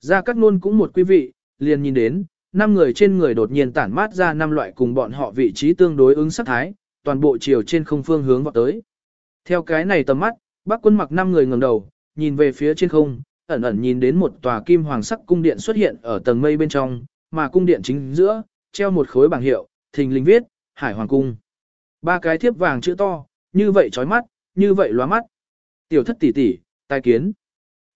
Ra các nôn cũng một quý vị, liền nhìn đến, năm người trên người đột nhiên tản mát ra năm loại cùng bọn họ vị trí tương đối ứng sắc thái, toàn bộ chiều trên không phương hướng vào tới. Theo cái này tầm mắt, bác quân mặc năm người ngẩng đầu, nhìn về phía trên không, ẩn ẩn nhìn đến một tòa kim hoàng sắc cung điện xuất hiện ở tầng mây bên trong, mà cung điện chính giữa, treo một khối bảng hiệu, thình lình viết, Hải Hoàng Cung. Ba cái thiếp vàng chữ to, như vậy chói mắt, như vậy lóa mắt. Tiểu thất tỷ tỷ, tai kiến.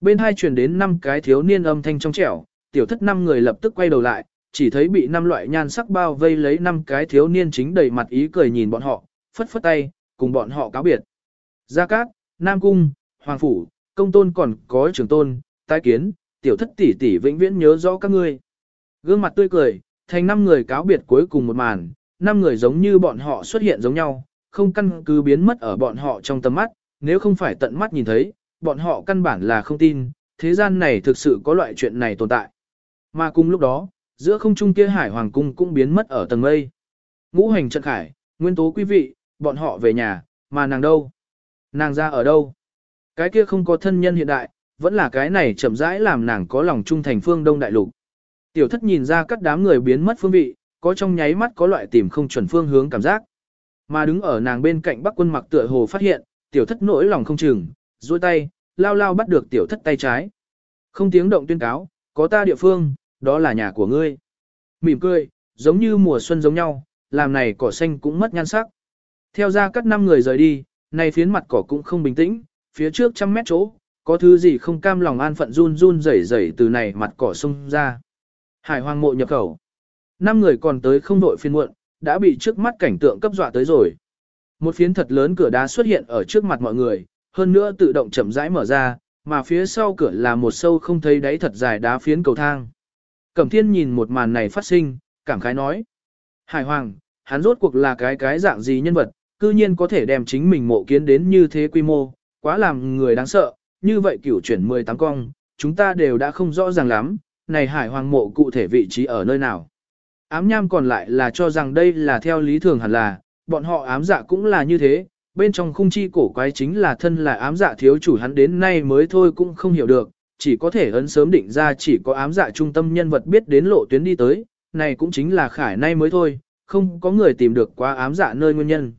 Bên hai truyền đến năm cái thiếu niên âm thanh trong trẻo, tiểu thất năm người lập tức quay đầu lại, chỉ thấy bị năm loại nhan sắc bao vây lấy năm cái thiếu niên chính đầy mặt ý cười nhìn bọn họ, phất phất tay, cùng bọn họ cáo biệt. Gia Cát, Nam Cung, Hoàng Phủ, Công Tôn còn có trưởng tôn, tái kiến, tiểu thất tỷ tỷ vĩnh viễn nhớ rõ các ngươi. Gương mặt tươi cười, thành năm người cáo biệt cuối cùng một màn, năm người giống như bọn họ xuất hiện giống nhau, không căn cứ biến mất ở bọn họ trong tầm mắt, nếu không phải tận mắt nhìn thấy, bọn họ căn bản là không tin, thế gian này thực sự có loại chuyện này tồn tại. Mà cùng lúc đó, giữa không trung kia hải hoàng cung cũng biến mất ở tầng mây. Ngũ hành trận khải, nguyên tố quý vị, bọn họ về nhà, mà nàng đâu? Nàng ra ở đâu? Cái kia không có thân nhân hiện đại, vẫn là cái này chậm rãi làm nàng có lòng trung thành phương đông đại lục. Tiểu thất nhìn ra các đám người biến mất phương vị, có trong nháy mắt có loại tìm không chuẩn phương hướng cảm giác. Mà đứng ở nàng bên cạnh bắc quân mặc tựa hồ phát hiện, tiểu thất nỗi lòng không chừng, duỗi tay, lao lao bắt được tiểu thất tay trái. Không tiếng động tuyên cáo, có ta địa phương, đó là nhà của ngươi. Mỉm cười, giống như mùa xuân giống nhau, làm này cỏ xanh cũng mất nhan sắc. Theo ra các năm người rời đi, này phiến mặt cỏ cũng không bình tĩnh, phía trước trăm mét chỗ, có thứ gì không cam lòng an phận run run rẩy rẩy từ này mặt cỏ sông ra. Hải hoàng mộ nhập khẩu. Năm người còn tới không đội phiên muộn, đã bị trước mắt cảnh tượng cấp dọa tới rồi. Một phiến thật lớn cửa đá xuất hiện ở trước mặt mọi người, hơn nữa tự động chậm rãi mở ra, mà phía sau cửa là một sâu không thấy đáy thật dài đá phiến cầu thang. Cẩm thiên nhìn một màn này phát sinh, cảm khái nói. Hải hoàng, hắn rốt cuộc là cái cái dạng gì nhân vật, cư nhiên có thể đem chính mình mộ kiến đến như thế quy mô, quá làm người đáng sợ, như vậy cửu chuyển 18 cong, chúng ta đều đã không rõ ràng lắm, này hải hoàng mộ cụ thể vị trí ở nơi nào. Ám nham còn lại là cho rằng đây là theo lý thường hẳn là, bọn họ ám dạ cũng là như thế, bên trong khung chi cổ quái chính là thân là ám dạ thiếu chủ hắn đến nay mới thôi cũng không hiểu được, chỉ có thể ấn sớm định ra chỉ có ám dạ trung tâm nhân vật biết đến lộ tuyến đi tới, này cũng chính là khải nay mới thôi, không có người tìm được quá ám dạ nơi nguyên nhân.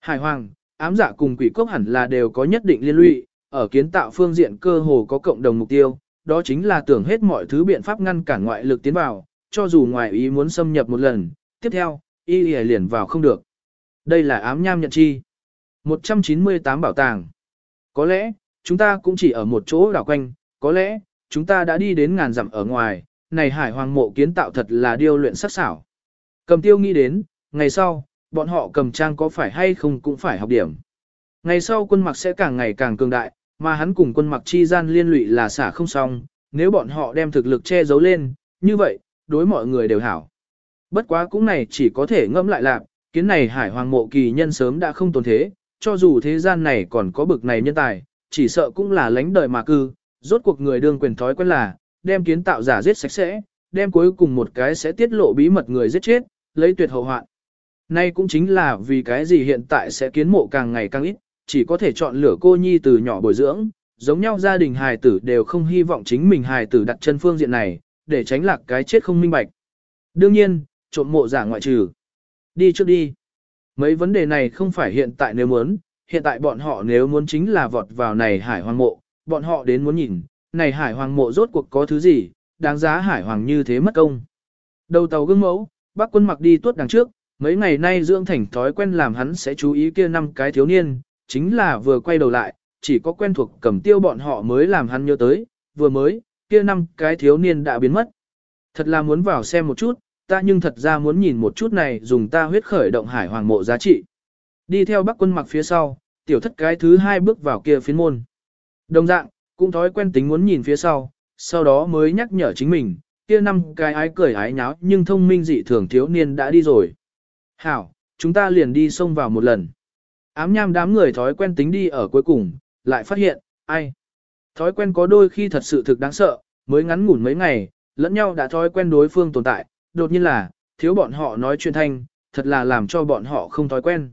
Hải hoàng, ám dạ cùng quỷ cốc hẳn là đều có nhất định liên lụy, ở kiến tạo phương diện cơ hồ có cộng đồng mục tiêu, đó chính là tưởng hết mọi thứ biện pháp ngăn cản ngoại lực tiến vào, cho dù ngoại ý muốn xâm nhập một lần, tiếp theo, y liền vào không được. Đây là ám nham nhận chi. 198 bảo tàng. Có lẽ, chúng ta cũng chỉ ở một chỗ đảo quanh, có lẽ, chúng ta đã đi đến ngàn dặm ở ngoài, này hải hoàng mộ kiến tạo thật là điêu luyện sắc xảo. Cầm tiêu nghĩ đến, ngày sau, bọn họ cầm trang có phải hay không cũng phải học điểm. Ngày sau quân mặc sẽ càng ngày càng cường đại, mà hắn cùng quân mặc chi gian liên lụy là xả không xong, nếu bọn họ đem thực lực che giấu lên, như vậy, đối mọi người đều hảo. Bất quá cũng này chỉ có thể ngẫm lại lạc, kiến này hải hoàng mộ kỳ nhân sớm đã không tồn thế, cho dù thế gian này còn có bực này nhân tài, chỉ sợ cũng là lánh đời mà cư, rốt cuộc người đương quyền thói quen là, đem kiến tạo giả giết sạch sẽ, đem cuối cùng một cái sẽ tiết lộ bí mật người giết chết, lấy tuyệt hậu hoạn. Nay cũng chính là vì cái gì hiện tại sẽ kiến mộ càng ngày càng ít, chỉ có thể chọn lựa cô nhi từ nhỏ bồi dưỡng, giống nhau gia đình hài tử đều không hy vọng chính mình hài tử đặt chân phương diện này, để tránh lạc cái chết không minh bạch. Đương nhiên, trộm mộ giả ngoại trừ. Đi trước đi. Mấy vấn đề này không phải hiện tại nếu muốn, hiện tại bọn họ nếu muốn chính là vọt vào này hải hoàng mộ, bọn họ đến muốn nhìn, này hải hoàng mộ rốt cuộc có thứ gì, đáng giá hải hoàng như thế mất công. Đầu tàu gương mẫu, bác quân mặc đi tuốt đằng trước, mấy ngày nay dưỡng thành thói quen làm hắn sẽ chú ý kia năm cái thiếu niên, chính là vừa quay đầu lại, chỉ có quen thuộc cầm tiêu bọn họ mới làm hắn nhớ tới, vừa mới, kia năm cái thiếu niên đã biến mất. Thật là muốn vào xem một chút, ta nhưng thật ra muốn nhìn một chút này dùng ta huyết khởi động hải hoàng mộ giá trị. Đi theo bắc quân mặc phía sau, tiểu thất cái thứ hai bước vào kia phiến môn. Đồng dạng, cũng thói quen tính muốn nhìn phía sau, sau đó mới nhắc nhở chính mình, kia năm cái ái cười ái nháo nhưng thông minh dị thường thiếu niên đã đi rồi. Hảo, chúng ta liền đi xông vào một lần. Ám nham đám người thói quen tính đi ở cuối cùng, lại phát hiện, ai. Thói quen có đôi khi thật sự thực đáng sợ, mới ngắn ngủn mấy ngày, lẫn nhau đã thói quen đối phương tồn tại, đột nhiên là, thiếu bọn họ nói chuyện thanh, thật là làm cho bọn họ không thói quen.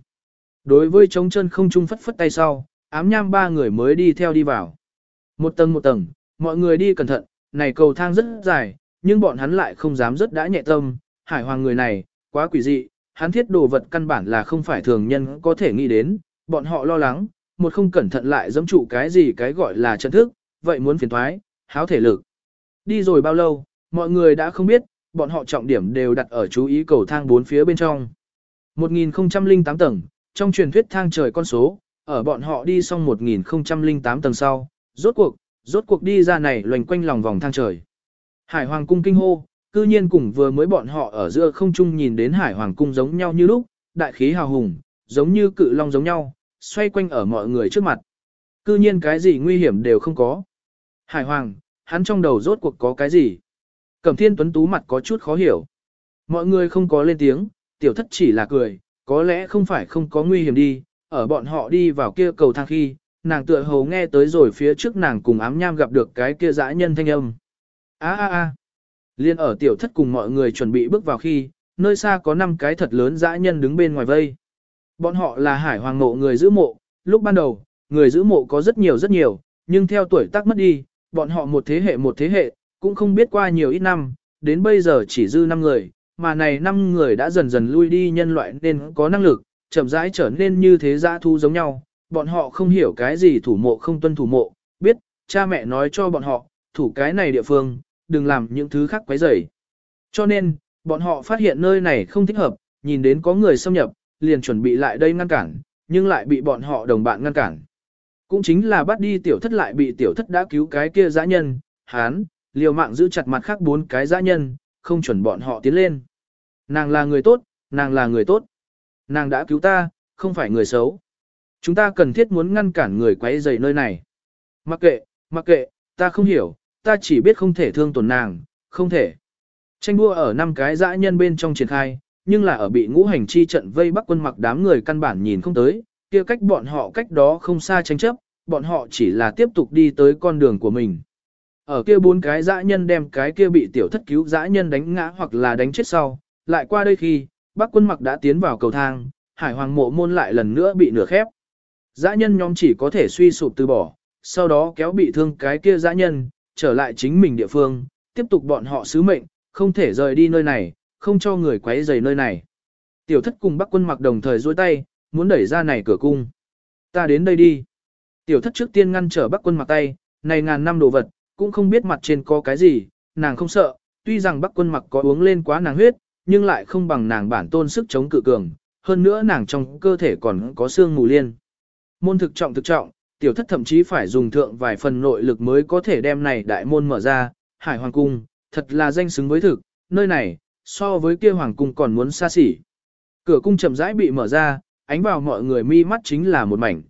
Đối với trống chân không chung phất phất tay sau, ám nham ba người mới đi theo đi vào. Một tầng một tầng, mọi người đi cẩn thận, này cầu thang rất dài, nhưng bọn hắn lại không dám rất đã nhẹ tâm, hải hoàng người này, quá quỷ dị, hắn thiết đồ vật căn bản là không phải thường nhân có thể nghĩ đến, bọn họ lo lắng, một không cẩn thận lại dẫm trụ cái gì cái gọi là trận thức, vậy muốn phiền thoái, háo thể lực. Đi rồi bao lâu, mọi người đã không biết, bọn họ trọng điểm đều đặt ở chú ý cầu thang bốn phía bên trong. 1008 tầng, trong truyền thuyết thang trời con số, ở bọn họ đi xong 1008 tầng sau, rốt cuộc, rốt cuộc đi ra này loành quanh lòng vòng thang trời. Hải Hoàng cung kinh hô, cư nhiên cùng vừa mới bọn họ ở giữa không trung nhìn đến Hải Hoàng cung giống nhau như lúc, đại khí hào hùng, giống như cự long giống nhau, xoay quanh ở mọi người trước mặt. Cư nhiên cái gì nguy hiểm đều không có. Hải Hoàng, hắn trong đầu rốt cuộc có cái gì? Cẩm Thiên Tuấn Tú mặt có chút khó hiểu. Mọi người không có lên tiếng, tiểu thất chỉ là cười, có lẽ không phải không có nguy hiểm đi, ở bọn họ đi vào kia cầu thang khi, nàng tựa hồ nghe tới rồi phía trước nàng cùng ám nham gặp được cái kia dã nhân thanh âm. a a a Liên ở tiểu thất cùng mọi người chuẩn bị bước vào khi, nơi xa có 5 cái thật lớn dã nhân đứng bên ngoài vây. Bọn họ là hải hoàng mộ người giữ mộ, lúc ban đầu, người giữ mộ có rất nhiều rất nhiều, nhưng theo tuổi tác mất đi, bọn họ một thế hệ một thế hệ, cũng không biết qua nhiều ít năm, đến bây giờ chỉ dư 5 người, mà này 5 người đã dần dần lui đi nhân loại nên có năng lực, chậm rãi trở nên như thế dã thu giống nhau, bọn họ không hiểu cái gì thủ mộ không tuân thủ mộ, biết, cha mẹ nói cho bọn họ, thủ cái này địa phương, đừng làm những thứ khác quấy rầy. Cho nên, bọn họ phát hiện nơi này không thích hợp, nhìn đến có người xâm nhập, liền chuẩn bị lại đây ngăn cản, nhưng lại bị bọn họ đồng bạn ngăn cản. Cũng chính là bắt đi tiểu thất lại bị tiểu thất đã cứu cái kia dã nhân, hán, liều mạng giữ chặt mặt khác bốn cái dã nhân, không chuẩn bọn họ tiến lên. Nàng là người tốt, nàng là người tốt. Nàng đã cứu ta, không phải người xấu. Chúng ta cần thiết muốn ngăn cản người quấy rầy nơi này. Mặc kệ, mặc kệ, ta không hiểu, ta chỉ biết không thể thương tổn nàng, không thể. Tranh đua ở năm cái dã nhân bên trong triển khai, nhưng là ở bị ngũ hành chi trận vây bắc quân mặc đám người căn bản nhìn không tới, kia cách bọn họ cách đó không xa tranh chấp, bọn họ chỉ là tiếp tục đi tới con đường của mình. Ở kia bốn cái dã nhân đem cái kia bị tiểu thất cứu dã nhân đánh ngã hoặc là đánh chết sau, lại qua đây khi, bắc quân mặc đã tiến vào cầu thang, hải hoàng mộ môn lại lần nữa bị nửa khép. Dã nhân nhóm chỉ có thể suy sụp từ bỏ, sau đó kéo bị thương cái kia dã nhân, trở lại chính mình địa phương, tiếp tục bọn họ sứ mệnh, không thể rời đi nơi này, không cho người quấy rầy nơi này. Tiểu thất cùng bắc quân mặc đồng thời dôi tay, muốn đẩy ra này cửa cung. Ta đến đây đi. Tiểu thất trước tiên ngăn trở bắc quân mặc tay, này ngàn năm đồ vật, cũng không biết mặt trên có cái gì, nàng không sợ, tuy rằng bắc quân mặc có uống lên quá nàng huyết, nhưng lại không bằng nàng bản tôn sức chống cự cường, hơn nữa nàng trong cơ thể còn có xương mù liên. Môn thực trọng thực trọng, tiểu thất thậm chí phải dùng thượng vài phần nội lực mới có thể đem này đại môn mở ra, hải hoàng cung, thật là danh xứng với thực, nơi này, so với kia hoàng cung còn muốn xa xỉ. Cửa cung chậm rãi bị mở ra, ánh vào mọi người mi mắt chính là một mảnh.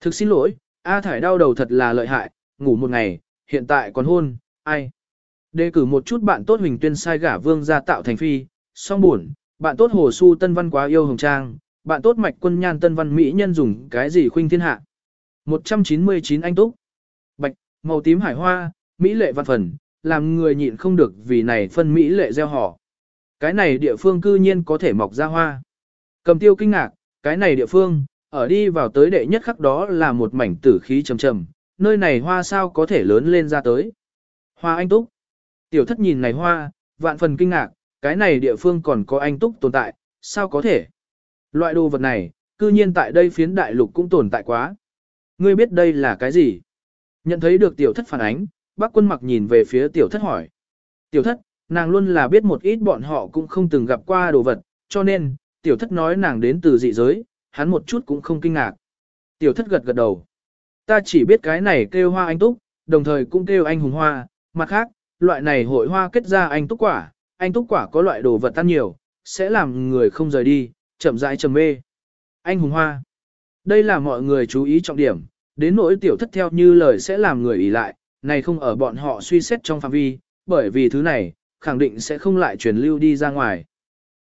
Thực xin lỗi, A Thải đau đầu thật là lợi hại, ngủ một ngày, hiện tại còn hôn, ai. Đề cử một chút bạn tốt huỳnh tuyên sai gả vương ra tạo thành phi, song buồn, bạn tốt hồ su tân văn quá yêu hồng trang, bạn tốt mạch quân nhan tân văn mỹ nhân dùng cái gì khuynh thiên hạ. 199 anh túc, bạch, màu tím hải hoa, mỹ lệ văn phần, làm người nhịn không được vì này phân mỹ lệ gieo họ. Cái này địa phương cư nhiên có thể mọc ra hoa. Cầm tiêu kinh ngạc, cái này địa phương, ở đi vào tới đệ nhất khắc đó là một mảnh tử khí trầm trầm, nơi này hoa sao có thể lớn lên ra tới. Hoa anh túc. Tiểu thất nhìn này hoa, vạn phần kinh ngạc, cái này địa phương còn có anh túc tồn tại, sao có thể? Loại đồ vật này, cư nhiên tại đây phiến đại lục cũng tồn tại quá. Ngươi biết đây là cái gì? Nhận thấy được tiểu thất phản ánh, bác quân mặc nhìn về phía tiểu thất hỏi. Tiểu thất, nàng luôn là biết một ít bọn họ cũng không từng gặp qua đồ vật, cho nên, tiểu thất nói nàng đến từ dị giới, hắn một chút cũng không kinh ngạc. Tiểu thất gật gật đầu. Ta chỉ biết cái này kêu hoa anh túc, đồng thời cũng kêu anh hùng hoa, mặt khác, loại này hội hoa kết ra anh túc quả, anh túc quả có loại đồ vật tan nhiều, sẽ làm người không rời đi, chậm rãi trầm mê. Anh hùng hoa. Đây là mọi người chú ý trọng điểm, đến nỗi tiểu thất theo như lời sẽ làm người ý lại, này không ở bọn họ suy xét trong phạm vi, bởi vì thứ này, khẳng định sẽ không lại truyền lưu đi ra ngoài.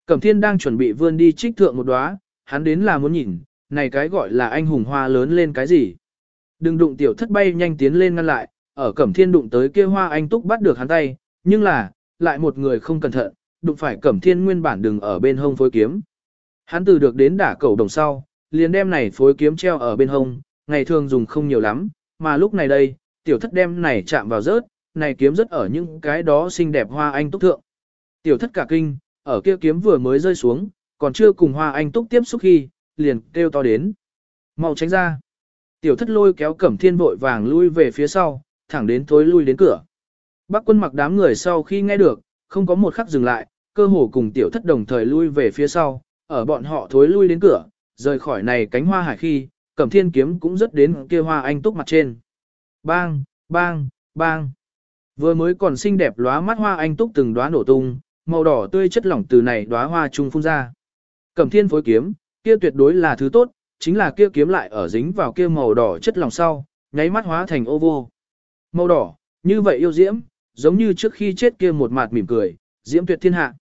Cẩm thiên đang chuẩn bị vươn đi trích thượng một đóa, hắn đến là muốn nhìn, này cái gọi là anh hùng hoa lớn lên cái gì. Đừng đụng tiểu thất bay nhanh tiến lên ngăn lại, ở cẩm thiên đụng tới kia hoa anh túc bắt được hắn tay, nhưng là, lại một người không cẩn thận, đụng phải cẩm thiên nguyên bản đừng ở bên hông phối kiếm. Hắn từ được đến đả cầu đồng sau, liền đem này phối kiếm treo ở bên hông, ngày thường dùng không nhiều lắm, mà lúc này đây, tiểu thất đem này chạm vào rớt, này kiếm rất ở những cái đó xinh đẹp hoa anh túc thượng. Tiểu thất cả kinh, ở kia kiếm vừa mới rơi xuống, còn chưa cùng hoa anh túc tiếp xúc khi, liền kêu to đến. mau tránh ra. Tiểu thất lôi kéo cẩm thiên vội vàng lui về phía sau, thẳng đến thối lui đến cửa. Bác quân mặc đám người sau khi nghe được, không có một khắc dừng lại, cơ hồ cùng tiểu thất đồng thời lui về phía sau, ở bọn họ thối lui đến cửa, rời khỏi này cánh hoa hải khi, cẩm thiên kiếm cũng rất đến kia hoa anh túc mặt trên. Bang, bang, bang. Vừa mới còn xinh đẹp lóa mắt hoa anh túc từng đóa nổ tung, màu đỏ tươi chất lỏng từ này đóa hoa trung phun ra. Cẩm thiên phối kiếm, kia tuyệt đối là thứ tốt, chính là kia kiếm lại ở dính vào kia màu đỏ chất lỏng sau, nháy mắt hóa thành ô vô. Màu đỏ, như vậy yêu diễm, giống như trước khi chết kia một mặt mỉm cười, diễm tuyệt thiên hạ.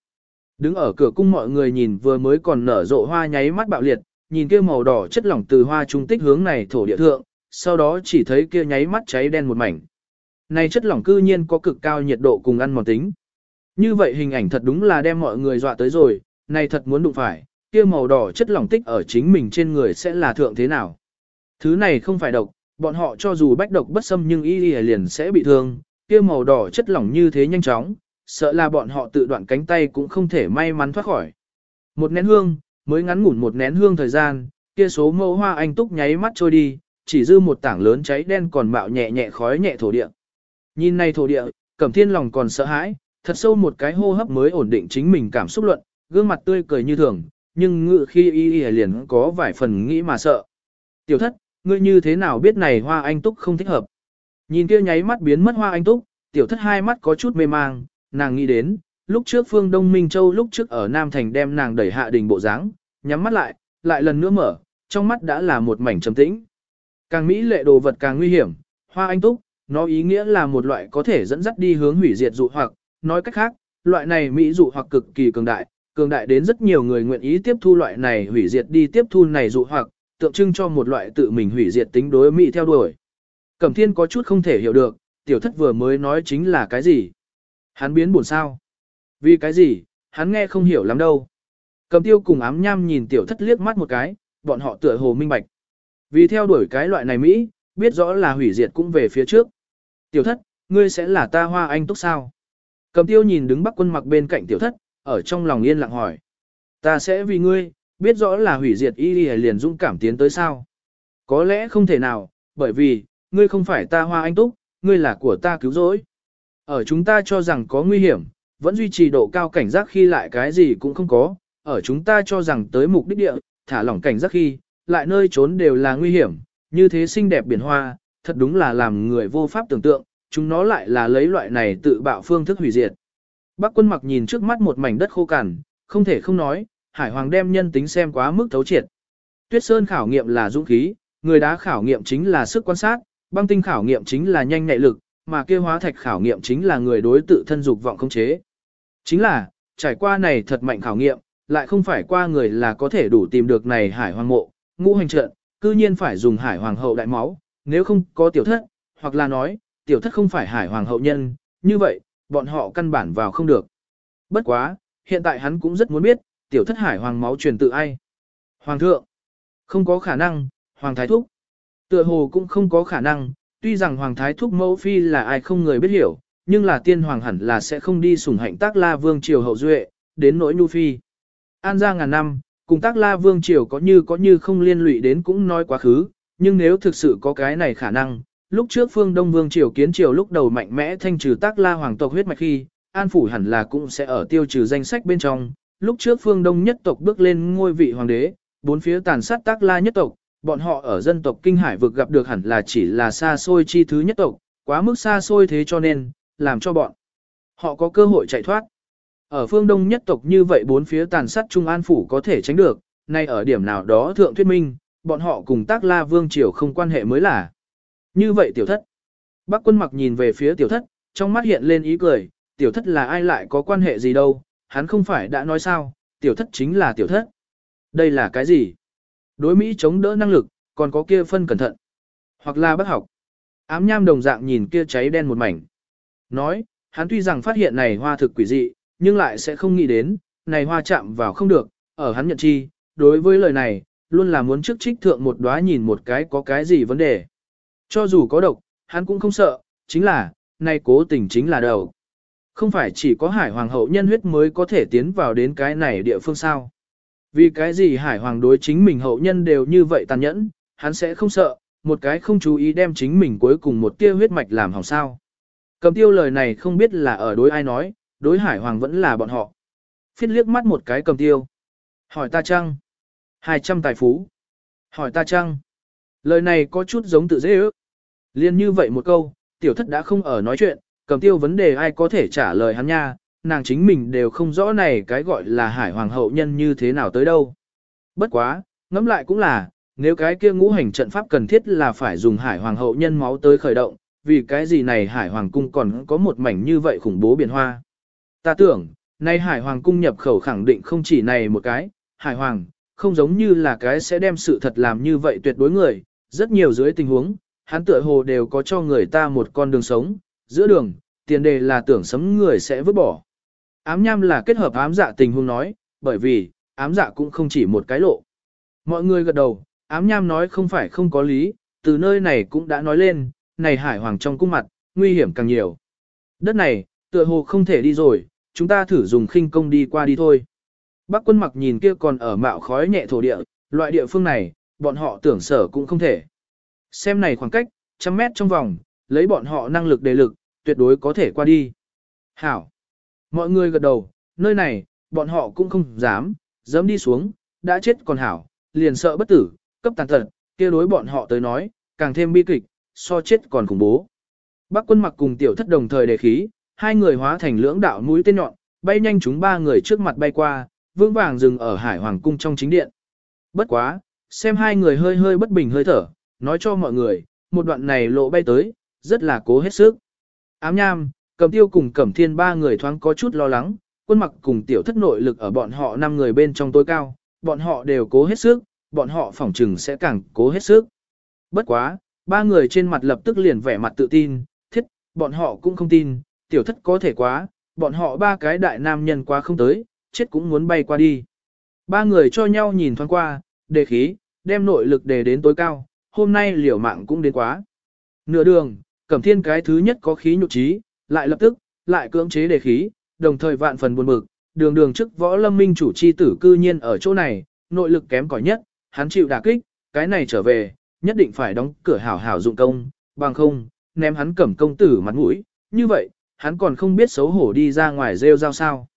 Đứng ở cửa cung mọi người nhìn vừa mới còn nở rộ hoa nháy mắt bạo liệt, nhìn kia màu đỏ chất lỏng từ hoa trung tích hướng này thổ địa thượng, sau đó chỉ thấy kia nháy mắt cháy đen một mảnh. Này chất lỏng cư nhiên có cực cao nhiệt độ cùng ăn mòn tính. Như vậy hình ảnh thật đúng là đem mọi người dọa tới rồi, này thật muốn đụng phải, kia màu đỏ chất lỏng tích ở chính mình trên người sẽ là thượng thế nào. Thứ này không phải độc, bọn họ cho dù bách độc bất xâm nhưng y liền sẽ bị thương, kia màu đỏ chất lỏng như thế nhanh chóng, sợ là bọn họ tự đoạn cánh tay cũng không thể may mắn thoát khỏi. Một nén hương, mới ngắn ngủn một nén hương thời gian, kia số mẫu hoa anh túc nháy mắt trôi đi, chỉ dư một tảng lớn cháy đen còn mạo nhẹ nhẹ khói nhẹ thổ địa. Nhìn này thổ địa, Cẩm Thiên lòng còn sợ hãi, thật sâu một cái hô hấp mới ổn định chính mình cảm xúc luận, gương mặt tươi cười như thường, nhưng ngự khi y y liền có vài phần nghĩ mà sợ. Tiểu thất, ngươi như thế nào biết này hoa anh túc không thích hợp? Nhìn kia nháy mắt biến mất hoa anh túc, tiểu thất hai mắt có chút mê mang, nàng nghĩ đến, lúc trước phương Đông Minh Châu lúc trước ở Nam Thành đem nàng đẩy hạ đình bộ dáng, nhắm mắt lại, lại lần nữa mở, trong mắt đã là một mảnh trầm tĩnh. Càng mỹ lệ đồ vật càng nguy hiểm, hoa anh túc, nó ý nghĩa là một loại có thể dẫn dắt đi hướng hủy diệt dụ hoặc, nói cách khác, loại này mỹ dụ hoặc cực kỳ cường đại, cường đại đến rất nhiều người nguyện ý tiếp thu loại này hủy diệt đi tiếp thu này dụ hoặc, tượng trưng cho một loại tự mình hủy diệt tính đối mỹ theo đuổi. Cẩm Thiên có chút không thể hiểu được, tiểu thất vừa mới nói chính là cái gì? Hắn biến buồn sao? Vì cái gì? Hắn nghe không hiểu lắm đâu. Cầm tiêu cùng ám nham nhìn tiểu thất liếc mắt một cái, bọn họ tựa hồ minh bạch. Vì theo đuổi cái loại này Mỹ, biết rõ là hủy diệt cũng về phía trước. Tiểu thất, ngươi sẽ là ta hoa anh túc sao? Cầm tiêu nhìn đứng bắc quân mặc bên cạnh tiểu thất, ở trong lòng yên lặng hỏi. Ta sẽ vì ngươi, biết rõ là hủy diệt y liền dũng cảm tiến tới sao? Có lẽ không thể nào, bởi vì, ngươi không phải ta hoa anh túc, ngươi là của ta cứu rỗi. Ở chúng ta cho rằng có nguy hiểm, vẫn duy trì độ cao cảnh giác khi lại cái gì cũng không có, ở chúng ta cho rằng tới mục đích địa, thả lỏng cảnh giác khi, lại nơi trốn đều là nguy hiểm, như thế xinh đẹp biển hoa, thật đúng là làm người vô pháp tưởng tượng, chúng nó lại là lấy loại này tự bạo phương thức hủy diệt. Bác quân mặc nhìn trước mắt một mảnh đất khô cằn, không thể không nói, hải hoàng đem nhân tính xem quá mức thấu triệt. Tuyết sơn khảo nghiệm là dũng khí, người đá khảo nghiệm chính là sức quan sát, băng tinh khảo nghiệm chính là nhanh nhạy lực, mà kia hóa thạch khảo nghiệm chính là người đối tự thân dục vọng không chế. Chính là, trải qua này thật mạnh khảo nghiệm, lại không phải qua người là có thể đủ tìm được này hải hoàng mộ, ngũ hành trận, cư nhiên phải dùng hải hoàng hậu đại máu, nếu không có tiểu thất, hoặc là nói, tiểu thất không phải hải hoàng hậu nhân, như vậy, bọn họ căn bản vào không được. Bất quá, hiện tại hắn cũng rất muốn biết, tiểu thất hải hoàng máu truyền tự ai. Hoàng thượng, không có khả năng, hoàng thái thúc, tựa hồ cũng không có khả năng, tuy rằng hoàng thái thúc mẫu phi là ai không người biết hiểu, nhưng là tiên hoàng hẳn là sẽ không đi sủng hạnh tác la vương triều hậu duệ, đến nỗi nhu phi. An ra ngàn năm, cùng tác la vương triều có như có như không liên lụy đến cũng nói quá khứ, nhưng nếu thực sự có cái này khả năng, lúc trước phương Đông Vương triều kiến triều lúc đầu mạnh mẽ thanh trừ tác la hoàng tộc huyết mạch khi, An phủ hẳn là cũng sẽ ở tiêu trừ danh sách bên trong, lúc trước phương Đông nhất tộc bước lên ngôi vị hoàng đế, bốn phía tàn sát tác la nhất tộc, bọn họ ở dân tộc kinh hải vực gặp được hẳn là chỉ là xa xôi chi thứ nhất tộc, quá mức xa xôi thế cho nên, làm cho bọn họ có cơ hội chạy thoát. Ở phương đông nhất tộc như vậy bốn phía tàn sát Trung An Phủ có thể tránh được, nay ở điểm nào đó thượng thuyết minh, bọn họ cùng tác la vương triều không quan hệ mới là. Như vậy tiểu thất. Bác quân mặc nhìn về phía tiểu thất, trong mắt hiện lên ý cười, tiểu thất là ai lại có quan hệ gì đâu, hắn không phải đã nói sao, tiểu thất chính là tiểu thất. Đây là cái gì? Đối Mỹ chống đỡ năng lực, còn có kia phân cẩn thận. Hoặc là bác học. Ám nham đồng dạng nhìn kia cháy đen một mảnh. Nói, hắn tuy rằng phát hiện này hoa thực quỷ dị, nhưng lại sẽ không nghĩ đến, này hoa chạm vào không được, ở hắn nhận chi, đối với lời này, luôn là muốn trước trích thượng một đóa nhìn một cái có cái gì vấn đề. Cho dù có độc, hắn cũng không sợ, chính là, nay cố tình chính là đầu. Không phải chỉ có hải hoàng hậu nhân huyết mới có thể tiến vào đến cái này địa phương sao. Vì cái gì hải hoàng đối chính mình hậu nhân đều như vậy tàn nhẫn, hắn sẽ không sợ, một cái không chú ý đem chính mình cuối cùng một tia huyết mạch làm hỏng sao. Cầm tiêu lời này không biết là ở đối ai nói, đối hải hoàng vẫn là bọn họ. Phiết liếc mắt một cái cầm tiêu. Hỏi ta chăng? 200 tài phú. Hỏi ta chăng? Lời này có chút giống tự dễ ước. Liên như vậy một câu, tiểu thất đã không ở nói chuyện, cầm tiêu vấn đề ai có thể trả lời hắn nha, nàng chính mình đều không rõ này cái gọi là hải hoàng hậu nhân như thế nào tới đâu. Bất quá, ngẫm lại cũng là, nếu cái kia ngũ hành trận pháp cần thiết là phải dùng hải hoàng hậu nhân máu tới khởi động, vì cái gì này hải hoàng cung còn có một mảnh như vậy khủng bố biển hoa. Ta tưởng, nay hải hoàng cung nhập khẩu khẳng định không chỉ này một cái, hải hoàng, không giống như là cái sẽ đem sự thật làm như vậy tuyệt đối người, rất nhiều dưới tình huống, hắn tựa hồ đều có cho người ta một con đường sống, giữa đường, tiền đề là tưởng sấm người sẽ vứt bỏ. Ám nham là kết hợp ám dạ tình huống nói, bởi vì, ám dạ cũng không chỉ một cái lộ. Mọi người gật đầu, ám nham nói không phải không có lý, từ nơi này cũng đã nói lên, này hải hoàng trong cung mặt, nguy hiểm càng nhiều. Đất này, tựa hồ không thể đi rồi, chúng ta thử dùng khinh công đi qua đi thôi. Bác quân mặc nhìn kia còn ở mạo khói nhẹ thổ địa, loại địa phương này, bọn họ tưởng sở cũng không thể. Xem này khoảng cách, trăm mét trong vòng, lấy bọn họ năng lực đề lực, tuyệt đối có thể qua đi. Hảo. Mọi người gật đầu, nơi này, bọn họ cũng không dám, dám đi xuống, đã chết còn hảo, liền sợ bất tử, cấp tàn tật, kia đối bọn họ tới nói, càng thêm bi kịch, so chết còn khủng bố. Bác quân mặc cùng tiểu thất đồng thời đề khí, hai người hóa thành lưỡng đạo mũi tên nhọn, bay nhanh chúng ba người trước mặt bay qua, vững vàng dừng ở hải hoàng cung trong chính điện. Bất quá, xem hai người hơi hơi bất bình hơi thở, nói cho mọi người, một đoạn này lộ bay tới, rất là cố hết sức. Ám nham, cầm tiêu cùng cẩm thiên ba người thoáng có chút lo lắng, quân mặc cùng tiểu thất nội lực ở bọn họ năm người bên trong tối cao, bọn họ đều cố hết sức, bọn họ phỏng trừng sẽ càng cố hết sức. Bất quá, ba người trên mặt lập tức liền vẻ mặt tự tin, thiết, bọn họ cũng không tin, tiểu thất có thể quá, bọn họ ba cái đại nam nhân quá không tới, chết cũng muốn bay qua đi. Ba người cho nhau nhìn thoáng qua, đề khí, đem nội lực đề đến tối cao, hôm nay liều mạng cũng đến quá. Nửa đường, Cẩm Thiên cái thứ nhất có khí nhục trí, lại lập tức, lại cưỡng chế đề khí, đồng thời vạn phần buồn bực, đường đường trước võ lâm minh chủ chi tử cư nhiên ở chỗ này, nội lực kém cỏi nhất, hắn chịu đả kích, cái này trở về, nhất định phải đóng cửa hảo hảo dụng công, bằng không, ném hắn cẩm công tử mặt mũi, như vậy, hắn còn không biết xấu hổ đi ra ngoài rêu rao sao.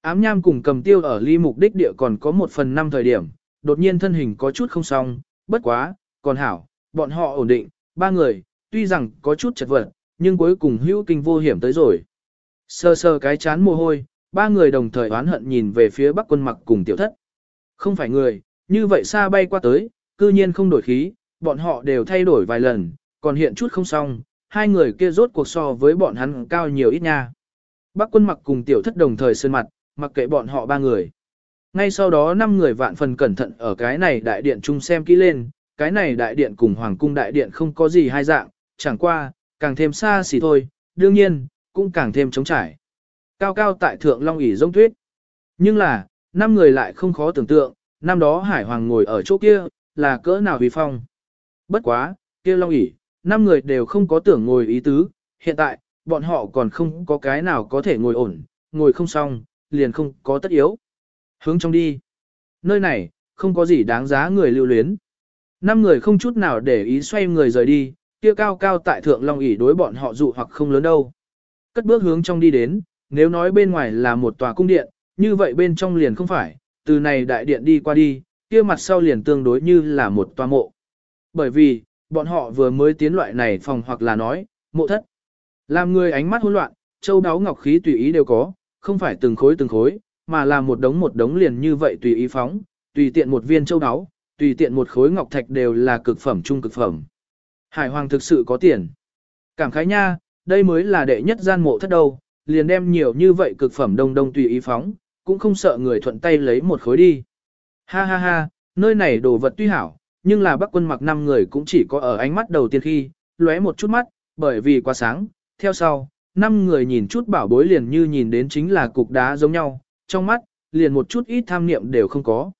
Ám nham cùng cầm tiêu ở ly mục đích địa còn có một phần năm thời điểm, đột nhiên thân hình có chút không xong, bất quá, còn hảo, bọn họ ổn định, ba người, tuy rằng có chút chật vật, nhưng cuối cùng hữu kinh vô hiểm tới rồi. Sơ sơ cái chán mồ hôi, ba người đồng thời oán hận nhìn về phía bắc quân mặc cùng tiểu thất. Không phải người, như vậy xa bay qua tới, cư nhiên không đổi khí, bọn họ đều thay đổi vài lần, còn hiện chút không xong, hai người kia rốt cuộc so với bọn hắn cao nhiều ít nha. Bắc quân mặc cùng tiểu thất đồng thời sơn mặt, mặc kệ bọn họ ba người. Ngay sau đó năm người vạn phần cẩn thận ở cái này đại điện chung xem kỹ lên, cái này đại điện cùng hoàng cung đại điện không có gì hai dạng, chẳng qua, càng thêm xa xỉ thôi, đương nhiên, cũng càng thêm trống trải. Cao cao tại thượng long ỷ rông tuyết. Nhưng là, năm người lại không khó tưởng tượng, năm đó hải hoàng ngồi ở chỗ kia, là cỡ nào huy phong. Bất quá, kia long ỷ, năm người đều không có tưởng ngồi ý tứ, hiện tại, bọn họ còn không có cái nào có thể ngồi ổn, ngồi không xong, liền không có tất yếu. Hướng trong đi. Nơi này, không có gì đáng giá người lưu luyến. Năm người không chút nào để ý xoay người rời đi, kia cao cao tại thượng long ỷ đối bọn họ dụ hoặc không lớn đâu. Cất bước hướng trong đi đến, nếu nói bên ngoài là một tòa cung điện, như vậy bên trong liền không phải, từ này đại điện đi qua đi, kia mặt sau liền tương đối như là một tòa mộ. Bởi vì, bọn họ vừa mới tiến loại này phòng hoặc là nói, mộ thất. Làm người ánh mắt hỗn loạn, châu đáo ngọc khí tùy ý đều có, không phải từng khối từng khối, mà là một đống một đống liền như vậy tùy ý phóng, tùy tiện một viên châu áo, tùy tiện một khối ngọc thạch đều là cực phẩm trung cực phẩm. Hải Hoàng thực sự có tiền. Cảm khái nha, đây mới là đệ nhất gian mộ thất đâu, liền đem nhiều như vậy cực phẩm đông đông tùy ý phóng, cũng không sợ người thuận tay lấy một khối đi. Ha ha ha, nơi này đồ vật tuy hảo, nhưng là bác quân mặc năm người cũng chỉ có ở ánh mắt đầu tiên khi, lóe một chút mắt, bởi vì quá sáng, theo sau, năm người nhìn chút bảo bối liền như nhìn đến chính là cục đá giống nhau, trong mắt, liền một chút ít tham niệm đều không có.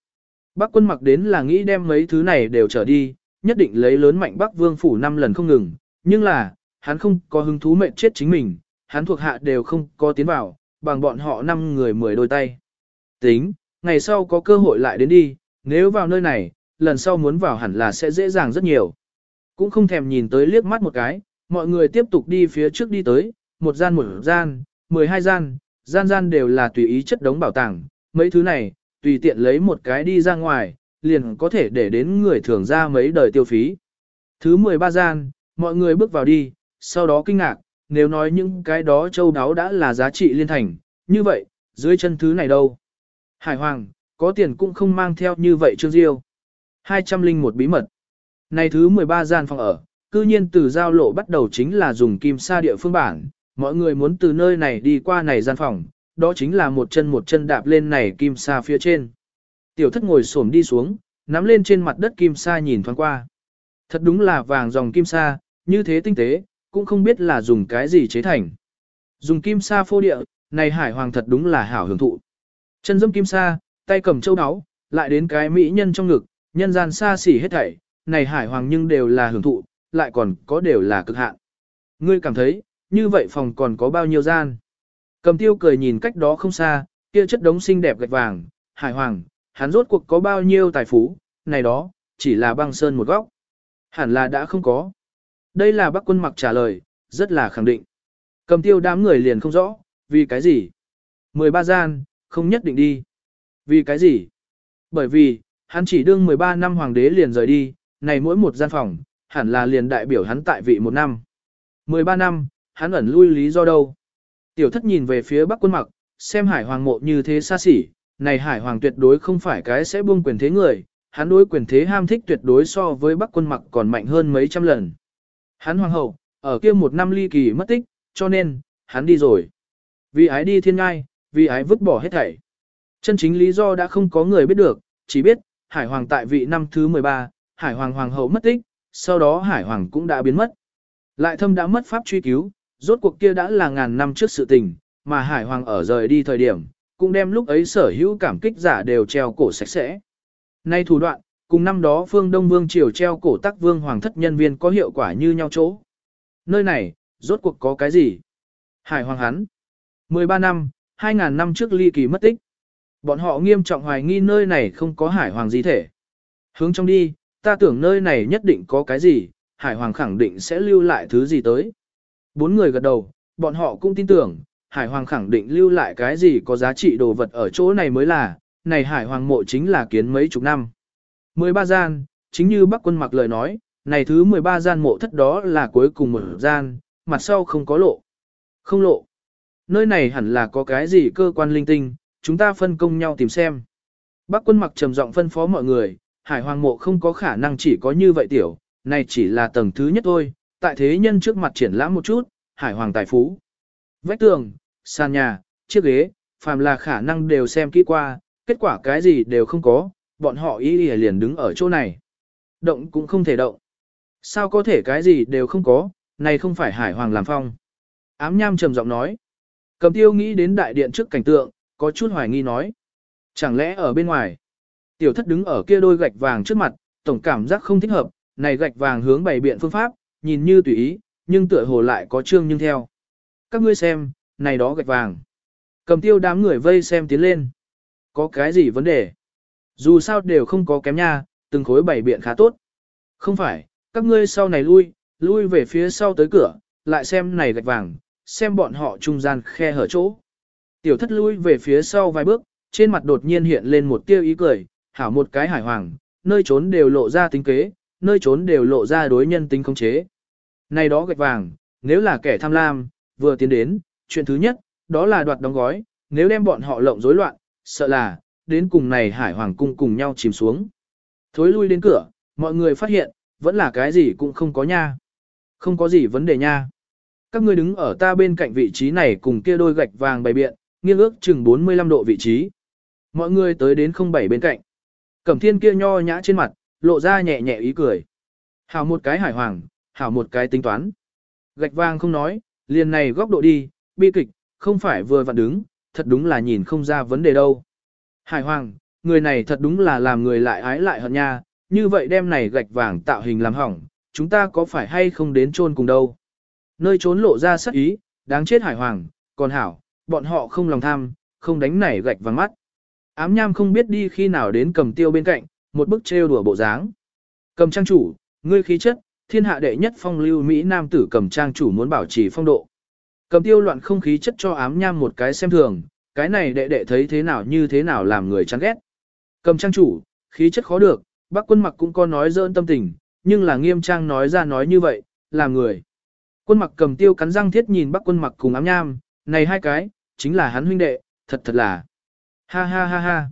Bác quân mặc đến là nghĩ đem mấy thứ này đều trở đi, nhất định lấy lớn mạnh Bắc Vương phủ năm lần không ngừng, nhưng là, hắn không có hứng thú mệnh chết chính mình, hắn thuộc hạ đều không có tiến vào, bằng bọn họ 5 người 10 đôi tay. Tính, ngày sau có cơ hội lại đến đi, nếu vào nơi này, lần sau muốn vào hẳn là sẽ dễ dàng rất nhiều. Cũng không thèm nhìn tới liếc mắt một cái, mọi người tiếp tục đi phía trước đi tới, một gian một gian, 12 gian, gian gian đều là tùy ý chất đống bảo tàng, mấy thứ này, tùy tiện lấy một cái đi ra ngoài, liền có thể để đến người thường ra mấy đời tiêu phí. Thứ 13 gian, mọi người bước vào đi, sau đó kinh ngạc, nếu nói những cái đó châu đáo đã là giá trị liên thành, như vậy, dưới chân thứ này đâu? Hải Hoàng, có tiền cũng không mang theo như vậy Trương Diêu. 201 bí mật. Này thứ 13 gian phòng ở, cư nhiên từ giao lộ bắt đầu chính là dùng kim sa địa phương bản, mọi người muốn từ nơi này đi qua này gian phòng, đó chính là một chân một chân đạp lên này kim sa phía trên. Tiểu thất ngồi xổm đi xuống, nắm lên trên mặt đất kim sa nhìn thoáng qua. Thật đúng là vàng dòng kim sa, như thế tinh tế, cũng không biết là dùng cái gì chế thành. Dùng kim sa phô địa, này hải hoàng thật đúng là hảo hưởng thụ. Chân dâm kim sa, tay cầm châu áo, lại đến cái mỹ nhân trong ngực, nhân gian xa xỉ hết thảy, này hải hoàng nhưng đều là hưởng thụ, lại còn có đều là cực hạn. Ngươi cảm thấy, như vậy phòng còn có bao nhiêu gian? Cầm tiêu cười nhìn cách đó không xa, kia chất đống xinh đẹp gạch vàng, hải hoàng, hắn rốt cuộc có bao nhiêu tài phú, này đó, chỉ là băng sơn một góc. Hẳn là đã không có. Đây là bác quân mặc trả lời, rất là khẳng định. Cầm tiêu đám người liền không rõ, vì cái gì? 13 gian, không nhất định đi. Vì cái gì? Bởi vì, hắn chỉ đương 13 năm hoàng đế liền rời đi, này mỗi một gian phòng, hẳn là liền đại biểu hắn tại vị một năm. 13 năm, hắn ẩn lui lý do đâu? Tiểu thất nhìn về phía bắc quân mặc, xem hải hoàng mộ như thế xa xỉ, này hải hoàng tuyệt đối không phải cái sẽ buông quyền thế người, hắn đối quyền thế ham thích tuyệt đối so với bắc quân mặc còn mạnh hơn mấy trăm lần. Hắn hoàng hậu, ở kia một năm ly kỳ mất tích, cho nên, hắn đi rồi. Vì ái đi thiên ngai, vì ái vứt bỏ hết thảy. Chân chính lý do đã không có người biết được, chỉ biết, hải hoàng tại vị năm thứ 13, hải hoàng hoàng hậu mất tích, sau đó hải hoàng cũng đã biến mất. Lại thâm đã mất pháp truy cứu, rốt cuộc kia đã là ngàn năm trước sự tình, mà hải hoàng ở rời đi thời điểm, cũng đem lúc ấy sở hữu cảm kích giả đều treo cổ sạch sẽ. Nay thủ đoạn, cùng năm đó phương Đông Vương triều treo cổ tắc vương hoàng thất nhân viên có hiệu quả như nhau chỗ. Nơi này, rốt cuộc có cái gì? Hải hoàng hắn. 13 năm, 2.000 năm trước ly kỳ mất tích. Bọn họ nghiêm trọng hoài nghi nơi này không có hải hoàng gì thể. Hướng trong đi, ta tưởng nơi này nhất định có cái gì, hải hoàng khẳng định sẽ lưu lại thứ gì tới. Bốn người gật đầu, bọn họ cũng tin tưởng, hải hoàng khẳng định lưu lại cái gì có giá trị đồ vật ở chỗ này mới là, này hải hoàng mộ chính là kiến mấy chục năm. 13 gian, chính như bác quân mặc lời nói, này thứ 13 gian mộ thất đó là cuối cùng một gian, mặt sau không có lộ. Không lộ. Nơi này hẳn là có cái gì cơ quan linh tinh, chúng ta phân công nhau tìm xem. Bác quân mặc trầm giọng phân phó mọi người, hải hoàng mộ không có khả năng chỉ có như vậy tiểu, này chỉ là tầng thứ nhất thôi, tại thế nhân trước mặt triển lãm một chút, hải hoàng tài phú. Vách tường, sàn nhà, chiếc ghế, phàm là khả năng đều xem kỹ qua, kết quả cái gì đều không có, bọn họ ý ý liền đứng ở chỗ này. Động cũng không thể động. Sao có thể cái gì đều không có, này không phải hải hoàng làm phong. Ám nham trầm giọng nói. Cầm tiêu nghĩ đến đại điện trước cảnh tượng, có chút hoài nghi nói. Chẳng lẽ ở bên ngoài, tiểu thất đứng ở kia đôi gạch vàng trước mặt, tổng cảm giác không thích hợp, này gạch vàng hướng bày biện phương pháp, nhìn như tùy ý, nhưng tựa hồ lại có trương nhưng theo. Các ngươi xem, này đó gạch vàng. Cầm tiêu đám người vây xem tiến lên. Có cái gì vấn đề? Dù sao đều không có kém nha, từng khối bảy biện khá tốt. Không phải, các ngươi sau này lui, lui về phía sau tới cửa, lại xem này gạch vàng, xem bọn họ trung gian khe hở chỗ. Tiểu thất lui về phía sau vài bước, trên mặt đột nhiên hiện lên một tiêu ý cười, hảo một cái hải hoàng, nơi trốn đều lộ ra tính kế, nơi trốn đều lộ ra đối nhân tính khống chế. Này đó gạch vàng, nếu là kẻ tham lam, vừa tiến đến, chuyện thứ nhất, đó là đoạt đóng gói, nếu đem bọn họ lộng rối loạn, sợ là, đến cùng này hải hoàng cung cùng nhau chìm xuống. Thối lui đến cửa, mọi người phát hiện, vẫn là cái gì cũng không có nha. Không có gì vấn đề nha. Các ngươi đứng ở ta bên cạnh vị trí này cùng kia đôi gạch vàng bày biện, nghiêng ước chừng 45 độ vị trí. Mọi người tới đến không bảy bên cạnh. Cẩm thiên kia nho nhã trên mặt, lộ ra nhẹ nhẹ ý cười. Hảo một cái hải hoàng, hảo một cái tính toán. Gạch vàng không nói, liền này góc độ đi, bi kịch, không phải vừa vặn đứng, thật đúng là nhìn không ra vấn đề đâu. Hải hoàng, người này thật đúng là làm người lại ái lại hận nha, như vậy đem này gạch vàng tạo hình làm hỏng, chúng ta có phải hay không đến chôn cùng đâu. nơi trốn lộ ra sắc ý, đáng chết hải hoàng, còn hảo, bọn họ không lòng tham, không đánh nảy gạch vàng mắt. Ám nham không biết đi khi nào đến cầm tiêu bên cạnh, một bức trêu đùa bộ dáng. Cầm trang chủ, ngươi khí chất, thiên hạ đệ nhất phong lưu Mỹ Nam tử cầm trang chủ muốn bảo trì phong độ. Cầm tiêu loạn không khí chất cho ám nham một cái xem thường, cái này đệ đệ thấy thế nào như thế nào làm người chán ghét. Cầm trang chủ, khí chất khó được, bác quân mặc cũng có nói dỡn tâm tình, nhưng là nghiêm trang nói ra nói như vậy, làm người. Quân mặc cầm tiêu cắn răng thiết nhìn bác quân mặc cùng ám nham, này hai cái, chính là hắn huynh đệ, thật thật là. Ha ha ha ha.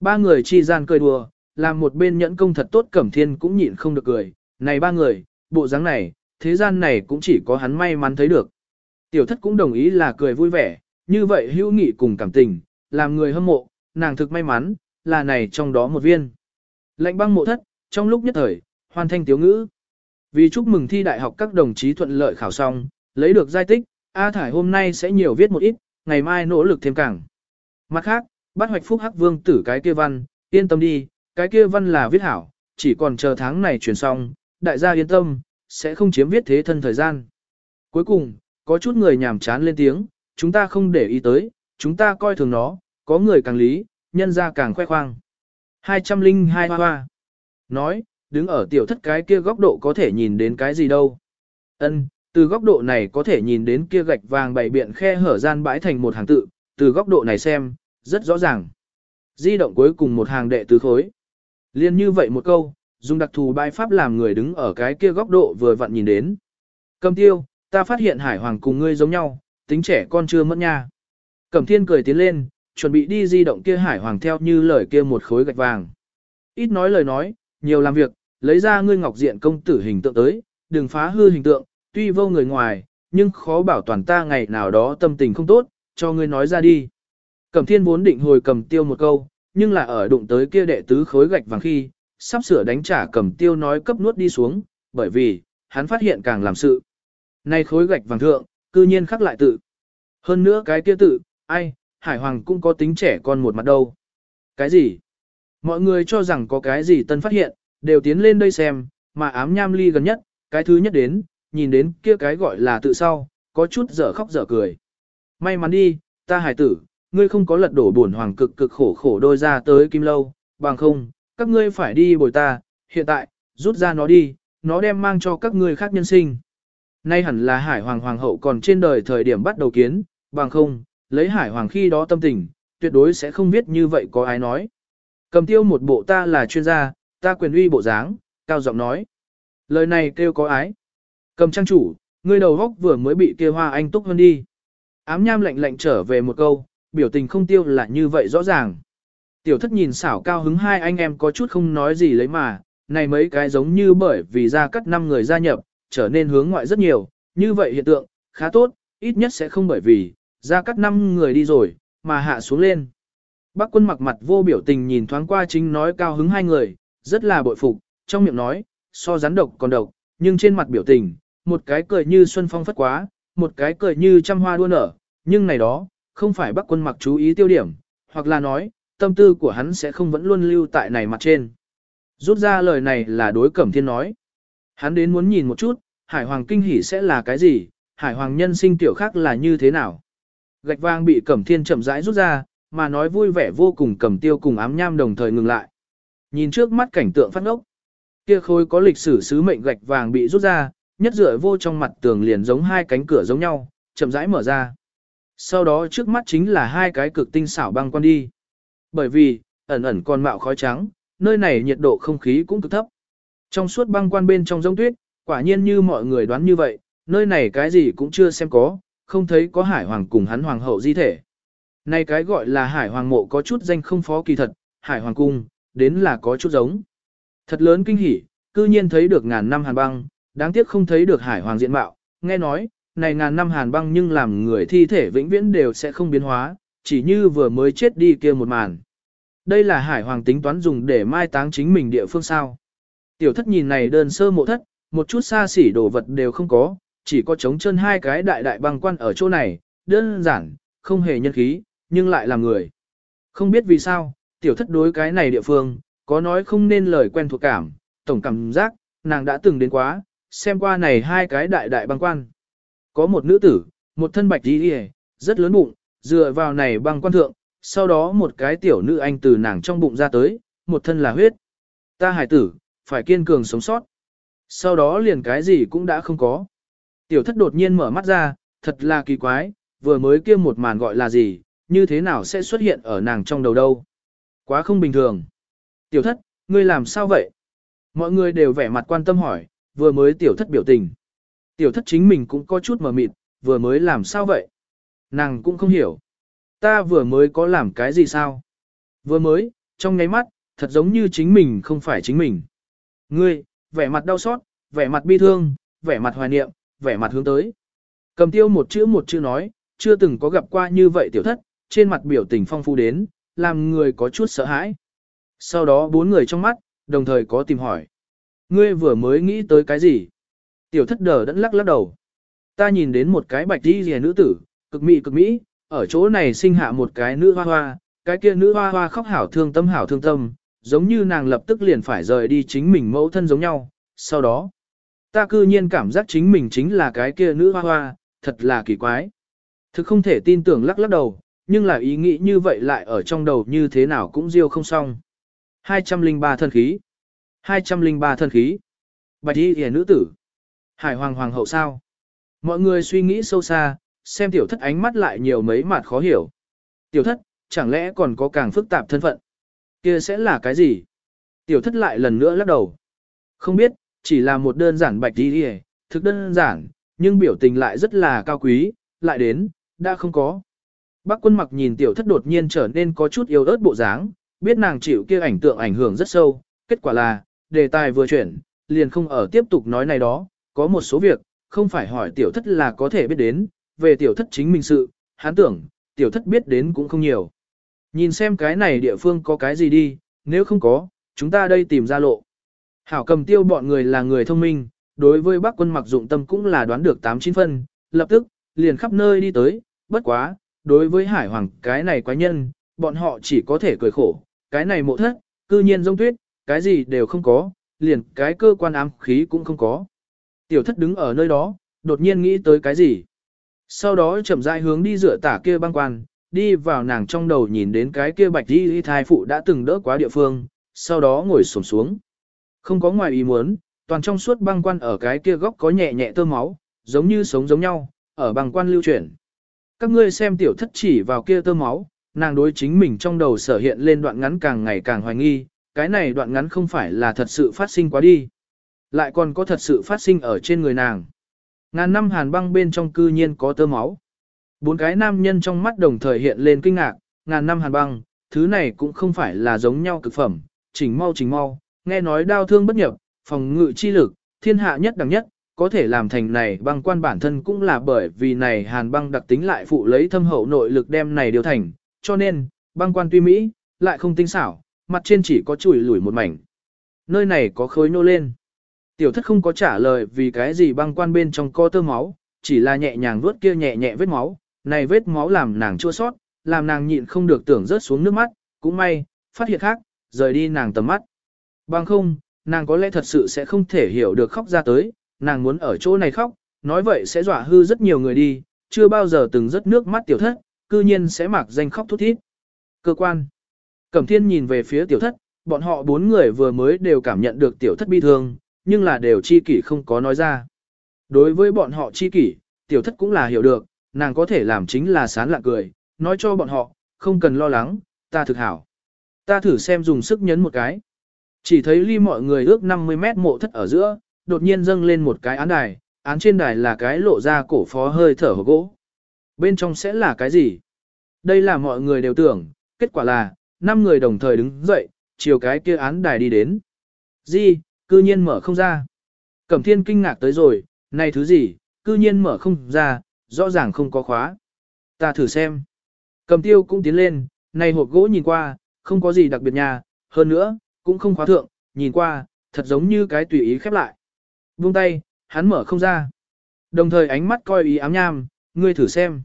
Ba người chi gian cười đùa, làm một bên nhẫn công thật tốt cẩm thiên cũng nhịn không được cười. Này ba người, bộ dáng này, thế gian này cũng chỉ có hắn may mắn thấy được. Tiểu thất cũng đồng ý là cười vui vẻ, như vậy hữu nghị cùng cảm tình, làm người hâm mộ, nàng thực may mắn, là này trong đó một viên. Lệnh băng mộ thất, trong lúc nhất thời, hoàn thanh tiếu ngữ. Vì chúc mừng thi đại học các đồng chí thuận lợi khảo xong, lấy được giai tích, A Thải hôm nay sẽ nhiều viết một ít, ngày mai nỗ lực thêm càng. Mặt khác, bắt hoạch phúc hắc vương tử cái kia văn, yên tâm đi, cái kia văn là viết hảo, chỉ còn chờ tháng này chuyển xong, đại gia yên tâm, sẽ không chiếm viết thế thân thời gian. Cuối cùng, có chút người nhàm chán lên tiếng, chúng ta không để ý tới, chúng ta coi thường nó, có người càng lý, nhân ra càng khoe khoang. 202 hoa hoa. Nói, đứng ở tiểu thất cái kia góc độ có thể nhìn đến cái gì đâu. Ân, từ góc độ này có thể nhìn đến kia gạch vàng bảy biện khe hở gian bãi thành một hàng tự, từ góc độ này xem, rất rõ ràng. Di động cuối cùng một hàng đệ tứ khối. Liên như vậy một câu, dùng đặc thù bài pháp làm người đứng ở cái kia góc độ vừa vặn nhìn đến. Cầm tiêu, ta phát hiện hải hoàng cùng ngươi giống nhau, tính trẻ con chưa mất nha. Cẩm thiên cười tiến lên, chuẩn bị đi di động kia hải hoàng theo như lời kia một khối gạch vàng. Ít nói lời nói, nhiều làm việc, lấy ra ngươi ngọc diện công tử hình tượng tới, đừng phá hư hình tượng, tuy vô người ngoài, nhưng khó bảo toàn ta ngày nào đó tâm tình không tốt, cho ngươi nói ra đi. Cẩm thiên vốn định hồi cầm tiêu một câu, nhưng là ở đụng tới kia đệ tứ khối gạch vàng khi, sắp sửa đánh trả cầm tiêu nói cấp nuốt đi xuống, bởi vì, hắn phát hiện càng làm sự. Nay khối gạch vàng thượng, cư nhiên khắc lại tự. Hơn nữa cái kia tự, ai, Hải Hoàng cũng có tính trẻ con một mặt đâu. Cái gì? Mọi người cho rằng có cái gì tân phát hiện, đều tiến lên đây xem, mà ám nham ly gần nhất, cái thứ nhất đến, nhìn đến kia cái gọi là tự sau, có chút dở khóc dở cười. May mắn đi, ta hải tử, ngươi không có lật đổ bổn hoàng cực cực khổ khổ đôi ra tới kim lâu, bằng không, các ngươi phải đi bồi ta, hiện tại, rút ra nó đi, nó đem mang cho các ngươi khác nhân sinh. Nay hẳn là hải hoàng hoàng hậu còn trên đời thời điểm bắt đầu kiến, bằng không, lấy hải hoàng khi đó tâm tình, tuyệt đối sẽ không biết như vậy có ai nói. Cầm tiêu một bộ ta là chuyên gia, ta quyền uy bộ dáng, cao giọng nói. Lời này kêu có ái. Cầm trang chủ, ngươi đầu góc vừa mới bị kia hoa anh túc hơn đi. Ám nham lạnh lạnh trở về một câu, biểu tình không tiêu là như vậy rõ ràng. Tiểu thất nhìn xảo cao hứng hai anh em có chút không nói gì lấy mà, này mấy cái giống như bởi vì ra cắt năm người gia nhập, trở nên hướng ngoại rất nhiều, như vậy hiện tượng, khá tốt, ít nhất sẽ không bởi vì, ra cắt năm người đi rồi, mà hạ xuống lên. Bác quân mặc mặt vô biểu tình nhìn thoáng qua chính nói cao hứng hai người, rất là bội phục, trong miệng nói, so rắn độc còn độc, nhưng trên mặt biểu tình, một cái cười như xuân phong phất quá, một cái cười như trăm hoa đua nở, nhưng này đó, không phải bác quân mặc chú ý tiêu điểm, hoặc là nói, tâm tư của hắn sẽ không vẫn luôn lưu tại này mặt trên. Rút ra lời này là đối cẩm thiên nói. Hắn đến muốn nhìn một chút, hải hoàng kinh hỉ sẽ là cái gì, hải hoàng nhân sinh tiểu khác là như thế nào. Gạch vang bị cẩm thiên chậm rãi rút ra, mà nói vui vẻ vô cùng cẩm tiêu cùng ám nham đồng thời ngừng lại. Nhìn trước mắt cảnh tượng phát ngốc, kia khối có lịch sử sứ mệnh gạch vàng bị rút ra, nhất dựa vô trong mặt tường liền giống hai cánh cửa giống nhau, chậm rãi mở ra. Sau đó trước mắt chính là hai cái cực tinh xảo băng quan đi. Bởi vì, ẩn ẩn còn mạo khói trắng, nơi này nhiệt độ không khí cũng cực thấp. Trong suốt băng quan bên trong giống tuyết, quả nhiên như mọi người đoán như vậy, nơi này cái gì cũng chưa xem có, không thấy có hải hoàng cùng hắn hoàng hậu di thể. Này cái gọi là hải hoàng mộ có chút danh không phó kỳ thật, hải hoàng cung, đến là có chút giống. Thật lớn kinh hỉ, cư nhiên thấy được ngàn năm hàn băng, đáng tiếc không thấy được hải hoàng diện mạo, nghe nói, này ngàn năm hàn băng nhưng làm người thi thể vĩnh viễn đều sẽ không biến hóa, chỉ như vừa mới chết đi kia một màn. Đây là hải hoàng tính toán dùng để mai táng chính mình địa phương sao. Tiểu thất nhìn này đơn sơ mộ thất, một chút xa xỉ đồ vật đều không có, chỉ có trống chân hai cái đại đại băng quan ở chỗ này, đơn giản, không hề nhân khí, nhưng lại là người. Không biết vì sao, tiểu thất đối cái này địa phương, có nói không nên lời quen thuộc cảm, tổng cảm giác, nàng đã từng đến quá, xem qua này hai cái đại đại băng quan có một nữ tử, một thân bạch đi hề, rất lớn bụng, dựa vào này băng quan thượng, sau đó một cái tiểu nữ anh từ nàng trong bụng ra tới, một thân là huyết. Ta hải tử, phải kiên cường sống sót. Sau đó liền cái gì cũng đã không có. Tiểu thất đột nhiên mở mắt ra, thật là kỳ quái, vừa mới kia một màn gọi là gì, như thế nào sẽ xuất hiện ở nàng trong đầu đâu. Quá không bình thường. Tiểu thất, ngươi làm sao vậy? Mọi người đều vẻ mặt quan tâm hỏi, vừa mới tiểu thất biểu tình. Tiểu thất chính mình cũng có chút mờ mịt, vừa mới làm sao vậy? Nàng cũng không hiểu. Ta vừa mới có làm cái gì sao? Vừa mới, trong nháy mắt, thật giống như chính mình không phải chính mình. Ngươi, vẻ mặt đau xót, vẻ mặt bi thương, vẻ mặt hoài niệm, vẻ mặt hướng tới. Cầm tiêu một chữ một chữ nói, chưa từng có gặp qua như vậy tiểu thất, trên mặt biểu tình phong phú đến, làm người có chút sợ hãi. Sau đó bốn người trong mắt, đồng thời có tìm hỏi. Ngươi vừa mới nghĩ tới cái gì? Tiểu thất đờ đẫn lắc lắc đầu. Ta nhìn đến một cái bạch đi rìa nữ tử, cực mỹ cực mỹ, ở chỗ này sinh hạ một cái nữ hoa hoa, cái kia nữ hoa hoa khóc hảo thương tâm hảo thương tâm, giống như nàng lập tức liền phải rời đi chính mình mẫu thân giống nhau. Sau đó, ta cư nhiên cảm giác chính mình chính là cái kia nữ hoa hoa, thật là kỳ quái. Thực không thể tin tưởng lắc lắc đầu, nhưng là ý nghĩ như vậy lại ở trong đầu như thế nào cũng riêu không xong. 203 thân khí. 203 thân khí. Bạch y hề nữ tử. Hải hoàng hoàng hậu sao? Mọi người suy nghĩ sâu xa, xem tiểu thất ánh mắt lại nhiều mấy mặt khó hiểu. Tiểu thất, chẳng lẽ còn có càng phức tạp thân phận? kia sẽ là cái gì? Tiểu thất lại lần nữa lắc đầu. Không biết, chỉ là một đơn giản bạch đi đi thực đơn giản, nhưng biểu tình lại rất là cao quý, lại đến, đã không có. Bác quân mặc nhìn tiểu thất đột nhiên trở nên có chút yếu ớt bộ dáng, biết nàng chịu kia ảnh tượng ảnh hưởng rất sâu, kết quả là, đề tài vừa chuyển, liền không ở tiếp tục nói này đó, có một số việc, không phải hỏi tiểu thất là có thể biết đến, về tiểu thất chính mình sự, hắn tưởng, tiểu thất biết đến cũng không nhiều. Nhìn xem cái này địa phương có cái gì đi, nếu không có, chúng ta đây tìm ra lộ. Hảo cầm tiêu bọn người là người thông minh, đối với bác quân mặc dụng tâm cũng là đoán được 8-9 phân, lập tức, liền khắp nơi đi tới, bất quá, đối với hải hoàng cái này quái nhân, bọn họ chỉ có thể cười khổ, cái này mộ thất, cư nhiên rông tuyết, cái gì đều không có, liền cái cơ quan ám khí cũng không có. Tiểu thất đứng ở nơi đó, đột nhiên nghĩ tới cái gì. Sau đó chậm rãi hướng đi dựa tả kia băng quan, đi vào nàng trong đầu nhìn đến cái kia bạch đi thai phụ đã từng đỡ quá địa phương, sau đó ngồi xổm xuống. Không có ngoài ý muốn, toàn trong suốt băng quan ở cái kia góc có nhẹ nhẹ tơ máu, giống như sống giống nhau, ở băng quan lưu chuyển. Các ngươi xem tiểu thất chỉ vào kia tơ máu, nàng đối chính mình trong đầu sở hiện lên đoạn ngắn càng ngày càng hoài nghi, cái này đoạn ngắn không phải là thật sự phát sinh quá đi. Lại còn có thật sự phát sinh ở trên người nàng. Ngàn năm hàn băng bên trong cư nhiên có tơ máu. Bốn cái nam nhân trong mắt đồng thời hiện lên kinh ngạc, ngàn năm hàn băng, thứ này cũng không phải là giống nhau cực phẩm, chỉnh mau chỉnh mau, nghe nói đau thương bất nhập, phòng ngự chi lực, thiên hạ nhất đẳng nhất, có thể làm thành này băng quan bản thân cũng là bởi vì này hàn băng đặc tính lại phụ lấy thâm hậu nội lực đem này điều thành, cho nên, băng quan tuy mỹ, lại không tinh xảo, mặt trên chỉ có chùi lủi một mảnh. Nơi này có khối nô lên. Tiểu thất không có trả lời vì cái gì băng quan bên trong co tơ máu, chỉ là nhẹ nhàng vuốt kia nhẹ nhẹ vết máu, này vết máu làm nàng chua sót, làm nàng nhịn không được tưởng rớt xuống nước mắt, cũng may, phát hiện khác, rời đi nàng tầm mắt. Bằng không, nàng có lẽ thật sự sẽ không thể hiểu được khóc ra tới, nàng muốn ở chỗ này khóc, nói vậy sẽ dọa hư rất nhiều người đi, chưa bao giờ từng rớt nước mắt tiểu thất, cư nhiên sẽ mặc danh khóc thút thít. Cơ quan. Cẩm thiên nhìn về phía tiểu thất, bọn họ bốn người vừa mới đều cảm nhận được tiểu thất bi thương, nhưng là đều chi kỷ không có nói ra. Đối với bọn họ chi kỷ, tiểu thất cũng là hiểu được, nàng có thể làm chính là sán lạ cười, nói cho bọn họ, không cần lo lắng, ta thực hảo. Ta thử xem dùng sức nhấn một cái. Chỉ thấy ly mọi người ước 50 mét mộ thất ở giữa, đột nhiên dâng lên một cái án đài, án trên đài là cái lộ ra cổ phó hơi thở hộp gỗ. Bên trong sẽ là cái gì? Đây là mọi người đều tưởng, kết quả là, năm người đồng thời đứng dậy, chiều cái kia án đài đi đến. Gì, cư nhiên mở không ra. Cẩm thiên kinh ngạc tới rồi, này thứ gì, cư nhiên mở không ra, rõ ràng không có khóa. Ta thử xem. Cầm tiêu cũng tiến lên, này hộp gỗ nhìn qua, không có gì đặc biệt nhà, hơn nữa, cũng không khóa thượng, nhìn qua, thật giống như cái tùy ý khép lại. Buông tay, hắn mở không ra. Đồng thời ánh mắt coi ý ám nham, ngươi thử xem.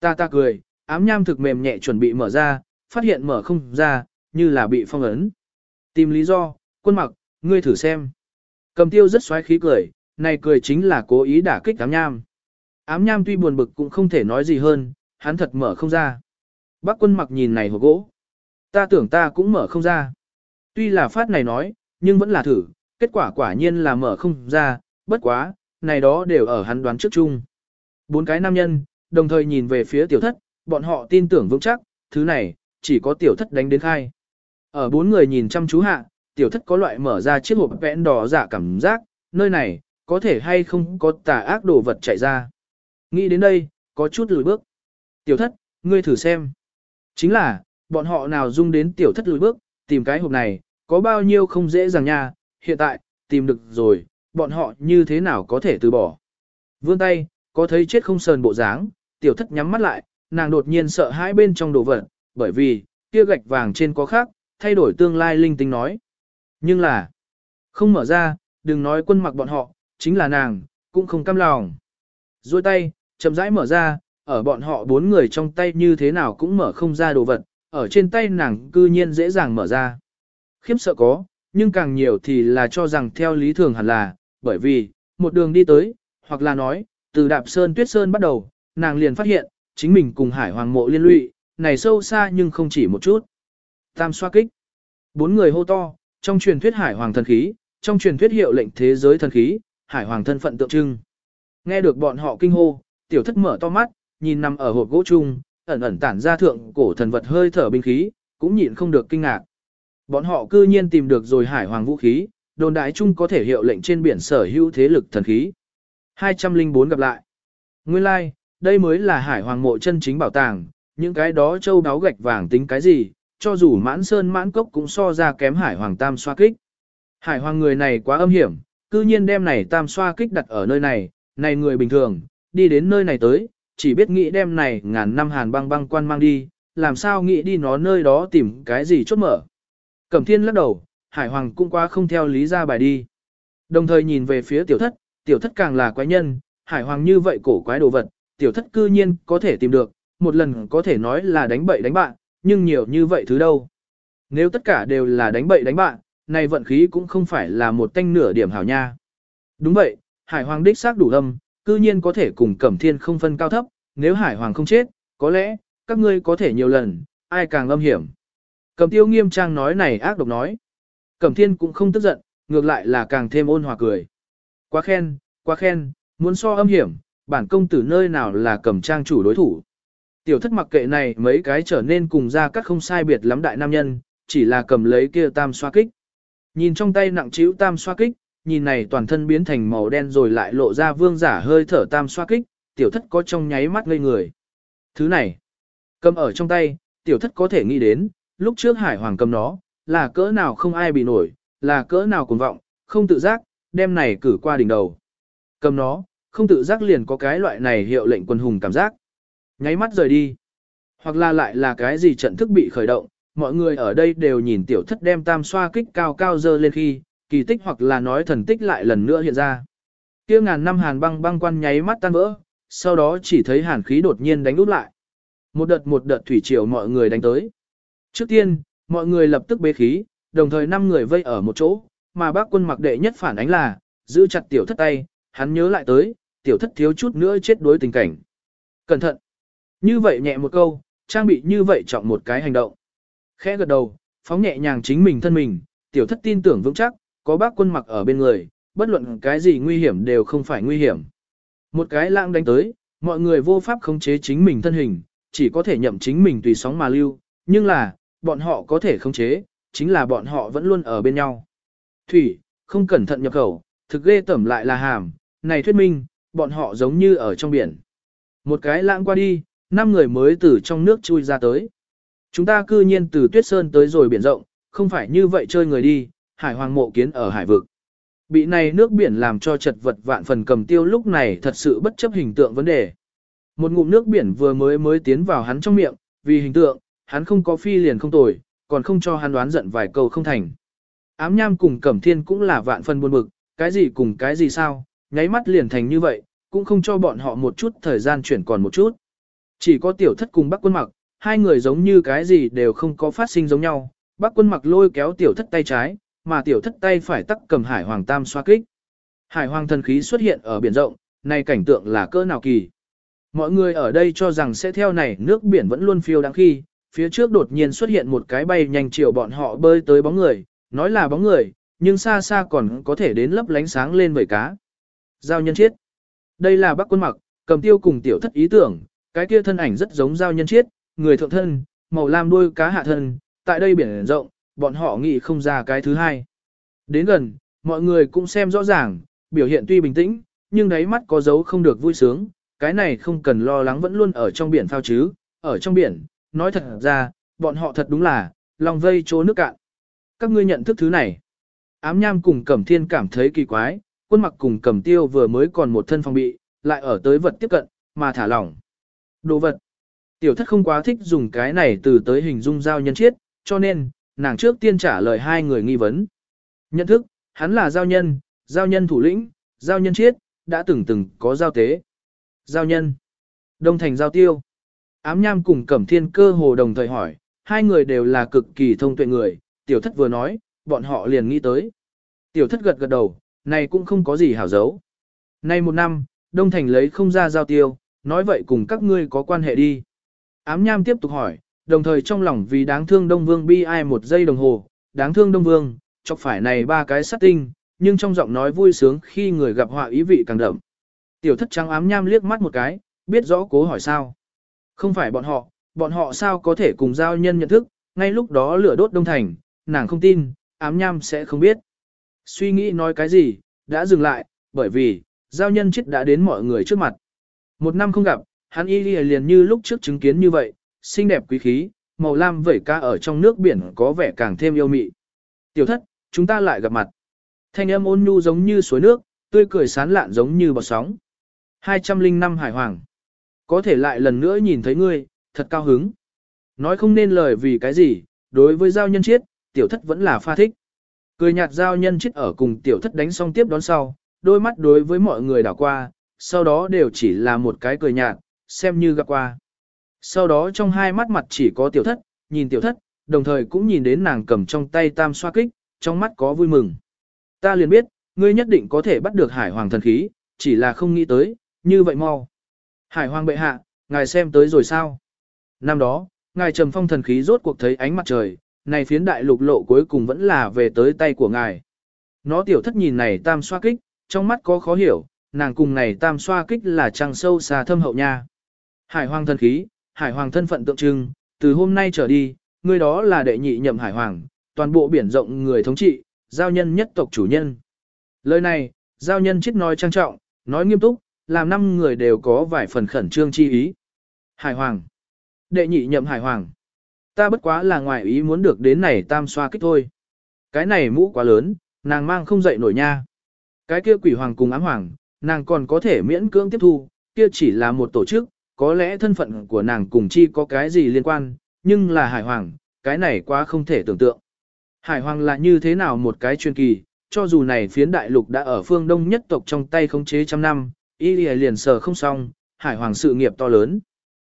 Ta ta cười, ám nham thực mềm nhẹ chuẩn bị mở ra, phát hiện mở không ra, như là bị phong ấn. Tìm lý do, quân mặc, ngươi thử xem. Cầm tiêu rất xoáy khí cười, này cười chính là cố ý đả kích ám nham. Ám nham tuy buồn bực cũng không thể nói gì hơn, hắn thật mở không ra. Bác quân mặc nhìn này hộp gỗ. Ta tưởng ta cũng mở không ra. Tuy là phát này nói, nhưng vẫn là thử, kết quả quả nhiên là mở không ra, bất quá, này đó đều ở hắn đoán trước chung. Bốn cái nam nhân, đồng thời nhìn về phía tiểu thất, bọn họ tin tưởng vững chắc, thứ này, chỉ có tiểu thất đánh đến khai. Ở bốn người nhìn chăm chú hạ, tiểu thất có loại mở ra chiếc hộp vẽn đỏ giả cảm giác, nơi này, có thể hay không có tà ác đồ vật chạy ra. Nghĩ đến đây, có chút lùi bước. Tiểu thất, ngươi thử xem. Chính là, bọn họ nào dung đến tiểu thất lùi bước, tìm cái hộp này, có bao nhiêu không dễ dàng nha, hiện tại, tìm được rồi, bọn họ như thế nào có thể từ bỏ. Vươn tay, có thấy chết không sờn bộ dáng, tiểu thất nhắm mắt lại, nàng đột nhiên sợ hãi bên trong đồ vật, bởi vì, kia gạch vàng trên có khác, thay đổi tương lai linh tinh nói. Nhưng là, không mở ra, đừng nói quân mặc bọn họ, chính là nàng, cũng không cam lòng. Rồi tay, chậm rãi mở ra, ở bọn họ bốn người trong tay như thế nào cũng mở không ra đồ vật, ở trên tay nàng cư nhiên dễ dàng mở ra. Khiếp sợ có, nhưng càng nhiều thì là cho rằng theo lý thường hẳn là, bởi vì, một đường đi tới, hoặc là nói, từ đạp sơn tuyết sơn bắt đầu, nàng liền phát hiện, chính mình cùng hải hoàng mộ liên lụy, này sâu xa nhưng không chỉ một chút. Tam xoa kích. Bốn người hô to, trong truyền thuyết hải hoàng thần khí, trong truyền thuyết hiệu lệnh thế giới thần khí, hải hoàng thân phận tượng trưng. Nghe được bọn họ kinh hô, tiểu thất mở to mắt, nhìn nằm ở hộp gỗ chung, ẩn ẩn tản ra thượng cổ thần vật hơi thở binh khí, cũng nhịn không được kinh ngạc. Bọn họ cư nhiên tìm được rồi hải hoàng vũ khí, đồn đại chung có thể hiệu lệnh trên biển sở hữu thế lực thần khí. 204 gặp lại. Nguyên lai, like, đây mới là hải hoàng mộ chân chính bảo tàng, những cái đó châu đáo gạch vàng tính cái gì, cho dù mãn sơn mãn cốc cũng so ra kém hải hoàng tam xoa kích. Hải hoàng người này quá âm hiểm, cư nhiên đem này tam xoa kích đặt ở nơi này, này người bình thường, đi đến nơi này tới, chỉ biết nghĩ đem này ngàn năm hàn băng băng quan mang đi, làm sao nghĩ đi nó nơi đó tìm cái gì chốt mở. Cẩm thiên lắc đầu, hải hoàng cũng quá không theo lý ra bài đi. Đồng thời nhìn về phía tiểu thất, tiểu thất càng là quái nhân, hải hoàng như vậy cổ quái đồ vật, tiểu thất cư nhiên có thể tìm được, một lần có thể nói là đánh bậy đánh bạn, nhưng nhiều như vậy thứ đâu. Nếu tất cả đều là đánh bậy đánh bạn, này vận khí cũng không phải là một tanh nửa điểm hảo nha. Đúng vậy, hải hoàng đích xác đủ âm, cư nhiên có thể cùng cẩm thiên không phân cao thấp, nếu hải hoàng không chết, có lẽ, các ngươi có thể nhiều lần, ai càng âm hiểm. Cẩm tiêu nghiêm trang nói này ác độc nói. Cẩm thiên cũng không tức giận, ngược lại là càng thêm ôn hòa cười. Quá khen, quá khen, muốn so âm hiểm, bản công tử nơi nào là cẩm trang chủ đối thủ. Tiểu thất mặc kệ này mấy cái trở nên cùng ra các không sai biệt lắm đại nam nhân, chỉ là cầm lấy kia tam xoa kích. Nhìn trong tay nặng chịu tam xoa kích, nhìn này toàn thân biến thành màu đen rồi lại lộ ra vương giả hơi thở tam xoa kích, tiểu thất có trong nháy mắt ngây người. Thứ này, cầm ở trong tay, tiểu thất có thể nghĩ đến, lúc trước hải hoàng cầm nó, là cỡ nào không ai bị nổi, là cỡ nào cuồng vọng, không tự giác, đem này cử qua đỉnh đầu. Cầm nó, không tự giác liền có cái loại này hiệu lệnh quân hùng cảm giác. Nháy mắt rời đi. Hoặc là lại là cái gì trận thức bị khởi động, mọi người ở đây đều nhìn tiểu thất đem tam xoa kích cao cao dơ lên khi, kỳ tích hoặc là nói thần tích lại lần nữa hiện ra. Kia ngàn năm hàn băng băng quan nháy mắt tan vỡ, sau đó chỉ thấy hàn khí đột nhiên đánh úp lại. Một đợt một đợt thủy triều mọi người đánh tới. Trước tiên, mọi người lập tức bế khí, đồng thời năm người vây ở một chỗ, mà bác quân mặc đệ nhất phản ánh là, giữ chặt tiểu thất tay, hắn nhớ lại tới, tiểu thất thiếu chút nữa chết đối tình cảnh. Cẩn thận! Như vậy nhẹ một câu, trang bị như vậy chọn một cái hành động. Khẽ gật đầu, phóng nhẹ nhàng chính mình thân mình, tiểu thất tin tưởng vững chắc, có bác quân mặc ở bên người, bất luận cái gì nguy hiểm đều không phải nguy hiểm. Một cái lãng đánh tới, mọi người vô pháp khống chế chính mình thân hình, chỉ có thể nhậm chính mình tùy sóng mà lưu, nhưng là, bọn họ có thể khống chế, chính là bọn họ vẫn luôn ở bên nhau. Thủy, không cẩn thận nhập khẩu, thực ghê tẩm lại là hàm, này thuyết minh, bọn họ giống như ở trong biển. Một cái lãng qua đi, năm người mới từ trong nước chui ra tới. Chúng ta cư nhiên từ tuyết sơn tới rồi biển rộng, không phải như vậy chơi người đi, hải hoàng mộ kiến ở hải vực. Bị này nước biển làm cho chật vật vạn phần cầm tiêu lúc này thật sự bất chấp hình tượng vấn đề. Một ngụm nước biển vừa mới mới tiến vào hắn trong miệng, vì hình tượng, hắn không có phi liền không tồi, còn không cho hắn đoán giận vài câu không thành. Ám nham cùng cẩm thiên cũng là vạn phần buồn bực, cái gì cùng cái gì sao, nháy mắt liền thành như vậy, cũng không cho bọn họ một chút thời gian chuyển còn một chút. Chỉ có tiểu thất cùng bác quân mặc, hai người giống như cái gì đều không có phát sinh giống nhau, bác quân mặc lôi kéo tiểu thất tay trái, mà tiểu thất tay phải tắc cầm hải hoàng tam xoa kích. Hải hoàng thần khí xuất hiện ở biển rộng, này cảnh tượng là cỡ nào kỳ. Mọi người ở đây cho rằng sẽ theo này nước biển vẫn luôn phiêu đáng khi, phía trước đột nhiên xuất hiện một cái bay nhanh chiều bọn họ bơi tới bóng người, nói là bóng người, nhưng xa xa còn có thể đến lấp lánh sáng lên bởi cá. Giao nhân chết. Đây là bác quân mặc, cầm tiêu cùng tiểu thất ý tưởng, cái kia thân ảnh rất giống giao nhân chiết, người thượng thân, màu lam đuôi cá hạ thân, tại đây biển rộng, bọn họ nghĩ không ra cái thứ hai. Đến gần, mọi người cũng xem rõ ràng, biểu hiện tuy bình tĩnh, nhưng đáy mắt có dấu không được vui sướng, cái này không cần lo lắng vẫn luôn ở trong biển phao chứ, ở trong biển, nói thật ra, bọn họ thật đúng là, lòng vây chỗ nước cạn. Các ngươi nhận thức thứ này. Ám nham cùng cẩm thiên cảm thấy kỳ quái, quân mặc cùng cẩm tiêu vừa mới còn một thân phòng bị, lại ở tới vật tiếp cận, mà thả lỏng. Đồ vật. Tiểu thất không quá thích dùng cái này từ tới hình dung giao nhân chiết, cho nên, nàng trước tiên trả lời hai người nghi vấn. Nhận thức, hắn là giao nhân, giao nhân thủ lĩnh, giao nhân chiết, đã từng từng có giao tế. Giao nhân. Đông thành giao tiêu. Ám nham cùng cẩm thiên cơ hồ đồng thời hỏi, hai người đều là cực kỳ thông tuệ người, tiểu thất vừa nói, bọn họ liền nghĩ tới. Tiểu thất gật gật đầu, này cũng không có gì hảo giấu. Nay một năm, Đông Thành lấy không ra giao tiêu, nói vậy cùng các ngươi có quan hệ đi. Ám nham tiếp tục hỏi, đồng thời trong lòng vì đáng thương Đông Vương bi ai một giây đồng hồ, đáng thương Đông Vương, chọc phải này ba cái sát tinh, nhưng trong giọng nói vui sướng khi người gặp họa ý vị càng đậm. Tiểu thất trắng ám nham liếc mắt một cái, biết rõ cố hỏi sao. Không phải bọn họ, bọn họ sao có thể cùng giao nhân nhận thức, ngay lúc đó lửa đốt Đông Thành, nàng không tin, ám nham sẽ không biết. Suy nghĩ nói cái gì, đã dừng lại, bởi vì, giao nhân chết đã đến mọi người trước mặt. Một năm không gặp, hắn y liền như lúc trước chứng kiến như vậy, xinh đẹp quý khí, màu lam vẩy ca ở trong nước biển có vẻ càng thêm yêu mị. Tiểu thất, chúng ta lại gặp mặt. Thanh âm ôn nhu giống như suối nước, tươi cười sán lạn giống như bọt sóng. 205 Hải Hoàng. Có thể lại lần nữa nhìn thấy ngươi, thật cao hứng. Nói không nên lời vì cái gì, đối với giao nhân chiết, tiểu thất vẫn là pha thích. Cười nhạt giao nhân chiết ở cùng tiểu thất đánh xong tiếp đón sau, đôi mắt đối với mọi người đảo qua, sau đó đều chỉ là một cái cười nhạt, xem như gặp qua. Sau đó trong hai mắt mặt chỉ có tiểu thất, nhìn tiểu thất, đồng thời cũng nhìn đến nàng cầm trong tay tam xoa kích, trong mắt có vui mừng. Ta liền biết, ngươi nhất định có thể bắt được hải hoàng thần khí, chỉ là không nghĩ tới, như vậy mau. Hải hoàng bệ hạ, ngài xem tới rồi sao? Năm đó, ngài trầm phong thần khí rốt cuộc thấy ánh mặt trời, này phiến đại lục lộ cuối cùng vẫn là về tới tay của ngài. Nó tiểu thất nhìn này tam xoa kích, trong mắt có khó hiểu, nàng cùng này tam xoa kích là trăng sâu xa thâm hậu nha. Hải hoàng thân khí, hải hoàng thân phận tượng trưng, từ hôm nay trở đi, người đó là đệ nhị nhậm hải hoàng, toàn bộ biển rộng người thống trị, giao nhân nhất tộc chủ nhân. Lời này, giao nhân chết nói trang trọng, nói nghiêm túc, làm năm người đều có vài phần khẩn trương chi ý. Hải hoàng. Đệ nhị nhậm hải hoàng. Ta bất quá là ngoại ý muốn được đến này tam xoa kích thôi. Cái này mũ quá lớn, nàng mang không dậy nổi nha. Cái kia quỷ hoàng cùng ám hoàng, nàng còn có thể miễn cưỡng tiếp thu, kia chỉ là một tổ chức, có lẽ thân phận của nàng cùng chi có cái gì liên quan, nhưng là hải hoàng, cái này quá không thể tưởng tượng. Hải hoàng là như thế nào một cái chuyên kỳ, cho dù này phiến đại lục đã ở phương đông nhất tộc trong tay khống chế trăm năm, y liền sờ không xong, hải hoàng sự nghiệp to lớn.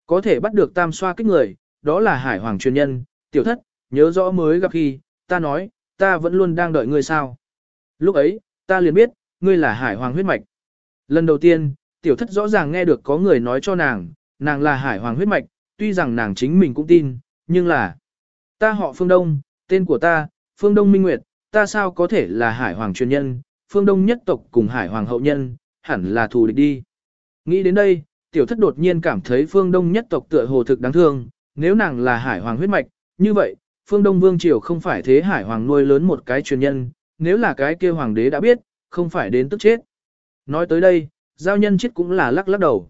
Có thể bắt được tam xoa kích người, đó là hải hoàng chuyên nhân, tiểu thất, nhớ rõ mới gặp khi, ta nói, ta vẫn luôn đang đợi ngươi sao. Lúc ấy, ta liền biết, ngươi là hải hoàng huyết mạch. Lần đầu tiên, tiểu thất rõ ràng nghe được có người nói cho nàng, nàng là hải hoàng huyết mạch, tuy rằng nàng chính mình cũng tin, nhưng là, ta họ phương đông, tên của ta, phương đông minh nguyệt, ta sao có thể là hải hoàng truyền nhân, phương đông nhất tộc cùng hải hoàng hậu nhân, hẳn là thù địch đi. Nghĩ đến đây, tiểu thất đột nhiên cảm thấy phương đông nhất tộc tựa hồ thực đáng thương, nếu nàng là hải hoàng huyết mạch, như vậy, phương đông vương triều không phải thế hải hoàng nuôi lớn một cái truyền nhân, nếu là cái kia hoàng đế đã biết, không phải đến tức chết. Nói tới đây, giao nhân chết cũng là lắc lắc đầu.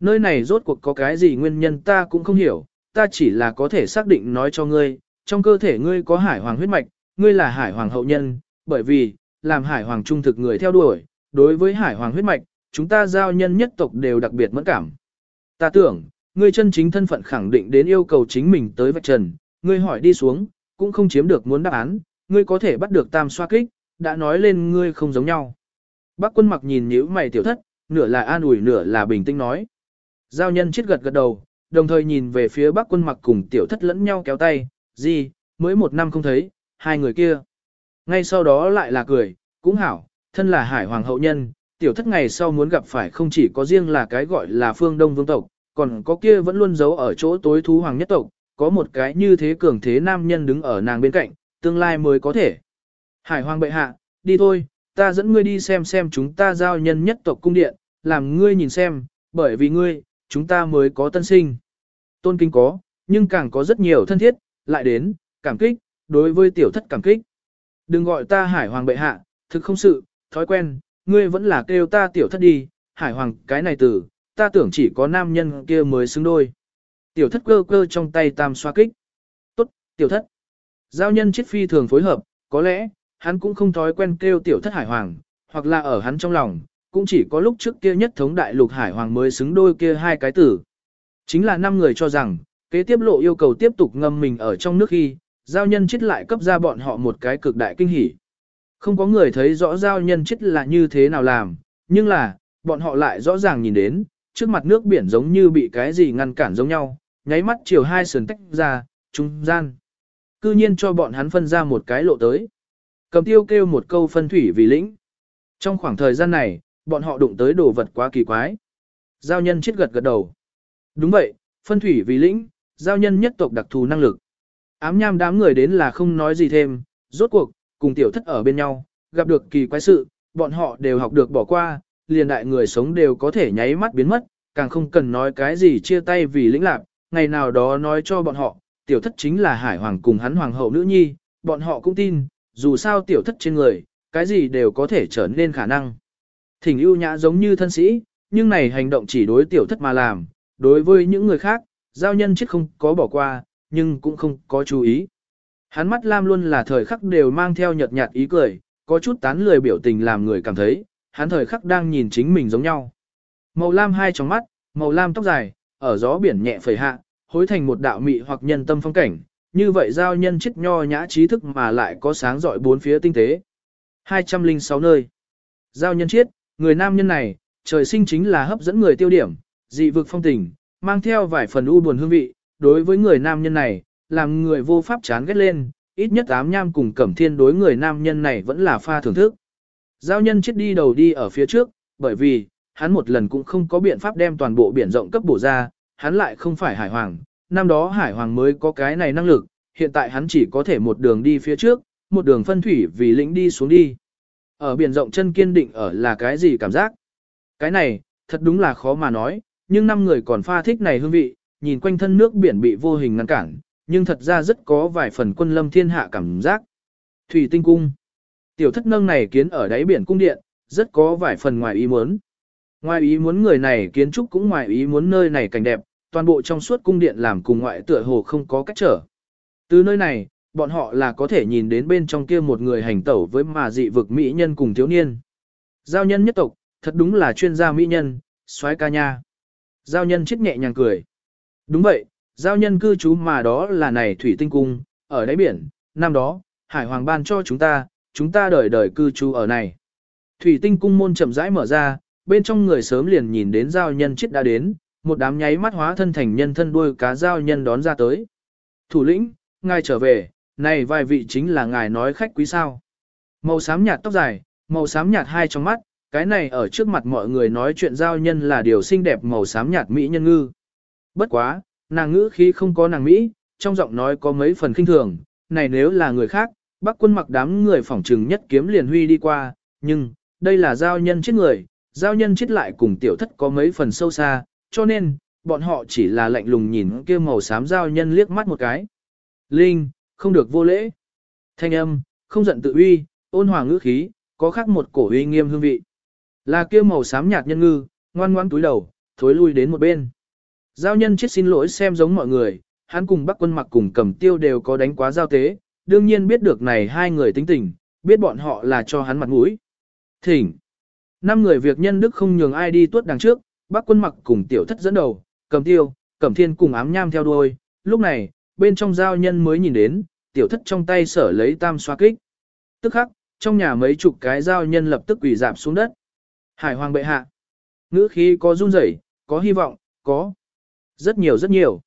Nơi này rốt cuộc có cái gì nguyên nhân ta cũng không hiểu, ta chỉ là có thể xác định nói cho ngươi, trong cơ thể ngươi có hải hoàng huyết mạch, ngươi là hải hoàng hậu nhân, bởi vì, làm hải hoàng trung thực người theo đuổi, đối với hải hoàng huyết mạch, chúng ta giao nhân nhất tộc đều đặc biệt mẫn cảm. Ta tưởng, ngươi chân chính thân phận khẳng định đến yêu cầu chính mình tới vạch trần, ngươi hỏi đi xuống, cũng không chiếm được muốn đáp án, ngươi có thể bắt được tam xoa kích, đã nói lên ngươi không giống nhau. Bác quân mặc nhìn nhíu mày tiểu thất, nửa là an ủi nửa là bình tĩnh nói. Giao nhân chết gật gật đầu, đồng thời nhìn về phía bác quân mặc cùng tiểu thất lẫn nhau kéo tay, gì, mới một năm không thấy, hai người kia. Ngay sau đó lại là cười, cũng hảo, thân là hải hoàng hậu nhân, tiểu thất ngày sau muốn gặp phải không chỉ có riêng là cái gọi là phương đông vương tộc, còn có kia vẫn luôn giấu ở chỗ tối thú hoàng nhất tộc, có một cái như thế cường thế nam nhân đứng ở nàng bên cạnh, tương lai mới có thể. Hải hoàng bệ hạ, đi thôi, ta dẫn ngươi đi xem xem chúng ta giao nhân nhất tộc cung điện, làm ngươi nhìn xem, bởi vì ngươi, chúng ta mới có tân sinh. Tôn kinh có, nhưng càng có rất nhiều thân thiết, lại đến, cảm kích, đối với tiểu thất cảm kích. Đừng gọi ta hải hoàng bệ hạ, thực không sự, thói quen, ngươi vẫn là kêu ta tiểu thất đi, hải hoàng cái này từ, ta tưởng chỉ có nam nhân kia mới xứng đôi. Tiểu thất cơ cơ trong tay tam xoa kích. Tốt, tiểu thất. Giao nhân chết phi thường phối hợp, có lẽ, hắn cũng không thói quen kêu tiểu thất hải hoàng, hoặc là ở hắn trong lòng, cũng chỉ có lúc trước kia nhất thống đại lục hải hoàng mới xứng đôi kia hai cái tử. Chính là năm người cho rằng, kế tiếp lộ yêu cầu tiếp tục ngâm mình ở trong nước khi, giao nhân chết lại cấp ra bọn họ một cái cực đại kinh hỉ. Không có người thấy rõ giao nhân chết là như thế nào làm, nhưng là, bọn họ lại rõ ràng nhìn đến, trước mặt nước biển giống như bị cái gì ngăn cản giống nhau, nháy mắt chiều hai sườn tách ra, trung gian. Cư nhiên cho bọn hắn phân ra một cái lộ tới. Cầm tiêu kêu một câu phân thủy vì lĩnh. Trong khoảng thời gian này, bọn họ đụng tới đồ vật quá kỳ quái. Giao nhân chết gật gật đầu. Đúng vậy, phân thủy vì lĩnh, giao nhân nhất tộc đặc thù năng lực. Ám nham đám người đến là không nói gì thêm, rốt cuộc, cùng tiểu thất ở bên nhau, gặp được kỳ quái sự, bọn họ đều học được bỏ qua, liền đại người sống đều có thể nháy mắt biến mất, càng không cần nói cái gì chia tay vì lĩnh lạc, ngày nào đó nói cho bọn họ, tiểu thất chính là hải hoàng cùng hắn hoàng hậu nữ nhi, bọn họ cũng tin, dù sao tiểu thất trên người, cái gì đều có thể trở nên khả năng. Thỉnh ưu nhã giống như thân sĩ, nhưng này hành động chỉ đối tiểu thất mà làm, đối với những người khác, giao nhân chết không có bỏ qua, nhưng cũng không có chú ý. Hắn mắt lam luôn là thời khắc đều mang theo nhợt nhạt ý cười, có chút tán lười biểu tình làm người cảm thấy, hắn thời khắc đang nhìn chính mình giống nhau. Màu lam hai trong mắt, màu lam tóc dài, ở gió biển nhẹ phẩy hạ, hối thành một đạo mị hoặc nhân tâm phong cảnh, như vậy giao nhân chết nho nhã trí thức mà lại có sáng dọi bốn phía tinh tế. 206 nơi. Giao nhân chiết, người nam nhân này, trời sinh chính là hấp dẫn người tiêu điểm, dị vực phong tình, mang theo vài phần u buồn hương vị, đối với người nam nhân này, làm người vô pháp chán ghét lên, ít nhất ám nham cùng cẩm thiên đối người nam nhân này vẫn là pha thưởng thức. Giao nhân chết đi đầu đi ở phía trước, bởi vì, hắn một lần cũng không có biện pháp đem toàn bộ biển rộng cấp bổ ra, hắn lại không phải hải hoàng, năm đó hải hoàng mới có cái này năng lực, hiện tại hắn chỉ có thể một đường đi phía trước, một đường phân thủy vì lĩnh đi xuống đi. Ở biển rộng chân kiên định ở là cái gì cảm giác? Cái này, thật đúng là khó mà nói, nhưng năm người còn pha thích này hương vị, nhìn quanh thân nước biển bị vô hình ngăn cản, nhưng thật ra rất có vài phần quân lâm thiên hạ cảm giác. Thủy tinh cung. Tiểu thất nâng này kiến ở đáy biển cung điện, rất có vài phần ngoài ý muốn. Ngoài ý muốn người này kiến trúc cũng ngoài ý muốn nơi này cảnh đẹp, toàn bộ trong suốt cung điện làm cùng ngoại tựa hồ không có cách trở. Từ nơi này, bọn họ là có thể nhìn đến bên trong kia một người hành tẩu với mà dị vực mỹ nhân cùng thiếu niên. Giao nhân nhất tộc, thật đúng là chuyên gia mỹ nhân, soái ca nha. Giao nhân chết nhẹ nhàng cười. Đúng vậy, giao nhân cư trú mà đó là này thủy tinh cung, ở đáy biển, năm đó, hải hoàng ban cho chúng ta, chúng ta đời đời cư trú ở này. Thủy tinh cung môn chậm rãi mở ra, bên trong người sớm liền nhìn đến giao nhân chết đã đến, một đám nháy mắt hóa thân thành nhân thân đuôi cá giao nhân đón ra tới. Thủ lĩnh, ngài trở về, này vài vị chính là ngài nói khách quý sao. Màu xám nhạt tóc dài, màu xám nhạt hai trong mắt, cái này ở trước mặt mọi người nói chuyện giao nhân là điều xinh đẹp màu xám nhạt mỹ nhân ngư. Bất quá, nàng ngữ khi không có nàng Mỹ, trong giọng nói có mấy phần kinh thường, này nếu là người khác, bác quân mặc đám người phỏng trừng nhất kiếm liền huy đi qua, nhưng, đây là giao nhân chết người, giao nhân chết lại cùng tiểu thất có mấy phần sâu xa, cho nên, bọn họ chỉ là lạnh lùng nhìn kia màu xám giao nhân liếc mắt một cái. Linh, không được vô lễ. Thanh âm, không giận tự uy, ôn hòa ngữ khí, có khác một cổ uy nghiêm hương vị. Là kia màu xám nhạt nhân ngư, ngoan ngoãn túi đầu, thối lui đến một bên. Giao nhân chết xin lỗi xem giống mọi người, hắn cùng bắc quân mặc cùng cầm tiêu đều có đánh quá giao tế, đương nhiên biết được này hai người tính tình, biết bọn họ là cho hắn mặt mũi. Thỉnh. Năm người việc nhân đức không nhường ai đi tuốt đằng trước, bắc quân mặc cùng tiểu thất dẫn đầu, cầm tiêu, cầm thiên cùng ám nham theo đuôi. Lúc này, bên trong giao nhân mới nhìn đến, tiểu thất trong tay sở lấy tam xoa kích. Tức khắc, trong nhà mấy chục cái giao nhân lập tức quỳ dạp xuống đất. Hải hoàng bệ hạ. Ngữ khí có run rẩy, có hy vọng, có. Rất nhiều rất nhiều.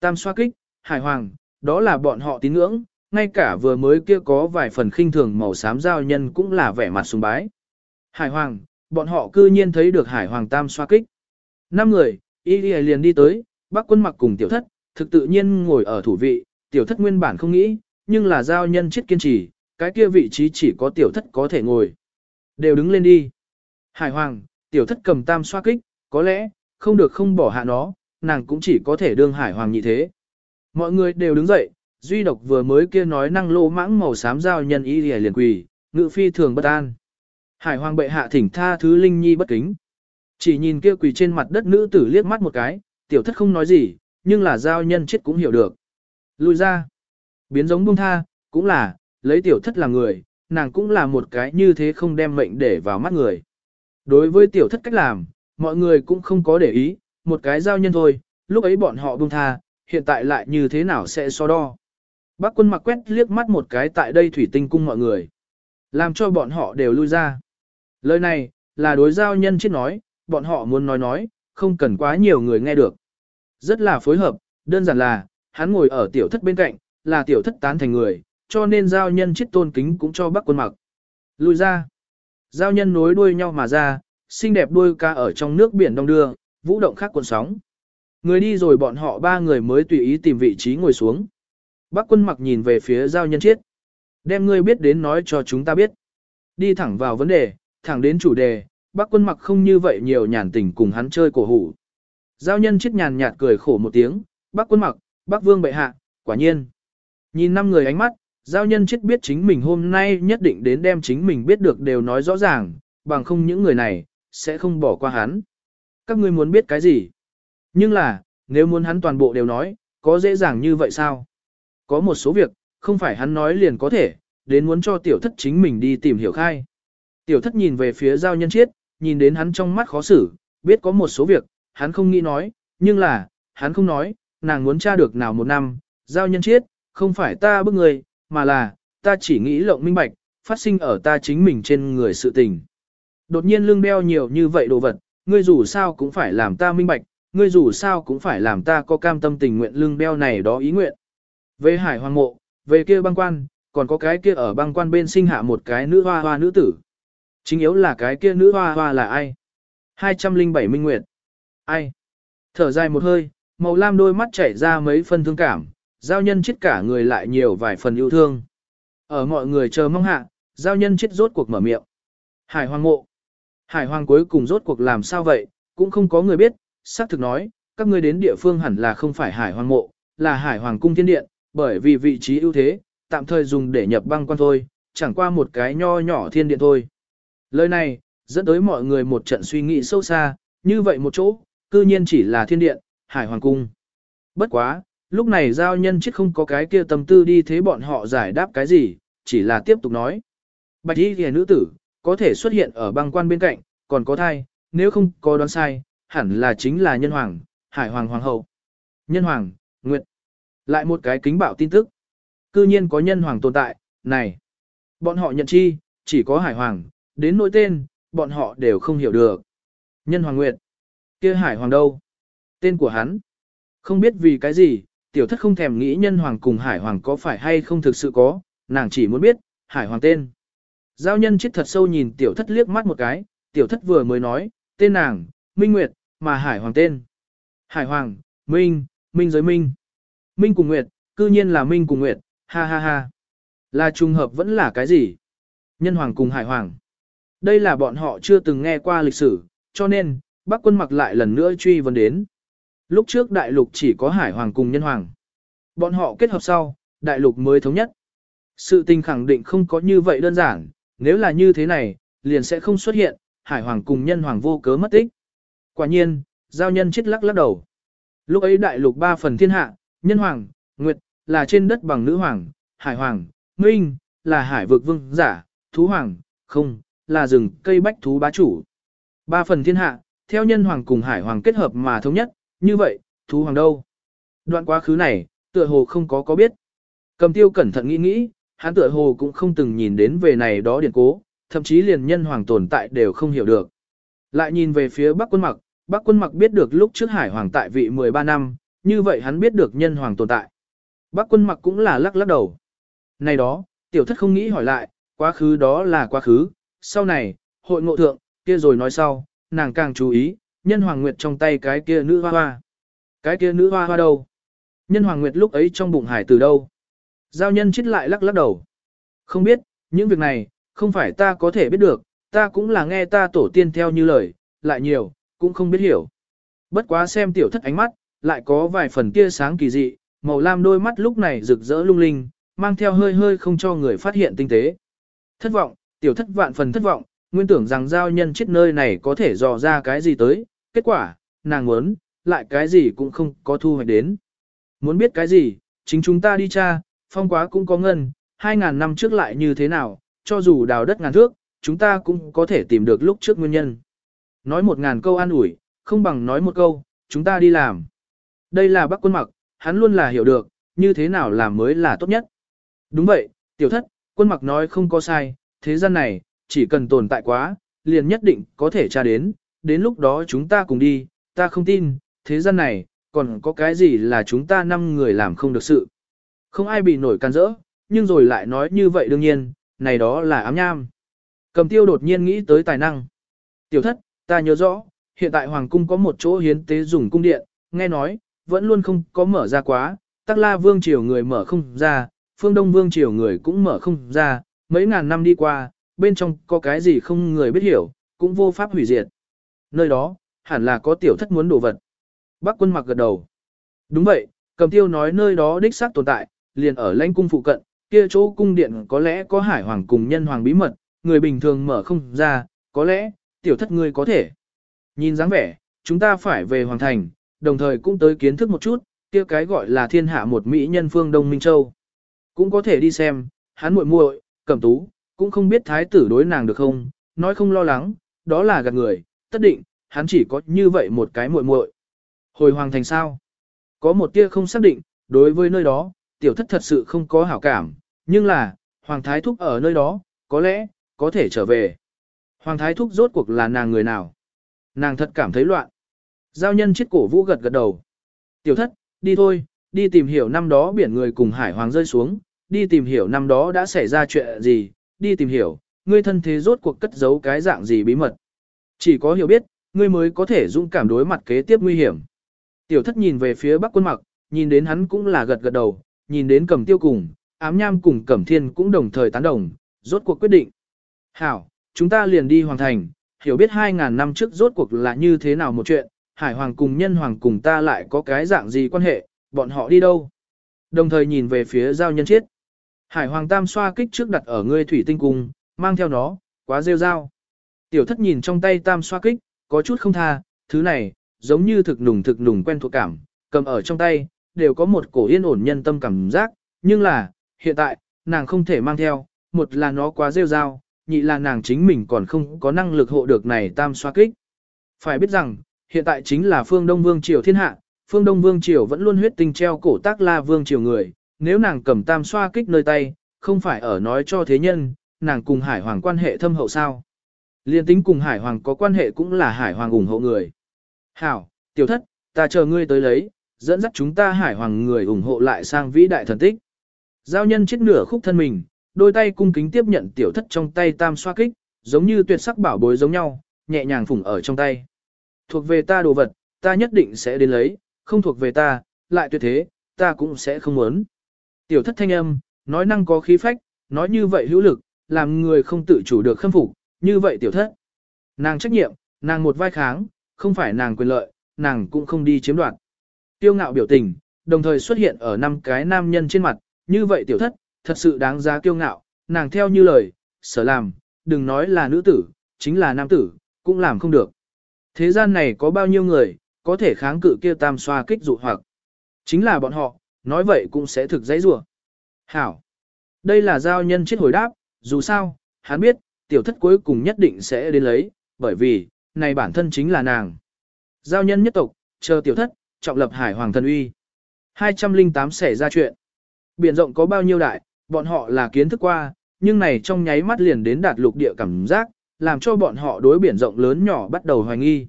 Tam xoa kích, hải hoàng, đó là bọn họ tín ngưỡng, ngay cả vừa mới kia có vài phần khinh thường màu xám giao nhân cũng là vẻ mặt sùng bái. Hải hoàng, bọn họ cư nhiên thấy được hải hoàng tam xoa kích. Năm người, y liền đi tới, bác quân mặc cùng tiểu thất, thực tự nhiên ngồi ở thủ vị, tiểu thất nguyên bản không nghĩ, nhưng là giao nhân chết kiên trì, cái kia vị trí chỉ có tiểu thất có thể ngồi. Đều đứng lên đi. Hải hoàng, tiểu thất cầm tam xoa kích, có lẽ, không được không bỏ hạ nó, nàng cũng chỉ có thể đương hải hoàng như thế. Mọi người đều đứng dậy, duy độc vừa mới kia nói năng lô mãng màu xám giao nhân y liền quỳ, ngự phi thường bất an. Hải hoàng bệ hạ thỉnh tha thứ linh nhi bất kính. Chỉ nhìn kia quỳ trên mặt đất nữ tử liếc mắt một cái, tiểu thất không nói gì, nhưng là giao nhân chết cũng hiểu được. Lùi ra. Biến giống buông tha, cũng là, lấy tiểu thất là người, nàng cũng là một cái như thế không đem mệnh để vào mắt người. Đối với tiểu thất cách làm, mọi người cũng không có để ý, một cái giao nhân thôi, lúc ấy bọn họ buông tha, hiện tại lại như thế nào sẽ so đo. Bác quân mặc quét liếc mắt một cái tại đây thủy tinh cung mọi người. Làm cho bọn họ đều lui ra. Lời này, là đối giao nhân chết nói, bọn họ muốn nói nói, không cần quá nhiều người nghe được. Rất là phối hợp, đơn giản là, hắn ngồi ở tiểu thất bên cạnh, là tiểu thất tán thành người, cho nên giao nhân chiết tôn kính cũng cho bác quân mặc. lùi ra. Giao nhân nối đuôi nhau mà ra, xinh đẹp đuôi ca ở trong nước biển đông đưa, vũ động khác cuộn sóng. Người đi rồi bọn họ ba người mới tùy ý tìm vị trí ngồi xuống. Bác quân mặc nhìn về phía giao nhân chiết Đem ngươi biết đến nói cho chúng ta biết. Đi thẳng vào vấn đề, thẳng đến chủ đề, bác quân mặc không như vậy nhiều nhàn tình cùng hắn chơi cổ hủ. Giao nhân chết nhàn nhạt cười khổ một tiếng, bác quân mặc, bác vương bệ hạ, quả nhiên. Nhìn năm người ánh mắt, giao nhân chết biết chính mình hôm nay nhất định đến đem chính mình biết được đều nói rõ ràng, bằng không những người này, sẽ không bỏ qua hắn. Các ngươi muốn biết cái gì? Nhưng là, nếu muốn hắn toàn bộ đều nói, có dễ dàng như vậy sao? Có một số việc, không phải hắn nói liền có thể, đến muốn cho tiểu thất chính mình đi tìm hiểu khai. Tiểu thất nhìn về phía giao nhân chiết, nhìn đến hắn trong mắt khó xử, biết có một số việc, hắn không nghĩ nói, nhưng là, hắn không nói, nàng muốn tra được nào một năm, giao nhân chiết, không phải ta bức người, mà là, ta chỉ nghĩ lộng minh bạch, phát sinh ở ta chính mình trên người sự tình. Đột nhiên lương đeo nhiều như vậy đồ vật, ngươi dù sao cũng phải làm ta minh bạch, ngươi dù sao cũng phải làm ta có cam tâm tình nguyện lương đeo này đó ý nguyện. Về hải hoàng mộ, về kia băng quan, còn có cái kia ở băng quan bên sinh hạ một cái nữ hoa hoa nữ tử. Chính yếu là cái kia nữ hoa hoa là ai? 207 minh nguyệt. Ai? Thở dài một hơi, màu lam đôi mắt chảy ra mấy phân thương cảm, giao nhân chết cả người lại nhiều vài phần yêu thương. Ở mọi người chờ mong hạ, giao nhân chết rốt cuộc mở miệng. Hải hoàng mộ. Hải hoàng cuối cùng rốt cuộc làm sao vậy, cũng không có người biết, xác thực nói, các ngươi đến địa phương hẳn là không phải hải hoàng mộ, là hải hoàng cung thiên điện, bởi vì vị trí ưu thế, tạm thời dùng để nhập băng quan thôi, chẳng qua một cái nho nhỏ thiên điện thôi. Lời này, dẫn tới mọi người một trận suy nghĩ sâu xa, như vậy một chỗ, cư nhiên chỉ là thiên điện, hải hoàng cung. Bất quá, lúc này giao nhân chết không có cái kia tâm tư đi thế bọn họ giải đáp cái gì, chỉ là tiếp tục nói. Bạch y kìa nữ tử, có thể xuất hiện ở băng quan bên cạnh, còn có thai, nếu không có đoán sai, hẳn là chính là nhân hoàng, hải hoàng hoàng hậu. Nhân hoàng, nguyệt. Lại một cái kính bạo tin tức. Cư nhiên có nhân hoàng tồn tại, này. Bọn họ nhận chi, chỉ có hải hoàng, đến nỗi tên, bọn họ đều không hiểu được. Nhân hoàng nguyệt. kia hải hoàng đâu? Tên của hắn. Không biết vì cái gì, tiểu thất không thèm nghĩ nhân hoàng cùng hải hoàng có phải hay không thực sự có, nàng chỉ muốn biết, hải hoàng tên. Giao nhân chết thật sâu nhìn tiểu thất liếc mắt một cái, tiểu thất vừa mới nói, tên nàng, Minh Nguyệt, mà hải hoàng tên. Hải hoàng, Minh, Minh giới Minh. Minh cùng Nguyệt, cư nhiên là Minh cùng Nguyệt, ha ha ha. Là trùng hợp vẫn là cái gì? Nhân hoàng cùng hải hoàng. Đây là bọn họ chưa từng nghe qua lịch sử, cho nên, bác quân mặc lại lần nữa truy vấn đến. Lúc trước đại lục chỉ có hải hoàng cùng nhân hoàng. Bọn họ kết hợp sau, đại lục mới thống nhất. Sự tình khẳng định không có như vậy đơn giản, nếu là như thế này, liền sẽ không xuất hiện, hải hoàng cùng nhân hoàng vô cớ mất tích. Quả nhiên, giao nhân chết lắc lắc đầu. Lúc ấy đại lục ba phần thiên hạ, nhân hoàng, nguyệt, là trên đất bằng nữ hoàng, hải hoàng, minh, là hải vực vương giả, thú hoàng, không, là rừng cây bách thú bá chủ. Ba phần thiên hạ, theo nhân hoàng cùng hải hoàng kết hợp mà thống nhất, như vậy, thú hoàng đâu? Đoạn quá khứ này, tựa hồ không có có biết. Cầm tiêu cẩn thận nghĩ nghĩ, hắn tựa hồ cũng không từng nhìn đến về này đó điển cố, thậm chí liền nhân hoàng tồn tại đều không hiểu được. Lại nhìn về phía Bắc quân mặc, Bắc quân mặc biết được lúc trước hải hoàng tại vị 13 năm, như vậy hắn biết được nhân hoàng tồn tại. Bắc quân mặc cũng là lắc lắc đầu. Này đó, tiểu thất không nghĩ hỏi lại, quá khứ đó là quá khứ, sau này, hội ngộ thượng, kia rồi nói sau, nàng càng chú ý, nhân hoàng nguyệt trong tay cái kia nữ hoa hoa. Cái kia nữ hoa hoa đâu? Nhân hoàng nguyệt lúc ấy trong bụng hải từ đâu? Giao nhân chết lại lắc lắc đầu. Không biết, những việc này, không phải ta có thể biết được, ta cũng là nghe ta tổ tiên theo như lời, lại nhiều, cũng không biết hiểu. Bất quá xem tiểu thất ánh mắt, lại có vài phần tia sáng kỳ dị, màu lam đôi mắt lúc này rực rỡ lung linh, mang theo hơi hơi không cho người phát hiện tinh tế. Thất vọng, tiểu thất vạn phần thất vọng, nguyên tưởng rằng giao nhân chết nơi này có thể dò ra cái gì tới, kết quả, nàng muốn, lại cái gì cũng không có thu hoạch đến. Muốn biết cái gì, chính chúng ta đi tra, phong quá cũng có ngân, 2.000 năm trước lại như thế nào, cho dù đào đất ngàn thước, chúng ta cũng có thể tìm được lúc trước nguyên nhân. Nói một ngàn câu an ủi, không bằng nói một câu, chúng ta đi làm. Đây là bác quân mặc, hắn luôn là hiểu được, như thế nào làm mới là tốt nhất. Đúng vậy, tiểu thất, quân mặc nói không có sai, thế gian này, chỉ cần tồn tại quá, liền nhất định có thể tra đến, đến lúc đó chúng ta cùng đi, ta không tin, thế gian này, còn có cái gì là chúng ta năm người làm không được sự. Không ai bị nổi can rỡ, nhưng rồi lại nói như vậy đương nhiên, này đó là ám nham. Cầm tiêu đột nhiên nghĩ tới tài năng. Tiểu thất, ta nhớ rõ, hiện tại Hoàng cung có một chỗ hiến tế dùng cung điện, nghe nói, vẫn luôn không có mở ra quá, tắc la vương triều người mở không ra, phương đông vương triều người cũng mở không ra, mấy ngàn năm đi qua, bên trong có cái gì không người biết hiểu, cũng vô pháp hủy diệt. Nơi đó, hẳn là có tiểu thất muốn đồ vật. Bác quân mặc gật đầu. Đúng vậy, cầm tiêu nói nơi đó đích xác tồn tại, liền ở lãnh cung phụ cận, kia chỗ cung điện có lẽ có hải hoàng cùng nhân hoàng bí mật, người bình thường mở không ra, có lẽ, tiểu thất ngươi có thể. Nhìn dáng vẻ, chúng ta phải về hoàng thành, đồng thời cũng tới kiến thức một chút, kia cái gọi là thiên hạ một mỹ nhân phương Đông Minh Châu. Cũng có thể đi xem, hắn muội muội, cẩm tú, cũng không biết thái tử đối nàng được không, nói không lo lắng, đó là gạt người, tất định, hắn chỉ có như vậy một cái muội muội. Hồi hoàng thành sao? Có một tia không xác định, đối với nơi đó, tiểu thất thật sự không có hảo cảm, nhưng là, hoàng thái thúc ở nơi đó, có lẽ, có thể trở về. Hoàng thái thúc rốt cuộc là nàng người nào? Nàng thật cảm thấy loạn. Giao nhân chết cổ vũ gật gật đầu. Tiểu thất, đi thôi, đi tìm hiểu năm đó biển người cùng hải hoàng rơi xuống, đi tìm hiểu năm đó đã xảy ra chuyện gì, đi tìm hiểu, ngươi thân thế rốt cuộc cất giấu cái dạng gì bí mật. Chỉ có hiểu biết, ngươi mới có thể dũng cảm đối mặt kế tiếp nguy hiểm. Tiểu thất nhìn về phía bắc quân mặc, nhìn đến hắn cũng là gật gật đầu, nhìn đến cầm tiêu cùng, ám nham cùng cẩm thiên cũng đồng thời tán đồng, rốt cuộc quyết định. Hảo, chúng ta liền đi hoàng thành, hiểu biết 2.000 năm trước rốt cuộc là như thế nào một chuyện, hải hoàng cùng nhân hoàng cùng ta lại có cái dạng gì quan hệ, bọn họ đi đâu. Đồng thời nhìn về phía giao nhân chiết. Hải hoàng tam xoa kích trước đặt ở ngươi thủy tinh cung, mang theo nó, quá rêu rao. Tiểu thất nhìn trong tay tam xoa kích, có chút không tha, thứ này, giống như thực nùng thực nùng quen thuộc cảm, cầm ở trong tay, đều có một cổ yên ổn nhân tâm cảm giác, nhưng là, hiện tại, nàng không thể mang theo, một là nó quá rêu rao, nhị là nàng chính mình còn không có năng lực hộ được này tam xoa kích. Phải biết rằng, hiện tại chính là phương Đông Vương Triều thiên hạ, phương Đông Vương Triều vẫn luôn huyết tinh treo cổ tác la Vương Triều người, nếu nàng cầm tam xoa kích nơi tay, không phải ở nói cho thế nhân, nàng cùng Hải Hoàng quan hệ thâm hậu sao. Liên tính cùng Hải Hoàng có quan hệ cũng là Hải Hoàng ủng hộ người. Hảo, tiểu thất, ta chờ ngươi tới lấy, dẫn dắt chúng ta Hải Hoàng người ủng hộ lại sang vĩ đại thần tích. Giao nhân chết nửa khúc thân mình, đôi tay cung kính tiếp nhận tiểu thất trong tay tam xoa kích, giống như tuyệt sắc bảo bối giống nhau, nhẹ nhàng phủng ở trong tay. Thuộc về ta đồ vật, ta nhất định sẽ đến lấy, không thuộc về ta, lại tuyệt thế, ta cũng sẽ không muốn. Tiểu thất thanh âm, nói năng có khí phách, nói như vậy hữu lực, làm người không tự chủ được khâm phục, như vậy tiểu thất. Nàng trách nhiệm, nàng một vai kháng, không phải nàng quyền lợi, nàng cũng không đi chiếm đoạt. Tiêu ngạo biểu tình, đồng thời xuất hiện ở năm cái nam nhân trên mặt, như vậy tiểu thất, thật sự đáng giá kiêu ngạo, nàng theo như lời, sở làm, đừng nói là nữ tử, chính là nam tử, cũng làm không được. Thế gian này có bao nhiêu người, có thể kháng cự kia tam xoa kích dụ hoặc. Chính là bọn họ, nói vậy cũng sẽ thực dãy rủa. Hảo. Đây là giao nhân chết hồi đáp, dù sao, hắn biết, tiểu thất cuối cùng nhất định sẽ đến lấy, bởi vì, này bản thân chính là nàng. Giao nhân nhất tộc, chờ tiểu thất, trọng lập hải hoàng thần uy. 208 xảy ra chuyện. Biển rộng có bao nhiêu đại, bọn họ là kiến thức qua, nhưng này trong nháy mắt liền đến đạt lục địa cảm giác, làm cho bọn họ đối biển rộng lớn nhỏ bắt đầu hoài nghi.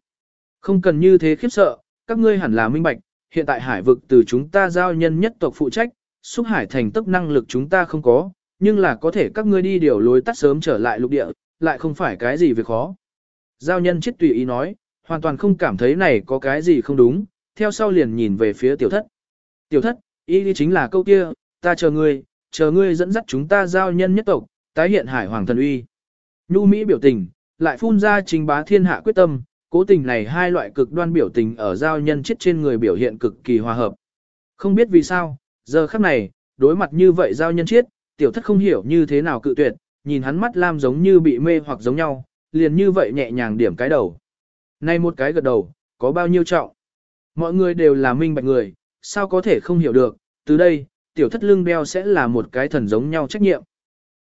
Không cần như thế khiếp sợ, các ngươi hẳn là minh bạch, hiện tại hải vực từ chúng ta giao nhân nhất tộc phụ trách, xúc hải thành tức năng lực chúng ta không có, nhưng là có thể các ngươi đi điều lối tắt sớm trở lại lục địa, lại không phải cái gì việc khó. Giao nhân chết tùy ý nói, hoàn toàn không cảm thấy này có cái gì không đúng, theo sau liền nhìn về phía tiểu thất. Tiểu thất, ý đi chính là câu kia, ta chờ ngươi, chờ ngươi dẫn dắt chúng ta giao nhân nhất tộc, tái hiện hải hoàng thần uy. Nhu Mỹ biểu tình, lại phun ra trình bá thiên hạ quyết tâm, cố tình này hai loại cực đoan biểu tình ở giao nhân chết trên người biểu hiện cực kỳ hòa hợp. Không biết vì sao, giờ khắc này, đối mặt như vậy giao nhân chết, tiểu thất không hiểu như thế nào cự tuyệt, nhìn hắn mắt lam giống như bị mê hoặc giống nhau, liền như vậy nhẹ nhàng điểm cái đầu. Này một cái gật đầu, có bao nhiêu trọng? Mọi người đều là minh bạch người, sao có thể không hiểu được, từ đây, tiểu thất lưng đeo sẽ là một cái thần giống nhau trách nhiệm.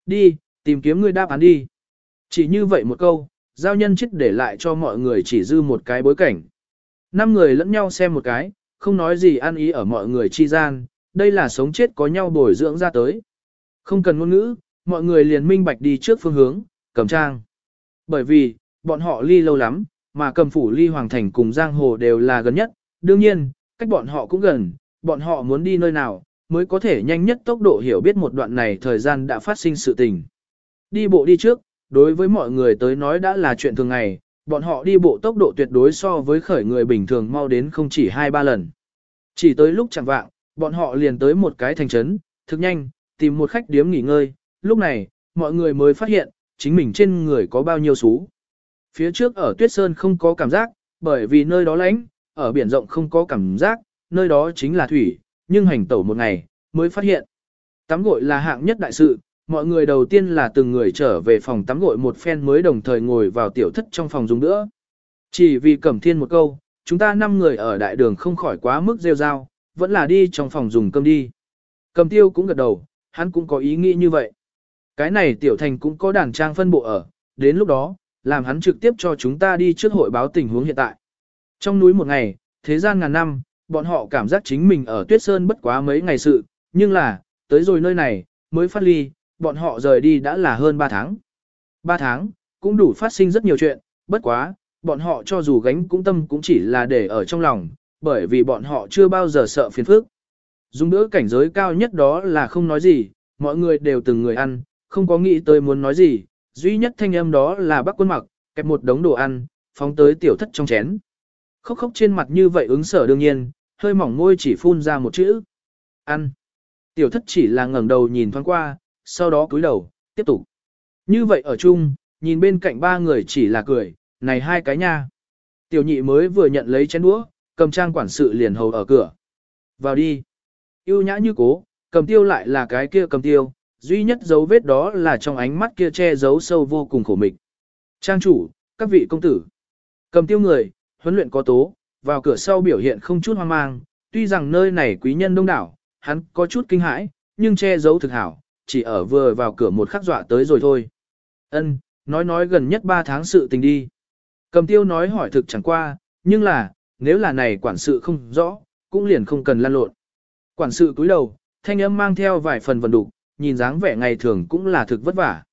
Đi, tìm kiếm người đáp án đi. Chỉ như vậy một câu, giao nhân chết để lại cho mọi người chỉ dư một cái bối cảnh. Năm người lẫn nhau xem một cái, không nói gì ăn ý ở mọi người chi gian, đây là sống chết có nhau bồi dưỡng ra tới. Không cần ngôn ngữ, mọi người liền minh bạch đi trước phương hướng, cầm trang. Bởi vì, bọn họ ly lâu lắm, mà cầm phủ ly hoàng thành cùng giang hồ đều là gần nhất, đương nhiên, cách bọn họ cũng gần, bọn họ muốn đi nơi nào, mới có thể nhanh nhất tốc độ hiểu biết một đoạn này thời gian đã phát sinh sự tình. Đi bộ đi trước, đối với mọi người tới nói đã là chuyện thường ngày, bọn họ đi bộ tốc độ tuyệt đối so với khởi người bình thường mau đến không chỉ 2-3 lần. Chỉ tới lúc chẳng vạng, bọn họ liền tới một cái thành trấn, thực nhanh, tìm một khách điếm nghỉ ngơi, lúc này, mọi người mới phát hiện, chính mình trên người có bao nhiêu xú. Phía trước ở tuyết sơn không có cảm giác, bởi vì nơi đó lạnh, ở biển rộng không có cảm giác, nơi đó chính là thủy, nhưng hành tẩu một ngày, mới phát hiện. Tắm gội là hạng nhất đại sự, mọi người đầu tiên là từng người trở về phòng tắm gội một phen mới đồng thời ngồi vào tiểu thất trong phòng dùng nữa. Chỉ vì cẩm thiên một câu, chúng ta năm người ở đại đường không khỏi quá mức rêu rao, vẫn là đi trong phòng dùng cơm đi. Cầm tiêu cũng gật đầu, hắn cũng có ý nghĩ như vậy. Cái này tiểu thành cũng có đàn trang phân bộ ở, đến lúc đó, làm hắn trực tiếp cho chúng ta đi trước hội báo tình huống hiện tại. Trong núi một ngày, thế gian ngàn năm, bọn họ cảm giác chính mình ở tuyết sơn bất quá mấy ngày sự, nhưng là, tới rồi nơi này, mới phát ly, bọn họ rời đi đã là hơn 3 tháng. 3 tháng, cũng đủ phát sinh rất nhiều chuyện, bất quá, bọn họ cho dù gánh cũng tâm cũng chỉ là để ở trong lòng, bởi vì bọn họ chưa bao giờ sợ phiền phức. Dùng đỡ cảnh giới cao nhất đó là không nói gì, mọi người đều từng người ăn, không có nghĩ tới muốn nói gì, duy nhất thanh âm đó là bác quân mặc, kẹp một đống đồ ăn, phóng tới tiểu thất trong chén. Khóc khóc trên mặt như vậy ứng sở đương nhiên, hơi mỏng môi chỉ phun ra một chữ. Ăn. Tiểu thất chỉ là ngẩng đầu nhìn thoáng qua, sau đó cúi đầu, tiếp tục. Như vậy ở chung, nhìn bên cạnh ba người chỉ là cười, này hai cái nha. Tiểu nhị mới vừa nhận lấy chén đũa, cầm trang quản sự liền hầu ở cửa. Vào đi. Yêu nhã như cố, cầm tiêu lại là cái kia cầm tiêu, duy nhất dấu vết đó là trong ánh mắt kia che giấu sâu vô cùng khổ mịch. Trang chủ, các vị công tử. Cầm tiêu người, huấn luyện có tố, vào cửa sau biểu hiện không chút hoang mang, tuy rằng nơi này quý nhân đông đảo, hắn có chút kinh hãi, nhưng che giấu thực hảo, chỉ ở vừa vào cửa một khắc dọa tới rồi thôi. Ân, nói nói gần nhất 3 tháng sự tình đi. Cầm tiêu nói hỏi thực chẳng qua, nhưng là, nếu là này quản sự không rõ, cũng liền không cần lăn lộn. Quản sự cúi đầu, thanh âm mang theo vài phần vần đục, nhìn dáng vẻ ngày thường cũng là thực vất vả.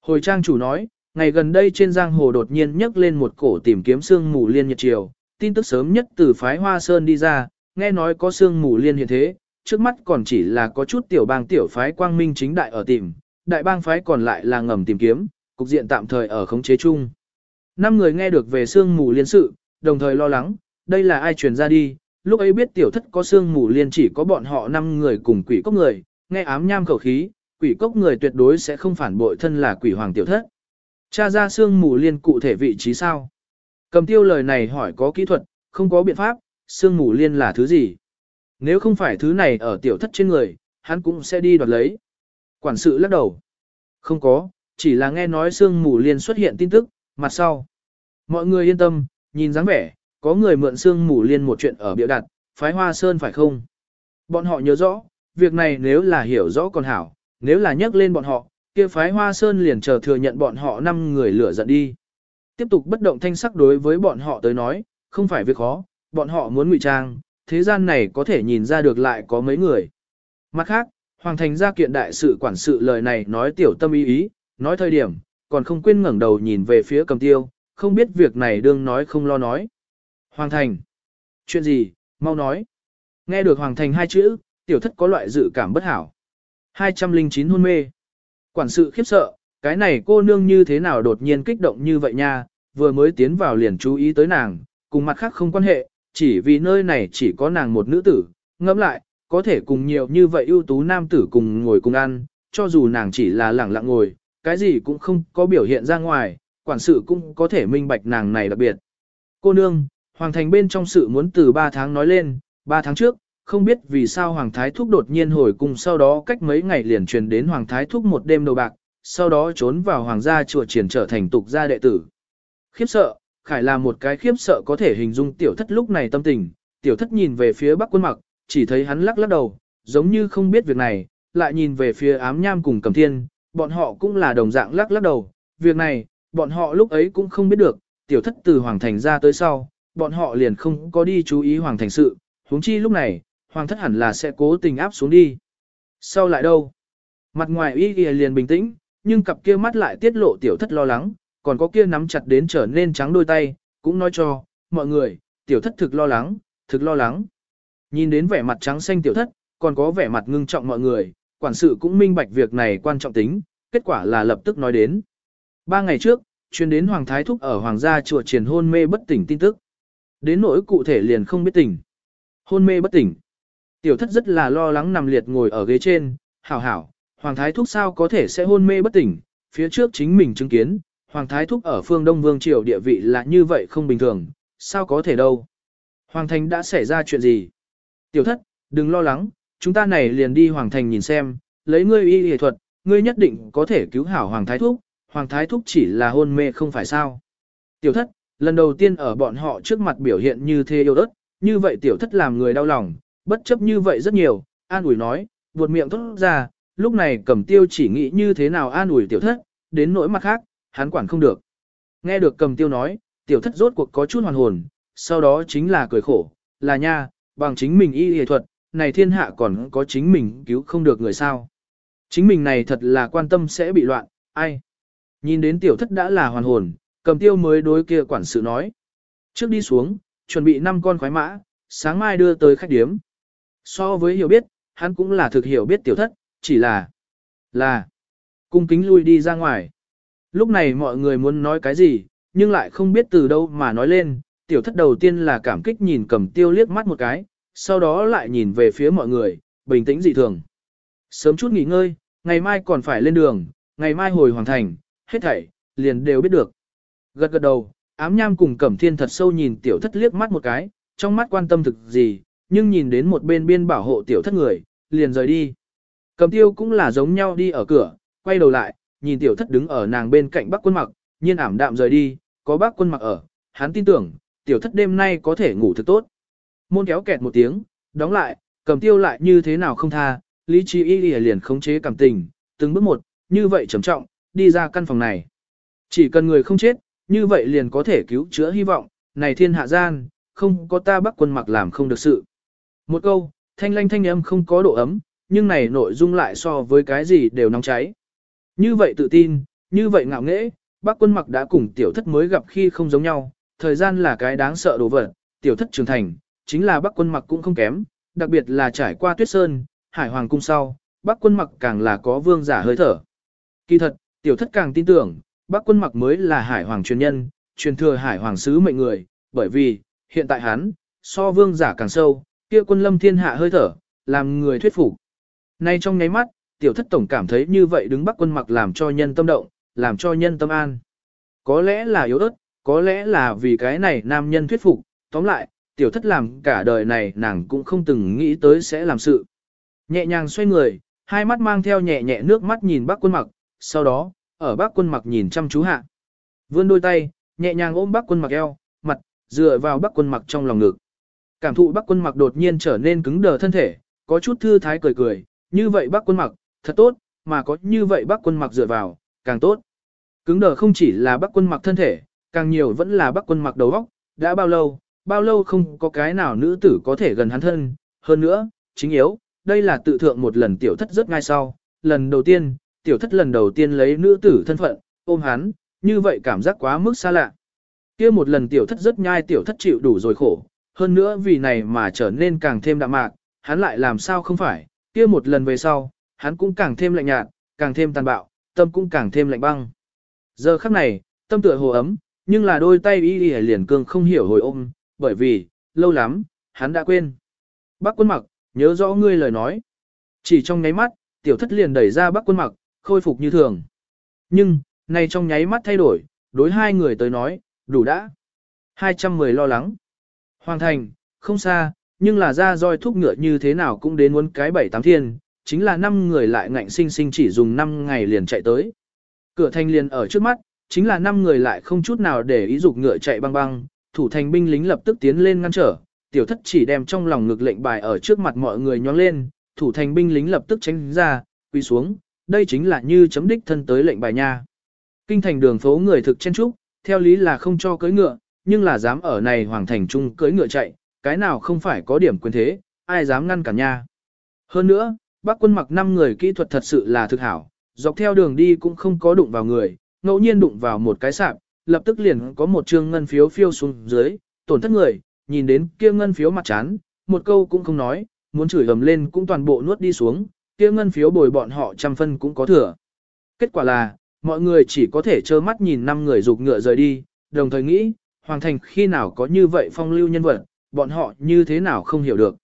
Hồi trang chủ nói, ngày gần đây trên giang hồ đột nhiên nhấc lên một cổ tìm kiếm xương mù liên nhật triều, tin tức sớm nhất từ phái Hoa Sơn đi ra, nghe nói có xương mù liên hiện thế, trước mắt còn chỉ là có chút tiểu bang tiểu phái quang minh chính đại ở tìm, đại bang phái còn lại là ngầm tìm kiếm, cục diện tạm thời ở khống chế chung. Năm người nghe được về xương mù liên sự, đồng thời lo lắng, đây là ai truyền ra đi, lúc ấy biết tiểu thất có xương mù liên chỉ có bọn họ năm người cùng quỷ cốc người, nghe ám nham khẩu khí, quỷ cốc người tuyệt đối sẽ không phản bội thân là quỷ hoàng tiểu thất. Cha ra xương mù liên cụ thể vị trí sao? Cầm tiêu lời này hỏi có kỹ thuật, không có biện pháp, xương mù liên là thứ gì? Nếu không phải thứ này ở tiểu thất trên người, hắn cũng sẽ đi đoạt lấy. Quản sự lắc đầu. Không có, chỉ là nghe nói xương mù liên xuất hiện tin tức, mặt sau. Mọi người yên tâm, nhìn dáng vẻ, có người mượn xương mù liên một chuyện ở biểu đặt, phái hoa sơn phải không? Bọn họ nhớ rõ, việc này nếu là hiểu rõ còn hảo, nếu là nhắc lên bọn họ, kia phái hoa sơn liền chờ thừa nhận bọn họ năm người lửa giận đi. Tiếp tục bất động thanh sắc đối với bọn họ tới nói, không phải việc khó, bọn họ muốn ngụy trang, thế gian này có thể nhìn ra được lại có mấy người. Mặt khác, Hoàng thành gia kiện đại sự quản sự lời này nói tiểu tâm ý ý, nói thời điểm, còn không quên ngẩng đầu nhìn về phía cầm tiêu, không biết việc này đương nói không lo nói. Hoàng thành. Chuyện gì, mau nói. Nghe được Hoàng thành hai chữ, tiểu thất có loại dự cảm bất hảo. 209 hôn mê. Quản sự khiếp sợ, cái này cô nương như thế nào đột nhiên kích động như vậy nha, vừa mới tiến vào liền chú ý tới nàng, cùng mặt khác không quan hệ, chỉ vì nơi này chỉ có nàng một nữ tử, ngẫm lại, có thể cùng nhiều như vậy ưu tú nam tử cùng ngồi cùng ăn, cho dù nàng chỉ là lẳng lặng ngồi, cái gì cũng không có biểu hiện ra ngoài, quản sự cũng có thể minh bạch nàng này đặc biệt. Cô nương, Hoàng thành bên trong sự muốn từ 3 tháng nói lên, 3 tháng trước, không biết vì sao Hoàng Thái Thúc đột nhiên hồi cùng sau đó cách mấy ngày liền truyền đến Hoàng Thái Thúc một đêm đầu bạc, sau đó trốn vào Hoàng gia chùa triển trở thành tục gia đệ tử. Khiếp sợ, Khải là một cái khiếp sợ có thể hình dung tiểu thất lúc này tâm tình, tiểu thất nhìn về phía bắc quân mặc, chỉ thấy hắn lắc lắc đầu, giống như không biết việc này, lại nhìn về phía ám nham cùng cầm thiên, bọn họ cũng là đồng dạng lắc lắc đầu, việc này, bọn họ lúc ấy cũng không biết được, tiểu thất từ Hoàng Thành ra tới sau, bọn họ liền không có đi chú ý Hoàng Thành sự, huống chi lúc này, Hoàng thất hẳn là sẽ cố tình áp xuống đi. Sau lại đâu? Mặt ngoài y y liền bình tĩnh, nhưng cặp kia mắt lại tiết lộ tiểu thất lo lắng, còn có kia nắm chặt đến trở nên trắng đôi tay, cũng nói cho, mọi người, tiểu thất thực lo lắng, thực lo lắng. Nhìn đến vẻ mặt trắng xanh tiểu thất, còn có vẻ mặt ngưng trọng mọi người, quản sự cũng minh bạch việc này quan trọng tính, kết quả là lập tức nói đến. Ba ngày trước, chuyên đến Hoàng Thái Thúc ở Hoàng gia chùa triển hôn mê bất tỉnh tin tức. Đến nỗi cụ thể liền không biết tỉnh. Hôn mê bất tỉnh. Tiểu thất rất là lo lắng nằm liệt ngồi ở ghế trên, hảo hảo, Hoàng Thái Thúc sao có thể sẽ hôn mê bất tỉnh, phía trước chính mình chứng kiến, Hoàng Thái Thúc ở phương Đông Vương Triều địa vị là như vậy không bình thường, sao có thể đâu. Hoàng Thành đã xảy ra chuyện gì? Tiểu thất, đừng lo lắng, chúng ta này liền đi Hoàng Thành nhìn xem, lấy ngươi y y thuật, ngươi nhất định có thể cứu hảo Hoàng Thái Thúc, Hoàng Thái Thúc chỉ là hôn mê không phải sao. Tiểu thất, lần đầu tiên ở bọn họ trước mặt biểu hiện như thế yêu đất, như vậy tiểu thất làm người đau lòng, bất chấp như vậy rất nhiều, an ủi nói, buột miệng thốt ra, lúc này cầm tiêu chỉ nghĩ như thế nào an ủi tiểu thất, đến nỗi mặt khác, hắn quản không được. Nghe được cầm tiêu nói, tiểu thất rốt cuộc có chút hoàn hồn, sau đó chính là cười khổ, là nha, bằng chính mình y y thuật, này thiên hạ còn có chính mình cứu không được người sao. Chính mình này thật là quan tâm sẽ bị loạn, ai. Nhìn đến tiểu thất đã là hoàn hồn, cầm tiêu mới đối kia quản sự nói. Trước đi xuống, chuẩn bị 5 con khoái mã, sáng mai đưa tới khách điếm. So với hiểu biết, hắn cũng là thực hiểu biết tiểu thất, chỉ là, là, cung kính lui đi ra ngoài. Lúc này mọi người muốn nói cái gì, nhưng lại không biết từ đâu mà nói lên, tiểu thất đầu tiên là cảm kích nhìn cầm tiêu liếc mắt một cái, sau đó lại nhìn về phía mọi người, bình tĩnh dị thường. Sớm chút nghỉ ngơi, ngày mai còn phải lên đường, ngày mai hồi hoàn thành, hết thảy, liền đều biết được. Gật gật đầu, ám nham cùng cẩm thiên thật sâu nhìn tiểu thất liếc mắt một cái, trong mắt quan tâm thực gì, nhưng nhìn đến một bên biên bảo hộ tiểu thất người, liền rời đi. Cầm tiêu cũng là giống nhau đi ở cửa, quay đầu lại, nhìn tiểu thất đứng ở nàng bên cạnh bác quân mặc, nhiên ảm đạm rời đi, có bác quân mặc ở, hắn tin tưởng, tiểu thất đêm nay có thể ngủ thật tốt. Môn kéo kẹt một tiếng, đóng lại, cầm tiêu lại như thế nào không tha, lý trí y liền khống chế cảm tình, từng bước một, như vậy trầm trọng, đi ra căn phòng này. Chỉ cần người không chết, như vậy liền có thể cứu chữa hy vọng, này thiên hạ gian, không có ta bắc quân mặc làm không được sự. Một câu, thanh lanh thanh âm không có độ ấm, nhưng này nội dung lại so với cái gì đều nóng cháy. Như vậy tự tin, như vậy ngạo nghễ, bác quân mặc đã cùng tiểu thất mới gặp khi không giống nhau, thời gian là cái đáng sợ đồ vật, tiểu thất trưởng thành, chính là bác quân mặc cũng không kém, đặc biệt là trải qua tuyết sơn, hải hoàng cung sau, bác quân mặc càng là có vương giả hơi thở. Kỳ thật, tiểu thất càng tin tưởng, bác quân mặc mới là hải hoàng truyền nhân, truyền thừa hải hoàng sứ mệnh người, bởi vì, hiện tại hắn, so vương giả càng sâu, kia quân lâm thiên hạ hơi thở, làm người thuyết phục. Nay trong nháy mắt, tiểu thất tổng cảm thấy như vậy đứng bắc quân mặc làm cho nhân tâm động, làm cho nhân tâm an. Có lẽ là yếu ớt, có lẽ là vì cái này nam nhân thuyết phục, tóm lại, tiểu thất làm cả đời này nàng cũng không từng nghĩ tới sẽ làm sự. Nhẹ nhàng xoay người, hai mắt mang theo nhẹ nhẹ nước mắt nhìn bác quân mặc, sau đó, ở bác quân mặc nhìn chăm chú hạ. Vươn đôi tay, nhẹ nhàng ôm bác quân mặc eo, mặt, dựa vào bác quân mặc trong lòng ngực. Cảm thụ bác quân mặc đột nhiên trở nên cứng đờ thân thể, có chút thư thái cười cười, như vậy bác quân mặc, thật tốt, mà có như vậy bác quân mặc dựa vào, càng tốt. Cứng đờ không chỉ là bác quân mặc thân thể, càng nhiều vẫn là bác quân mặc đầu óc, đã bao lâu, bao lâu không có cái nào nữ tử có thể gần hắn thân, hơn nữa, chính yếu, đây là tự thượng một lần tiểu thất rất ngay sau, lần đầu tiên, tiểu thất lần đầu tiên lấy nữ tử thân phận, ôm hắn, như vậy cảm giác quá mức xa lạ. kia một lần tiểu thất rất nhai tiểu thất chịu đủ rồi khổ, hơn nữa vì này mà trở nên càng thêm đạm mạc, hắn lại làm sao không phải, kia một lần về sau, hắn cũng càng thêm lạnh nhạt, càng thêm tàn bạo, tâm cũng càng thêm lạnh băng. Giờ khắc này, tâm tựa hồ ấm, Nhưng là đôi tay y y liền cương không hiểu hồi ôm, bởi vì, lâu lắm, hắn đã quên. Bác quân mặc, nhớ rõ ngươi lời nói. Chỉ trong nháy mắt, tiểu thất liền đẩy ra bác quân mặc, khôi phục như thường. Nhưng, này trong nháy mắt thay đổi, đối hai người tới nói, đủ đã. 210 lo lắng. Hoàng thành, không xa, nhưng là ra roi thúc ngựa như thế nào cũng đến muốn cái bảy tám thiên, chính là năm người lại ngạnh sinh sinh chỉ dùng 5 ngày liền chạy tới. Cửa thành liền ở trước mắt, chính là năm người lại không chút nào để ý dục ngựa chạy băng băng, thủ thành binh lính lập tức tiến lên ngăn trở, tiểu thất chỉ đem trong lòng ngực lệnh bài ở trước mặt mọi người nhón lên, thủ thành binh lính lập tức tránh ra, quỳ xuống, đây chính là như chấm đích thân tới lệnh bài nha. Kinh thành đường phố người thực chen trúc, theo lý là không cho cưỡi ngựa, nhưng là dám ở này hoàng thành trung cưỡi ngựa chạy, cái nào không phải có điểm quyền thế, ai dám ngăn cản nha. Hơn nữa, bác quân mặc 5 người kỹ thuật thật sự là thực hảo, dọc theo đường đi cũng không có đụng vào người, ngẫu nhiên đụng vào một cái sạp, lập tức liền có một trương ngân phiếu phiêu xuống dưới, tổn thất người, nhìn đến kia ngân phiếu mặt chán, một câu cũng không nói, muốn chửi ầm lên cũng toàn bộ nuốt đi xuống, kia ngân phiếu bồi bọn họ trăm phân cũng có thừa. Kết quả là, mọi người chỉ có thể trơ mắt nhìn năm người rục ngựa rời đi, đồng thời nghĩ, Hoàng Thành khi nào có như vậy phong lưu nhân vật, bọn họ như thế nào không hiểu được.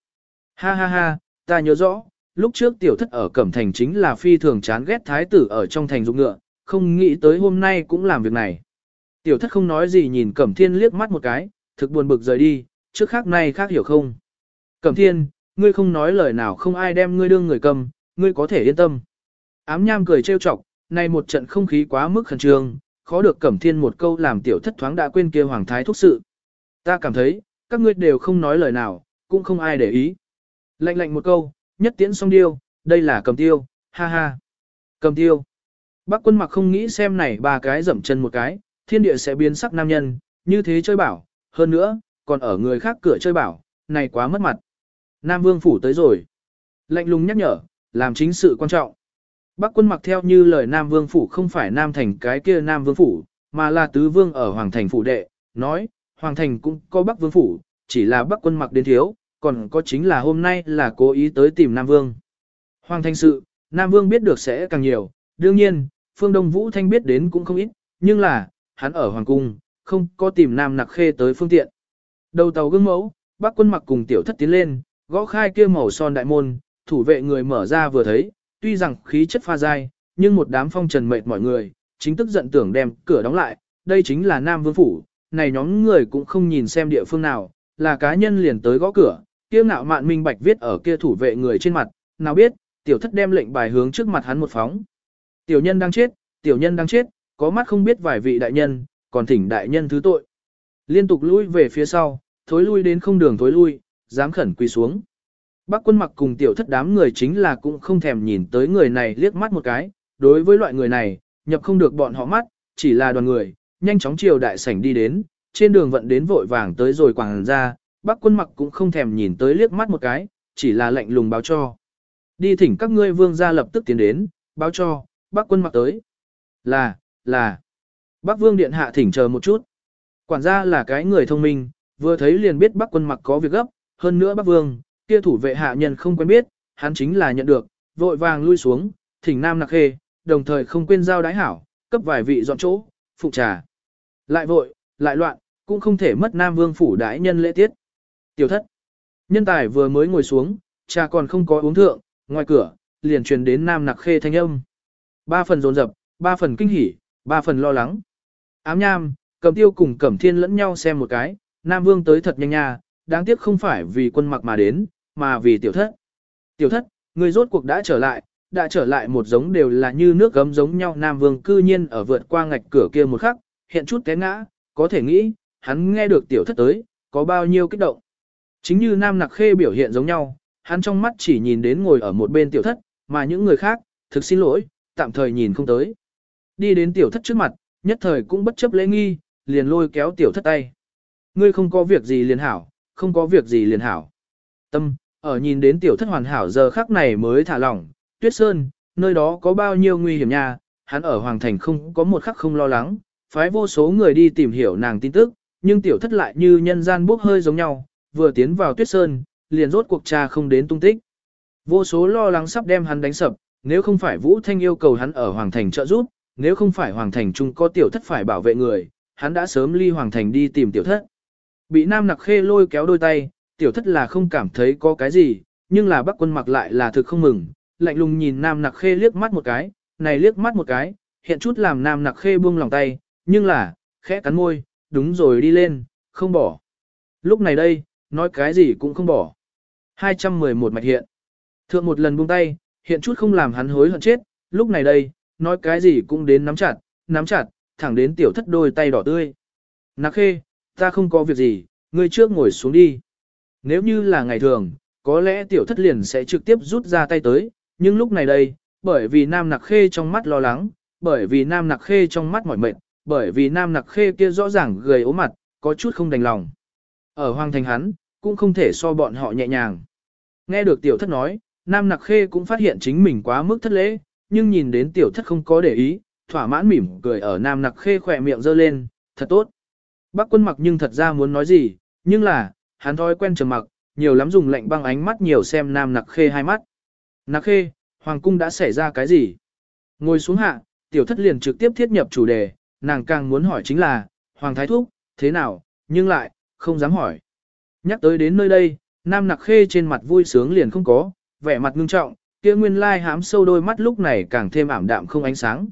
Ha ha ha, ta nhớ rõ, lúc trước tiểu thất ở Cẩm Thành chính là phi thường chán ghét thái tử ở trong thành dụng ngựa, không nghĩ tới hôm nay cũng làm việc này. Tiểu thất không nói gì nhìn Cẩm Thiên liếc mắt một cái, thực buồn bực rời đi, trước khác này khác hiểu không. Cẩm Thiên, ngươi không nói lời nào không ai đem ngươi đương người cầm, ngươi có thể yên tâm. Ám nham cười trêu chọc, nay một trận không khí quá mức khẩn trương, khó được Cẩm Thiên một câu làm tiểu thất thoáng đã quên kia hoàng thái thúc sự. Ta cảm thấy, các ngươi đều không nói lời nào, cũng không ai để ý. Lạnh lạnh một câu, nhất tiễn song điêu, đây là cầm tiêu, ha ha. Cầm tiêu. Bác quân mặc không nghĩ xem này ba cái dậm chân một cái, thiên địa sẽ biến sắc nam nhân, như thế chơi bảo, hơn nữa, còn ở người khác cửa chơi bảo, này quá mất mặt. Nam vương phủ tới rồi. Lạnh lùng nhắc nhở, làm chính sự quan trọng. Bác quân mặc theo như lời Nam vương phủ không phải Nam thành cái kia Nam vương phủ, mà là tứ vương ở Hoàng thành phủ đệ, nói, Hoàng thành cũng có Bắc vương phủ, chỉ là Bắc quân mặc đến thiếu, còn có chính là hôm nay là cố ý tới tìm Nam vương. Hoàng thanh sự, Nam vương biết được sẽ càng nhiều, đương nhiên, phương Đông Vũ Thanh biết đến cũng không ít, nhưng là, hắn ở Hoàng cung, không có tìm Nam nặc khê tới phương tiện. Đầu tàu gương mẫu, bác quân mặc cùng tiểu thất tiến lên, gõ khai kia màu son đại môn, thủ vệ người mở ra vừa thấy, tuy rằng khí chất pha dai, nhưng một đám phong trần mệt mọi người, chính tức giận tưởng đem cửa đóng lại, đây chính là Nam Vương Phủ, này nhóm người cũng không nhìn xem địa phương nào, là cá nhân liền tới gõ cửa, kia ngạo mạn minh bạch viết ở kia thủ vệ người trên mặt, nào biết, tiểu thất đem lệnh bài hướng trước mặt hắn một phóng. Tiểu nhân đang chết, tiểu nhân đang chết, có mắt không biết vài vị đại nhân, còn thỉnh đại nhân thứ tội. Liên tục lui về phía sau, thối lui đến không đường thối lui, dám khẩn quỳ xuống. Bác quân mặc cùng tiểu thất đám người chính là cũng không thèm nhìn tới người này liếc mắt một cái, đối với loại người này, nhập không được bọn họ mắt, chỉ là đoàn người, nhanh chóng chiều đại sảnh đi đến, trên đường vận đến vội vàng tới rồi quảng ra, bác quân mặc cũng không thèm nhìn tới liếc mắt một cái, chỉ là lệnh lùng báo cho. Đi thỉnh các ngươi vương gia lập tức tiến đến, báo cho, bác quân mặc tới. Là, là, bác vương điện hạ thỉnh chờ một chút. Quản gia là cái người thông minh, vừa thấy liền biết bác quân mặc có việc gấp, hơn nữa bác vương, kia thủ vệ hạ nhân không quen biết, hắn chính là nhận được, vội vàng lui xuống, thỉnh nam nặc khê, đồng thời không quên giao đái hảo, cấp vài vị dọn chỗ, phụ trà. Lại vội, lại loạn, cũng không thể mất nam vương phủ đái nhân lễ tiết. Tiểu thất. Nhân tài vừa mới ngồi xuống, trà còn không có uống thượng, ngoài cửa, liền truyền đến nam nặc khê thanh âm. Ba phần dồn dập, ba phần kinh hỉ, ba phần lo lắng. Ám nham, cầm tiêu cùng cẩm thiên lẫn nhau xem một cái, nam vương tới thật nhanh nha, đáng tiếc không phải vì quân mặc mà đến, mà vì tiểu thất. Tiểu thất, người rốt cuộc đã trở lại, đã trở lại một giống đều là như nước gấm giống nhau Nam Vương cư nhiên ở vượt qua ngạch cửa kia một khắc, hiện chút té ngã, có thể nghĩ, hắn nghe được tiểu thất tới, có bao nhiêu kích động. Chính như Nam Nặc Khê biểu hiện giống nhau, hắn trong mắt chỉ nhìn đến ngồi ở một bên tiểu thất, mà những người khác, thực xin lỗi, tạm thời nhìn không tới. Đi đến tiểu thất trước mặt, nhất thời cũng bất chấp lễ nghi, liền lôi kéo tiểu thất tay. Ngươi không có việc gì liền hảo, không có việc gì liền hảo. Tâm, ở nhìn đến tiểu thất hoàn hảo giờ khắc này mới thả lỏng, tuyết sơn, nơi đó có bao nhiêu nguy hiểm nha, hắn ở Hoàng Thành không có một khắc không lo lắng, phái vô số người đi tìm hiểu nàng tin tức, nhưng tiểu thất lại như nhân gian bốc hơi giống nhau, vừa tiến vào tuyết sơn, liền rốt cuộc cha không đến tung tích. Vô số lo lắng sắp đem hắn đánh sập, nếu không phải Vũ Thanh yêu cầu hắn ở Hoàng Thành trợ giúp, nếu không phải Hoàng Thành chung có tiểu thất phải bảo vệ người, hắn đã sớm ly hoàng thành đi tìm tiểu thất. Bị nam nặc khê lôi kéo đôi tay, tiểu thất là không cảm thấy có cái gì, nhưng là bác quân mặc lại là thực không mừng, lạnh lùng nhìn nam nặc khê liếc mắt một cái, này liếc mắt một cái, hiện chút làm nam nặc khê buông lòng tay, nhưng là, khẽ cắn môi, đúng rồi đi lên, không bỏ. Lúc này đây, nói cái gì cũng không bỏ. 211 mạch hiện. Thượng một lần buông tay, hiện chút không làm hắn hối hận chết, lúc này đây, nói cái gì cũng đến nắm chặt, nắm chặt, thẳng đến tiểu thất đôi tay đỏ tươi. Nặc khê, ta không có việc gì, ngươi trước ngồi xuống đi. Nếu như là ngày thường, có lẽ tiểu thất liền sẽ trực tiếp rút ra tay tới, nhưng lúc này đây, bởi vì nam nặc khê trong mắt lo lắng, bởi vì nam nặc khê trong mắt mỏi mệt, bởi vì nam nặc khê kia rõ ràng gầy ốm mặt, có chút không đành lòng. Ở hoàng thành hắn, cũng không thể so bọn họ nhẹ nhàng. Nghe được tiểu thất nói, nam nặc khê cũng phát hiện chính mình quá mức thất lễ, nhưng nhìn đến tiểu thất không có để ý, thỏa mãn mỉm cười ở nam nặc khê khỏe miệng giơ lên, thật tốt. Bác quân mặc nhưng thật ra muốn nói gì, nhưng là, hắn thói quen trầm mặc, nhiều lắm dùng lạnh băng ánh mắt nhiều xem nam nặc khê hai mắt. Nặc khê, hoàng cung đã xảy ra cái gì? Ngồi xuống hạ, tiểu thất liền trực tiếp thiết nhập chủ đề, nàng càng muốn hỏi chính là, hoàng thái thúc, thế nào, nhưng lại, không dám hỏi. Nhắc tới đến nơi đây, nam nặc khê trên mặt vui sướng liền không có, vẻ mặt ngưng trọng, kia nguyên lai hám sâu đôi mắt lúc này càng thêm ảm đạm không ánh sáng.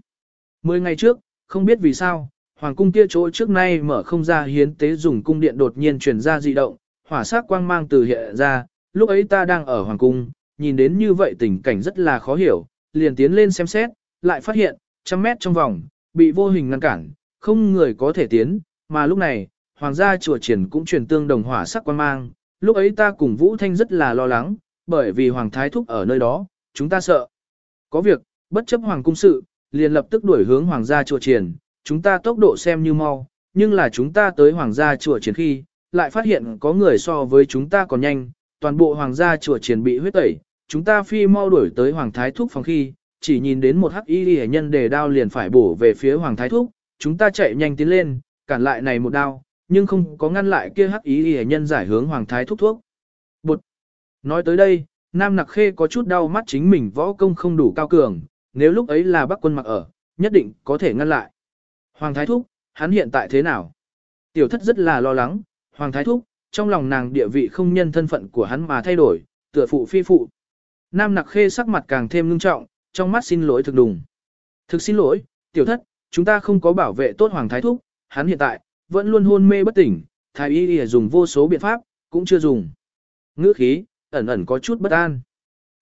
Mười ngày trước, không biết vì sao, hoàng cung kia chỗ trước nay mở không ra hiến tế dùng cung điện đột nhiên truyền ra dị động, hỏa sắc quang mang từ hiện ra, lúc ấy ta đang ở hoàng cung, nhìn đến như vậy tình cảnh rất là khó hiểu, liền tiến lên xem xét, lại phát hiện, trăm mét trong vòng, bị vô hình ngăn cản, không người có thể tiến, mà lúc này, hoàng gia chùa triển cũng truyền tương đồng hỏa sắc quan mang, lúc ấy ta cùng Vũ Thanh rất là lo lắng, bởi vì hoàng thái thúc ở nơi đó, chúng ta sợ. Có việc, bất chấp hoàng cung sự, liền lập tức đuổi hướng hoàng gia chùa triển, chúng ta tốc độ xem như mau, nhưng là chúng ta tới hoàng gia chùa triển khi, lại phát hiện có người so với chúng ta còn nhanh, toàn bộ hoàng gia chùa triển bị huyết tẩy, chúng ta phi mau đuổi tới hoàng thái thúc phòng khi, chỉ nhìn đến một hắc y hệ nhân đề đao liền phải bổ về phía hoàng thái thúc, chúng ta chạy nhanh tiến lên, cản lại này một đao, nhưng không có ngăn lại kia hắc y hệ nhân giải hướng hoàng thái thúc thuốc. Bụt! Nói tới đây, Nam Nặc Khê có chút đau mắt chính mình võ công không đủ cao cường, nếu lúc ấy là bắc quân mặc ở, nhất định có thể ngăn lại. Hoàng Thái Thúc, hắn hiện tại thế nào? Tiểu thất rất là lo lắng, Hoàng Thái Thúc, trong lòng nàng địa vị không nhân thân phận của hắn mà thay đổi, tựa phụ phi phụ. Nam Nặc Khê sắc mặt càng thêm ngưng trọng, trong mắt xin lỗi thực đùng. Thực xin lỗi, tiểu thất, chúng ta không có bảo vệ tốt Hoàng Thái Thúc, hắn hiện tại, vẫn luôn hôn mê bất tỉnh, thái y y dùng vô số biện pháp, cũng chưa dùng. Ngữ khí, ẩn ẩn có chút bất an.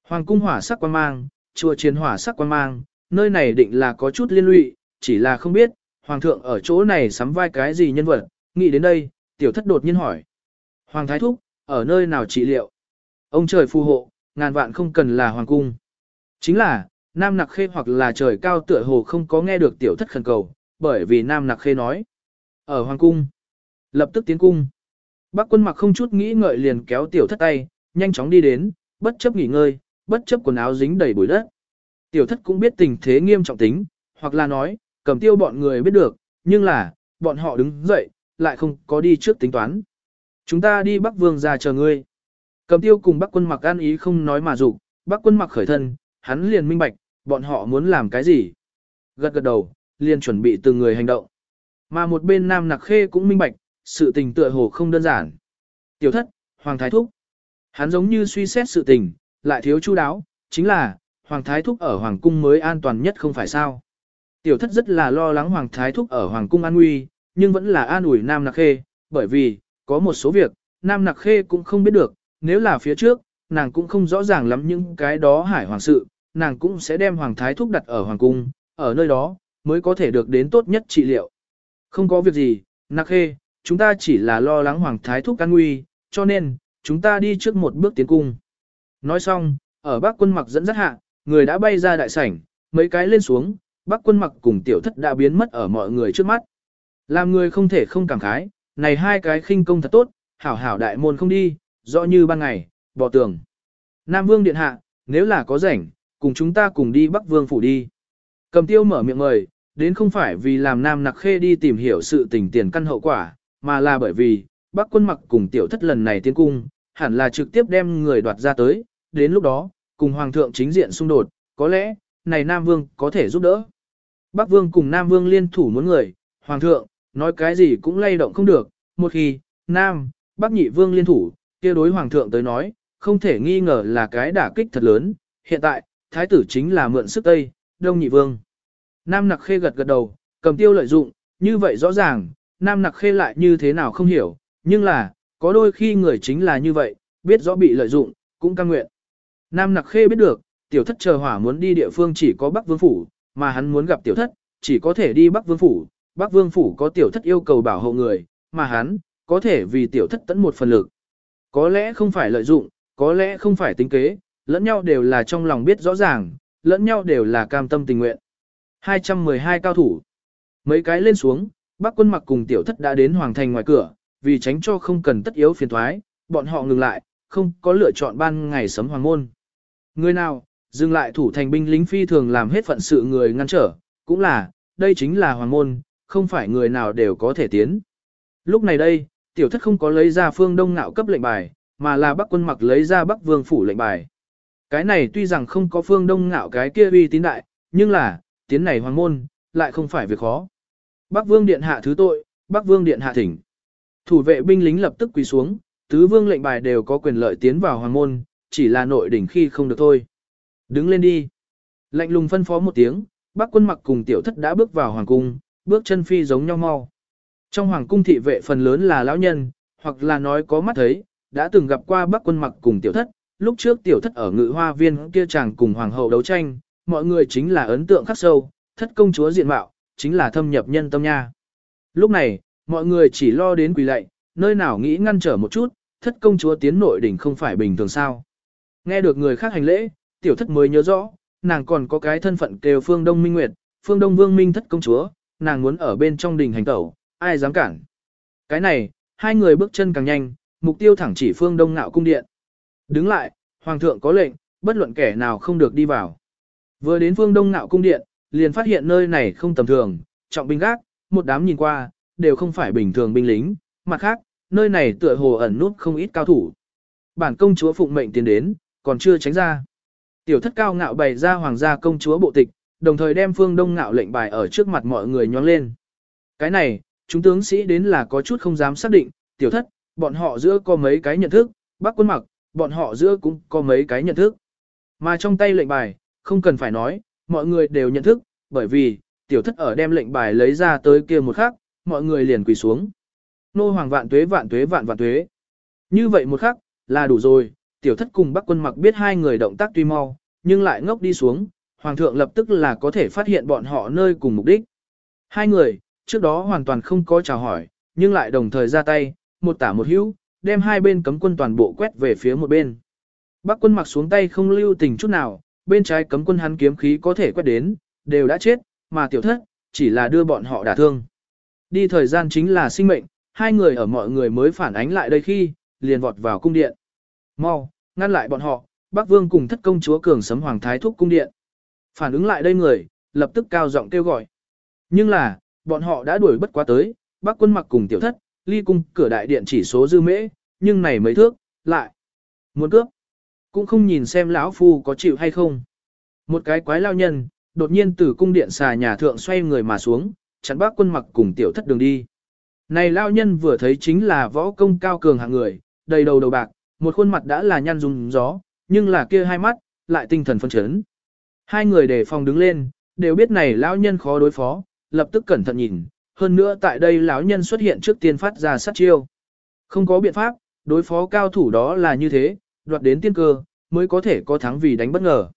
Hoàng cung hỏa sắc quan mang, chùa chiến hỏa sắc quan mang, nơi này định là có chút liên lụy, chỉ là không biết, Hoàng thượng ở chỗ này sắm vai cái gì nhân vật, nghĩ đến đây, tiểu thất đột nhiên hỏi. Hoàng thái thúc, ở nơi nào trị liệu? Ông trời phù hộ, ngàn vạn không cần là hoàng cung. Chính là, Nam Nặc Khê hoặc là trời cao tựa hồ không có nghe được tiểu thất khẩn cầu, bởi vì Nam Nặc Khê nói. Ở hoàng cung. Lập tức tiến cung. Bác quân mặc không chút nghĩ ngợi liền kéo tiểu thất tay, nhanh chóng đi đến, bất chấp nghỉ ngơi, bất chấp quần áo dính đầy bụi đất. Tiểu thất cũng biết tình thế nghiêm trọng tính, hoặc là nói, cầm tiêu bọn người biết được, nhưng là, bọn họ đứng dậy, lại không có đi trước tính toán. Chúng ta đi Bắc Vương ra chờ ngươi. Cầm tiêu cùng Bắc quân mặc an ý không nói mà dục Bắc quân mặc khởi thân, hắn liền minh bạch, bọn họ muốn làm cái gì. Gật gật đầu, liền chuẩn bị từng người hành động. Mà một bên Nam Nặc Khê cũng minh bạch, sự tình tựa hồ không đơn giản. Tiểu thất, Hoàng Thái Thúc. Hắn giống như suy xét sự tình, lại thiếu chu đáo, chính là, Hoàng Thái Thúc ở Hoàng Cung mới an toàn nhất không phải sao. Tiểu thất rất là lo lắng Hoàng Thái Thúc ở Hoàng Cung an nguy, nhưng vẫn là an ủi Nam Nặc Khê, bởi vì, có một số việc, Nam Nặc Khê cũng không biết được, nếu là phía trước, nàng cũng không rõ ràng lắm những cái đó hải hoàng sự, nàng cũng sẽ đem Hoàng Thái Thúc đặt ở Hoàng Cung, ở nơi đó, mới có thể được đến tốt nhất trị liệu. Không có việc gì, Nặc Khê, chúng ta chỉ là lo lắng Hoàng Thái Thúc an nguy, cho nên, chúng ta đi trước một bước tiến cung. Nói xong, ở bác quân mặc dẫn dắt hạ, người đã bay ra đại sảnh, mấy cái lên xuống, bác quân mặc cùng tiểu thất đã biến mất ở mọi người trước mắt. Làm người không thể không cảm khái, này hai cái khinh công thật tốt, hảo hảo đại môn không đi, rõ như ban ngày, bỏ tường. Nam Vương Điện Hạ, nếu là có rảnh, cùng chúng ta cùng đi Bắc Vương Phủ đi. Cầm tiêu mở miệng mời, đến không phải vì làm Nam Nặc Khê đi tìm hiểu sự tình tiền căn hậu quả, mà là bởi vì, Bắc quân mặc cùng tiểu thất lần này tiến cung, hẳn là trực tiếp đem người đoạt ra tới, đến lúc đó, cùng Hoàng thượng chính diện xung đột, có lẽ, này Nam Vương có thể giúp đỡ. Bắc Vương cùng Nam Vương liên thủ muốn người, Hoàng thượng, nói cái gì cũng lay động không được, một khi, Nam, Bắc nhị vương liên thủ, kia đối hoàng thượng tới nói, không thể nghi ngờ là cái đả kích thật lớn, hiện tại, thái tử chính là mượn sức Tây, Đông nhị vương. Nam nặc khê gật gật đầu, cầm tiêu lợi dụng, như vậy rõ ràng, Nam nặc khê lại như thế nào không hiểu, nhưng là, có đôi khi người chính là như vậy, biết rõ bị lợi dụng, cũng căng nguyện. Nam nặc khê biết được, tiểu thất chờ hỏa muốn đi địa phương chỉ có Bắc Vương Phủ, mà hắn muốn gặp tiểu thất, chỉ có thể đi Bắc Vương Phủ. Bắc Vương Phủ có tiểu thất yêu cầu bảo hộ người, mà hắn, có thể vì tiểu thất tẫn một phần lực. Có lẽ không phải lợi dụng, có lẽ không phải tính kế, lẫn nhau đều là trong lòng biết rõ ràng, lẫn nhau đều là cam tâm tình nguyện. 212 cao thủ. Mấy cái lên xuống, Bắc quân mặc cùng tiểu thất đã đến hoàng thành ngoài cửa, vì tránh cho không cần tất yếu phiền thoái, bọn họ ngừng lại, không có lựa chọn ban ngày sấm hoàng môn. Người nào, dừng lại thủ thành binh lính phi thường làm hết phận sự người ngăn trở, cũng là, đây chính là hoàng môn, không phải người nào đều có thể tiến. Lúc này đây, tiểu thất không có lấy ra phương đông ngạo cấp lệnh bài, mà là bắc quân mặc lấy ra bắc vương phủ lệnh bài. Cái này tuy rằng không có phương đông ngạo cái kia uy tín đại, nhưng là, tiến này hoàng môn, lại không phải việc khó. Bắc vương điện hạ thứ tội, bắc vương điện hạ thỉnh. Thủ vệ binh lính lập tức quỳ xuống, tứ vương lệnh bài đều có quyền lợi tiến vào hoàng môn, chỉ là nội đỉnh khi không được thôi. Đứng lên đi. Lệnh lùng phân phó một tiếng, bác quân mặc cùng tiểu thất đã bước vào hoàng cung, bước chân phi giống nhau mau. Trong hoàng cung thị vệ phần lớn là lão nhân, hoặc là nói có mắt thấy, đã từng gặp qua bác quân mặc cùng tiểu thất, lúc trước tiểu thất ở ngự hoa viên kia chàng cùng hoàng hậu đấu tranh, mọi người chính là ấn tượng khắc sâu, thất công chúa diện mạo, chính là thâm nhập nhân tâm nha. Lúc này, mọi người chỉ lo đến quỳ lạy, nơi nào nghĩ ngăn trở một chút, thất công chúa tiến nội đỉnh không phải bình thường sao. Nghe được người khác hành lễ, tiểu thất mới nhớ rõ, nàng còn có cái thân phận kêu phương Đông Minh Nguyệt, phương Đông Vương Minh thất công chúa, nàng muốn ở bên trong đình hành tẩu, ai dám cản. Cái này, hai người bước chân càng nhanh, mục tiêu thẳng chỉ phương Đông Nạo cung điện. Đứng lại, Hoàng thượng có lệnh, bất luận kẻ nào không được đi vào. Vừa đến phương Đông Nạo cung điện, liền phát hiện nơi này không tầm thường, trọng binh gác, một đám nhìn qua, đều không phải bình thường binh lính, mặt khác, nơi này tựa hồ ẩn nút không ít cao thủ. Bản công chúa phụng mệnh tiến đến, còn chưa tránh ra. Tiểu thất cao ngạo bày ra hoàng gia công chúa bộ tịch, đồng thời đem phương đông ngạo lệnh bài ở trước mặt mọi người nhóng lên. Cái này, chúng tướng sĩ đến là có chút không dám xác định, tiểu thất, bọn họ giữa có mấy cái nhận thức, bác quân mặc, bọn họ giữa cũng có mấy cái nhận thức. Mà trong tay lệnh bài, không cần phải nói, mọi người đều nhận thức, bởi vì, tiểu thất ở đem lệnh bài lấy ra tới kia một khắc, mọi người liền quỳ xuống. Nô hoàng vạn tuế vạn tuế vạn vạn tuế. Như vậy một khắc, là đủ rồi, tiểu thất cùng bắc quân mặc biết hai người động tác tuy mau, nhưng lại ngốc đi xuống, hoàng thượng lập tức là có thể phát hiện bọn họ nơi cùng mục đích. Hai người, trước đó hoàn toàn không có chào hỏi, nhưng lại đồng thời ra tay, một tả một hữu, đem hai bên cấm quân toàn bộ quét về phía một bên. Bắc quân mặc xuống tay không lưu tình chút nào, bên trái cấm quân hắn kiếm khí có thể quét đến, đều đã chết, mà tiểu thất, chỉ là đưa bọn họ đả thương. Đi thời gian chính là sinh mệnh, hai người ở mọi người mới phản ánh lại đây khi, liền vọt vào cung điện. Mau, ngăn lại bọn họ, Bắc Vương cùng thất công chúa cường sấm hoàng thái thúc cung điện. Phản ứng lại đây người, lập tức cao giọng kêu gọi. Nhưng là, bọn họ đã đuổi bất quá tới, Bắc quân mặc cùng tiểu thất, ly cung cửa đại điện chỉ số dư mễ, nhưng này mấy thước, lại. Muốn cướp. Cũng không nhìn xem lão phu có chịu hay không. Một cái quái lao nhân, đột nhiên từ cung điện xà nhà thượng xoay người mà xuống, chắn bác quân mặc cùng tiểu thất đường đi. Này lao nhân vừa thấy chính là võ công cao cường hạng người, đầy đầu đầu bạc, một khuôn mặt đã là nhăn dùng gió, nhưng là kia hai mắt, lại tinh thần phân chấn. Hai người đề phòng đứng lên, đều biết này lão nhân khó đối phó, lập tức cẩn thận nhìn, hơn nữa tại đây lão nhân xuất hiện trước tiên phát ra sát chiêu. Không có biện pháp, đối phó cao thủ đó là như thế, đoạt đến tiên cơ, mới có thể có thắng vì đánh bất ngờ.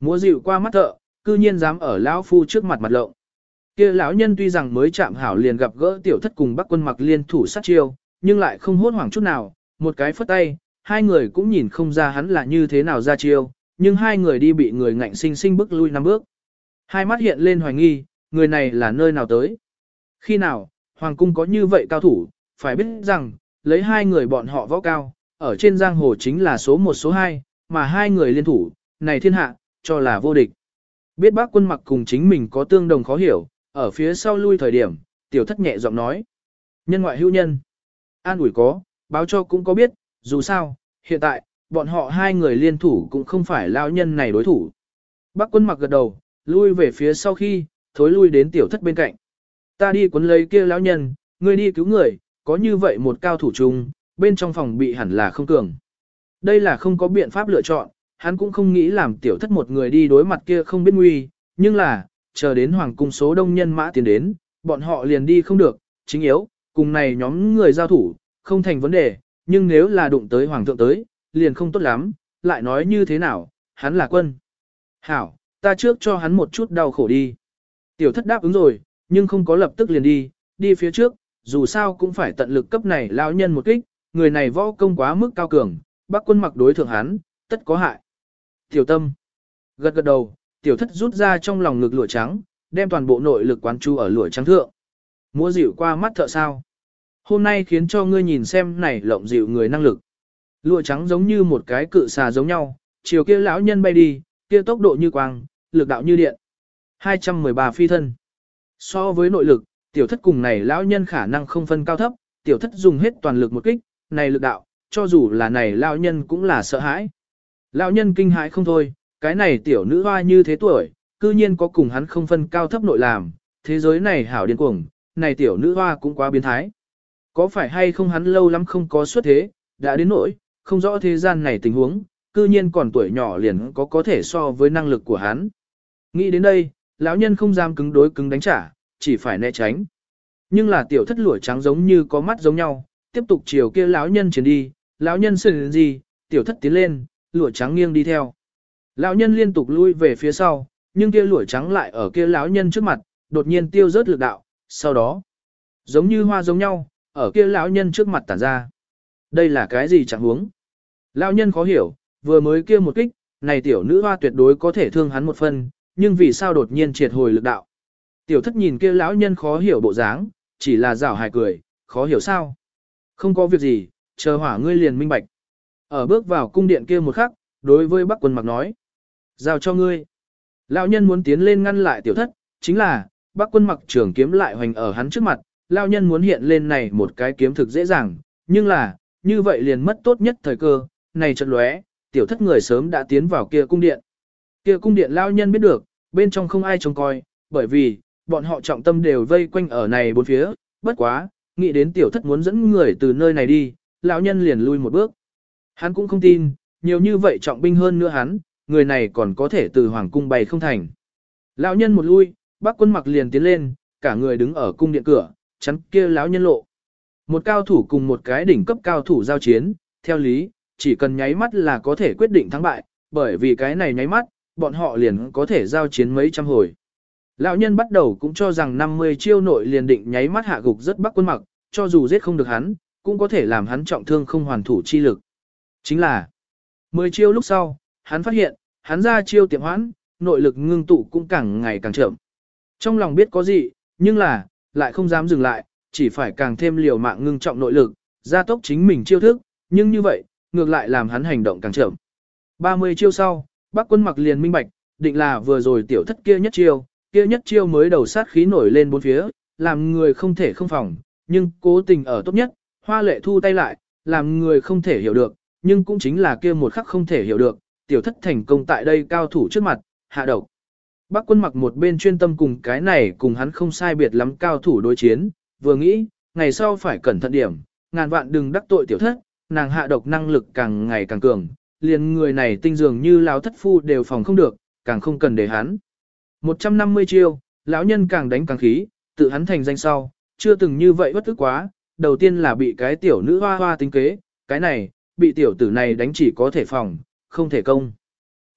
Múa dịu qua mắt thợ, cư nhiên dám ở lão phu trước mặt mặt lộng. Kia lão nhân tuy rằng mới chạm hảo liền gặp gỡ tiểu thất cùng Bắc Quân Mặc liên thủ sát chiêu, nhưng lại không hốt hoảng chút nào, một cái phất tay, hai người cũng nhìn không ra hắn là như thế nào ra chiêu, nhưng hai người đi bị người ngạnh sinh sinh bước lui năm bước. Hai mắt hiện lên hoài nghi, người này là nơi nào tới? Khi nào, Hoàng cung có như vậy cao thủ, phải biết rằng, lấy hai người bọn họ võ cao, ở trên giang hồ chính là số một số hai, mà hai người liên thủ, này thiên hạ, cho là vô địch. Biết bác quân mặc cùng chính mình có tương đồng khó hiểu, ở phía sau lui thời điểm, tiểu thất nhẹ giọng nói. Nhân ngoại hữu nhân. An ủi có, báo cho cũng có biết, dù sao, hiện tại, bọn họ hai người liên thủ cũng không phải lao nhân này đối thủ. Bác quân mặc gật đầu, lui về phía sau khi, thối lui đến tiểu thất bên cạnh. Ta đi cuốn lấy kia lão nhân, ngươi đi cứu người, có như vậy một cao thủ chung, bên trong phòng bị hẳn là không cường. Đây là không có biện pháp lựa chọn, hắn cũng không nghĩ làm tiểu thất một người đi đối mặt kia không biết nguy, nhưng là, chờ đến hoàng cung số đông nhân mã tiến đến, bọn họ liền đi không được, chính yếu, cùng này nhóm người giao thủ, không thành vấn đề, nhưng nếu là đụng tới hoàng thượng tới, liền không tốt lắm, lại nói như thế nào, hắn là quân. Hảo, ta trước cho hắn một chút đau khổ đi. Tiểu thất đáp ứng rồi, nhưng không có lập tức liền đi, đi phía trước, dù sao cũng phải tận lực cấp này lão nhân một kích, người này võ công quá mức cao cường, bác quân mặc đối thượng hắn, tất có hại. Tiểu tâm, gật gật đầu, tiểu thất rút ra trong lòng ngực lụa trắng, đem toàn bộ nội lực quán chu ở lụa trắng thượng. Múa dịu qua mắt thợ sao. Hôm nay khiến cho ngươi nhìn xem này lộng dịu người năng lực. Lụa trắng giống như một cái cự xà giống nhau, chiều kia lão nhân bay đi, kia tốc độ như quang, lực đạo như điện. 213 phi thân. So với nội lực, tiểu thất cùng này lão nhân khả năng không phân cao thấp, tiểu thất dùng hết toàn lực một kích, này lực đạo, cho dù là này lão nhân cũng là sợ hãi. Lão nhân kinh hãi không thôi, cái này tiểu nữ hoa như thế tuổi, cư nhiên có cùng hắn không phân cao thấp nội làm, thế giới này hảo điên cuồng, này tiểu nữ hoa cũng quá biến thái. Có phải hay không hắn lâu lắm không có xuất thế, đã đến nỗi, không rõ thế gian này tình huống, cư nhiên còn tuổi nhỏ liền có có thể so với năng lực của hắn. Nghĩ đến đây, lão nhân không dám cứng đối cứng đánh trả, chỉ phải né tránh. Nhưng là tiểu thất lũa trắng giống như có mắt giống nhau, tiếp tục chiều kia lão nhân chuyển đi, lão nhân sừng gì, tiểu thất tiến lên, lụa trắng nghiêng đi theo. Lão nhân liên tục lui về phía sau, nhưng kia lụa trắng lại ở kia lão nhân trước mặt, đột nhiên tiêu rớt lực đạo, sau đó, giống như hoa giống nhau, ở kia lão nhân trước mặt tản ra. Đây là cái gì chẳng huống? Lão nhân khó hiểu, vừa mới kia một kích, này tiểu nữ hoa tuyệt đối có thể thương hắn một phần, nhưng vì sao đột nhiên triệt hồi lực đạo? Tiểu thất nhìn kia lão nhân khó hiểu bộ dáng, chỉ là rảo hài cười, khó hiểu sao? Không có việc gì, chờ hỏa ngươi liền minh bạch. Ở bước vào cung điện kia một khắc, đối với Bắc quân mặc nói. Giao cho ngươi. Lão nhân muốn tiến lên ngăn lại tiểu thất, chính là, Bắc quân mặc trường kiếm lại hoành ở hắn trước mặt, lão nhân muốn hiện lên này một cái kiếm thực dễ dàng, nhưng là, như vậy liền mất tốt nhất thời cơ, này trận lóe, tiểu thất người sớm đã tiến vào kia cung điện. Kia cung điện lão nhân biết được, bên trong không ai trông coi, bởi vì, bọn họ trọng tâm đều vây quanh ở này bốn phía, bất quá, nghĩ đến tiểu thất muốn dẫn người từ nơi này đi, lão nhân liền lui một bước. Hắn cũng không tin, nhiều như vậy trọng binh hơn nữa hắn, người này còn có thể từ hoàng cung bày không thành. Lão nhân một lui, bác quân mặc liền tiến lên, cả người đứng ở cung điện cửa, chắn kia lão nhân lộ. Một cao thủ cùng một cái đỉnh cấp cao thủ giao chiến, theo lý, chỉ cần nháy mắt là có thể quyết định thắng bại, bởi vì cái này nháy mắt, bọn họ liền có thể giao chiến mấy trăm hồi. Lão nhân bắt đầu cũng cho rằng 50 chiêu nội liền định nháy mắt hạ gục rất bắc quân mặc, cho dù giết không được hắn, cũng có thể làm hắn trọng thương không hoàn thủ chi lực. Chính là, 10 chiêu lúc sau, hắn phát hiện, hắn ra chiêu tiệm hoãn, nội lực ngưng tụ cũng càng ngày càng chậm. Trong lòng biết có gì, nhưng là, lại không dám dừng lại, chỉ phải càng thêm liều mạng ngưng trọng nội lực, gia tốc chính mình chiêu thức, nhưng như vậy, ngược lại làm hắn hành động càng chậm. 30 chiêu sau, bác quân mặc liền minh bạch, định là vừa rồi tiểu thất kia nhất chiêu, kia nhất chiêu mới đầu sát khí nổi lên bốn phía, làm người không thể không phòng, nhưng cố tình ở tốt nhất, hoa lệ thu tay lại, làm người không thể hiểu được, nhưng cũng chính là kia một khắc không thể hiểu được, tiểu thất thành công tại đây cao thủ trước mặt, hạ độc. Bác quân mặc một bên chuyên tâm cùng cái này cùng hắn không sai biệt lắm cao thủ đối chiến, vừa nghĩ, ngày sau phải cẩn thận điểm, ngàn vạn đừng đắc tội tiểu thất, nàng hạ độc năng lực càng ngày càng cường, liền người này tinh dường như lão thất phu đều phòng không được, càng không cần để hắn. 150 chiêu, lão nhân càng đánh càng khí, tự hắn thành danh sau, chưa từng như vậy bất tức quá, đầu tiên là bị cái tiểu nữ hoa hoa tính kế, cái này, bị tiểu tử này đánh chỉ có thể phòng, không thể công.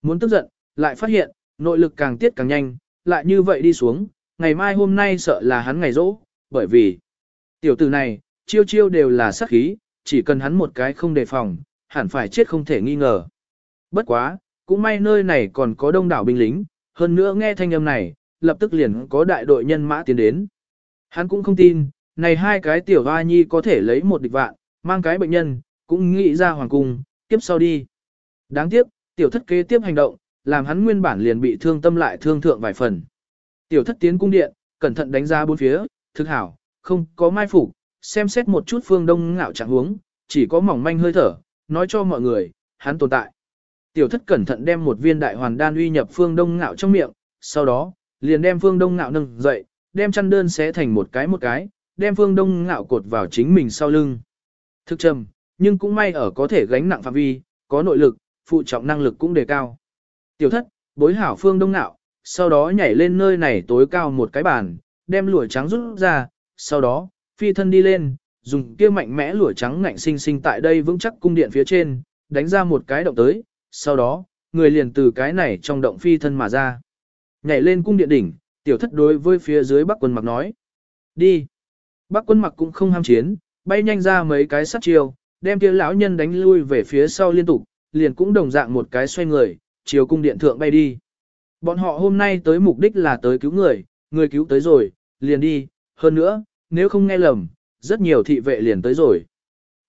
Muốn tức giận, lại phát hiện, nội lực càng tiết càng nhanh, lại như vậy đi xuống, ngày mai hôm nay sợ là hắn ngày rỗ, bởi vì tiểu tử này, chiêu chiêu đều là sát khí, chỉ cần hắn một cái không đề phòng, hẳn phải chết không thể nghi ngờ. Bất quá, cũng may nơi này còn có đông đảo binh lính, hơn nữa nghe thanh âm này, lập tức liền có đại đội nhân mã tiến đến. Hắn cũng không tin, này hai cái tiểu hoa nhi có thể lấy một địch vạn, mang cái bệnh nhân, cũng nghĩ ra hoàng cung, tiếp sau đi. Đáng tiếc, tiểu thất kế tiếp hành động, làm hắn nguyên bản liền bị thương tâm lại thương thượng vài phần. Tiểu thất tiến cung điện, cẩn thận đánh ra bốn phía, thực hảo, không có mai phục, xem xét một chút phương đông ngạo trạng huống, chỉ có mỏng manh hơi thở, nói cho mọi người, hắn tồn tại. Tiểu thất cẩn thận đem một viên đại hoàn đan uy nhập phương đông ngạo trong miệng, sau đó, liền đem phương đông ngạo nâng dậy, đem chăn đơn xé thành một cái một cái, đem phương đông ngạo cột vào chính mình sau lưng. Thực trầm, nhưng cũng may ở có thể gánh nặng phạm vi, có nội lực, phụ trọng năng lực cũng đề cao. Tiểu thất, bối hảo phương đông ngạo, sau đó nhảy lên nơi này tối cao một cái bàn, đem lụa trắng rút ra, sau đó, phi thân đi lên, dùng kia mạnh mẽ lụa trắng ngạnh sinh sinh tại đây vững chắc cung điện phía trên, đánh ra một cái động tới, sau đó, người liền từ cái này trong động phi thân mà ra. Nhảy lên cung điện đỉnh, tiểu thất đối với phía dưới bắc quân mặc nói. Đi. Bắc quân mặc cũng không ham chiến, bay nhanh ra mấy cái sát chiều đem kia lão nhân đánh lui về phía sau liên tục, liền cũng đồng dạng một cái xoay người, chiều cung điện thượng bay đi. Bọn họ hôm nay tới mục đích là tới cứu người, người cứu tới rồi, liền đi, hơn nữa, nếu không nghe lầm, rất nhiều thị vệ liền tới rồi.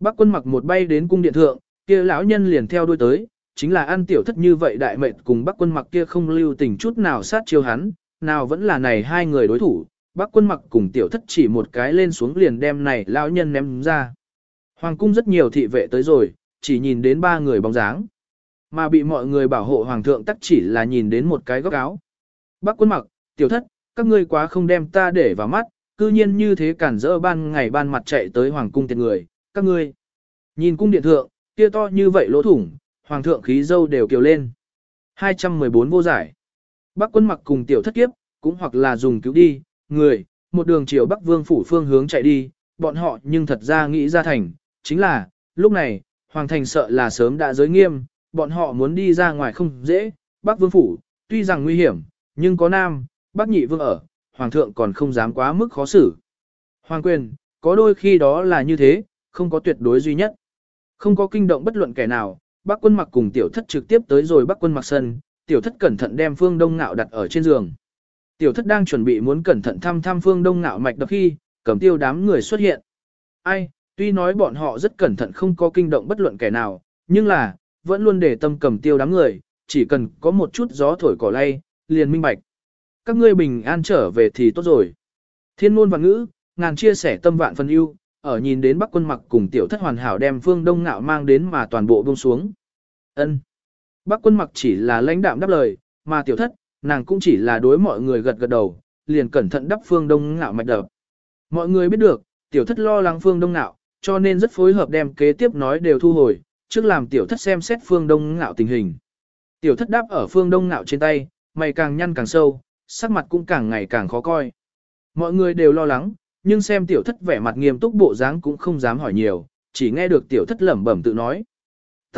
Bác quân mặc một bay đến cung điện thượng, kia lão nhân liền theo đuôi tới, chính là ăn tiểu thất như vậy đại mệnh cùng bác quân mặc kia không lưu tình chút nào sát chiêu hắn, nào vẫn là này hai người đối thủ, bác quân mặc cùng tiểu thất chỉ một cái lên xuống liền đem này lão nhân ném ra. Hoàng cung rất nhiều thị vệ tới rồi, chỉ nhìn đến ba người bóng dáng. Mà bị mọi người bảo hộ hoàng thượng tắc chỉ là nhìn đến một cái góc áo. Bác quân mặc, tiểu thất, các ngươi quá không đem ta để vào mắt, cư nhiên như thế cản rỡ ban ngày ban mặt chạy tới hoàng cung tiền người, các ngươi. Nhìn cung điện thượng, kia to như vậy lỗ thủng, hoàng thượng khí dâu đều kiều lên. 214 vô giải. Bắc quân mặc cùng tiểu thất kiếp, cũng hoặc là dùng cứu đi, người, một đường chiều Bắc Vương phủ phương hướng chạy đi, bọn họ nhưng thật ra nghĩ ra thành, chính là, lúc này, hoàng thành sợ là sớm đã giới nghiêm, bọn họ muốn đi ra ngoài không dễ, Bắc Vương phủ, tuy rằng nguy hiểm, nhưng có nam, Bắc Nhị Vương ở, hoàng thượng còn không dám quá mức khó xử. Hoàng quyền, có đôi khi đó là như thế, không có tuyệt đối duy nhất. Không có kinh động bất luận kẻ nào, bác quân mặc cùng tiểu thất trực tiếp tới rồi bác quân mặc sân, tiểu thất cẩn thận đem phương đông ngạo đặt ở trên giường. Tiểu thất đang chuẩn bị muốn cẩn thận thăm thăm phương đông ngạo mạch đập khi, cầm tiêu đám người xuất hiện. Ai, tuy nói bọn họ rất cẩn thận không có kinh động bất luận kẻ nào, nhưng là, vẫn luôn để tâm cầm tiêu đám người, chỉ cần có một chút gió thổi cỏ lay, liền minh bạch các ngươi bình an trở về thì tốt rồi. Thiên ngôn và ngữ, ngàn chia sẻ tâm vạn phân ưu, ở nhìn đến Bắc Quân Mặc cùng tiểu thất hoàn hảo đem Phương Đông Ngạo mang đến mà toàn bộ buông xuống. Ân. Bắc Quân Mặc chỉ là lãnh đạm đáp lời, mà tiểu thất, nàng cũng chỉ là đối mọi người gật gật đầu, liền cẩn thận đắp Phương Đông Ngạo mạch đập. Mọi người biết được, tiểu thất lo lắng Phương Đông Ngạo, cho nên rất phối hợp đem kế tiếp nói đều thu hồi, trước làm tiểu thất xem xét Phương Đông Ngạo tình hình. Tiểu thất đáp ở Phương Đông Ngạo trên tay, mày càng nhăn càng sâu, sắc mặt cũng càng ngày càng khó coi. Mọi người đều lo lắng, nhưng xem tiểu thất vẻ mặt nghiêm túc bộ dáng cũng không dám hỏi nhiều, chỉ nghe được tiểu thất lẩm bẩm tự nói.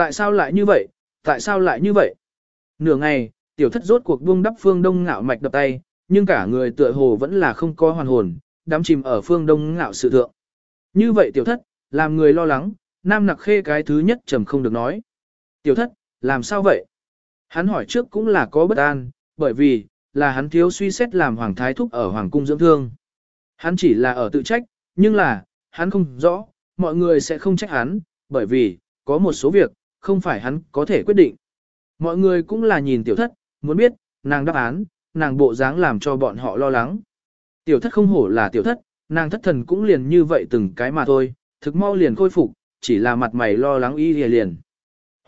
Tại sao lại như vậy, tại sao lại như vậy? Nửa ngày, tiểu thất rốt cuộc buông đắp phương đông ngạo mạch đập tay, nhưng cả người tựa hồ vẫn là không có hoàn hồn, đắm chìm ở phương đông ngạo sự thượng. Như vậy tiểu thất, làm người lo lắng, nam nặc khê cái thứ nhất trầm không được nói. Tiểu thất, làm sao vậy? Hắn hỏi trước cũng là có bất an, bởi vì, là hắn thiếu suy xét làm hoàng thái thúc ở hoàng cung dưỡng thương. Hắn chỉ là ở tự trách, nhưng là, hắn không rõ, mọi người sẽ không trách hắn, bởi vì, có một số việc, không phải hắn có thể quyết định. Mọi người cũng là nhìn tiểu thất, muốn biết, nàng đáp án, nàng bộ dáng làm cho bọn họ lo lắng. Tiểu thất không hổ là tiểu thất, nàng thất thần cũng liền như vậy từng cái mà thôi, thực mau liền khôi phục, chỉ là mặt mày lo lắng y liền liền.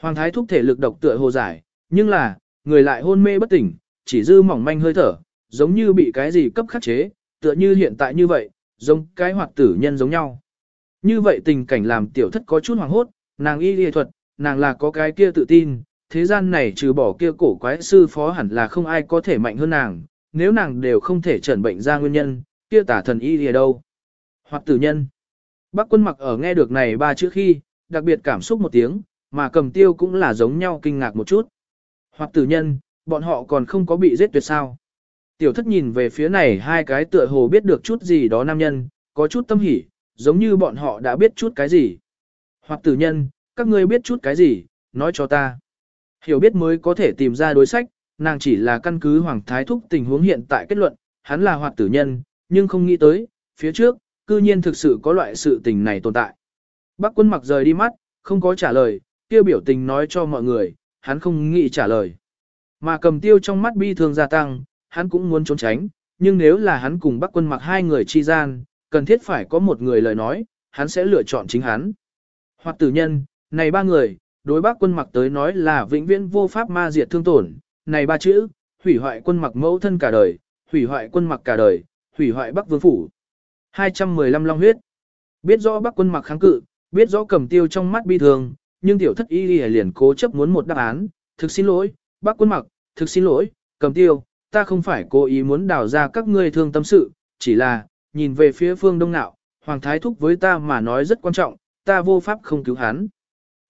Hoàng thái thúc thể lực độc tựa hồ giải, nhưng là, người lại hôn mê bất tỉnh, chỉ dư mỏng manh hơi thở, giống như bị cái gì cấp khắc chế, tựa như hiện tại như vậy, giống cái hoạt tử nhân giống nhau. Như vậy tình cảnh làm tiểu thất có chút hoàng hốt, nàng y lý thuật, nàng là có cái kia tự tin, thế gian này trừ bỏ kia cổ quái sư phó hẳn là không ai có thể mạnh hơn nàng, nếu nàng đều không thể chẩn bệnh ra nguyên nhân, kia tả thần y thì đâu. Hoặc tử nhân. Bác quân mặc ở nghe được này ba chữ khi, đặc biệt cảm xúc một tiếng, mà cầm tiêu cũng là giống nhau kinh ngạc một chút. Hoặc tử nhân, bọn họ còn không có bị giết tuyệt sao. Tiểu thất nhìn về phía này hai cái tựa hồ biết được chút gì đó nam nhân, có chút tâm hỉ, giống như bọn họ đã biết chút cái gì. Hoặc tử nhân, các ngươi biết chút cái gì, nói cho ta. Hiểu biết mới có thể tìm ra đối sách, nàng chỉ là căn cứ Hoàng Thái Thúc tình huống hiện tại kết luận, hắn là hoạt tử nhân, nhưng không nghĩ tới, phía trước, cư nhiên thực sự có loại sự tình này tồn tại. Bác quân mặc rời đi mắt, không có trả lời, tiêu biểu tình nói cho mọi người, hắn không nghĩ trả lời. Mà cầm tiêu trong mắt bi thương gia tăng, hắn cũng muốn trốn tránh, nhưng nếu là hắn cùng bắc quân mặc hai người chi gian, cần thiết phải có một người lời nói, hắn sẽ lựa chọn chính hắn. Hoặc tử nhân, này ba người, đối bác quân mặc tới nói là vĩnh viễn vô pháp ma diệt thương tổn, này ba chữ, hủy hoại quân mặc mẫu thân cả đời, hủy hoại quân mặc cả đời, hủy hoại Bắc Vương phủ. 215 long huyết. Biết rõ Bắc quân mặc kháng cự, biết rõ cầm tiêu trong mắt bi thường, nhưng tiểu thất y liền cố chấp muốn một đáp án, thực xin lỗi, Bắc quân mặc, thực xin lỗi, cầm tiêu, ta không phải cố ý muốn đào ra các ngươi thương tâm sự, chỉ là, nhìn về phía phương đông nạo, Hoàng Thái Thúc với ta mà nói rất quan trọng, ta vô pháp không cứu hắn.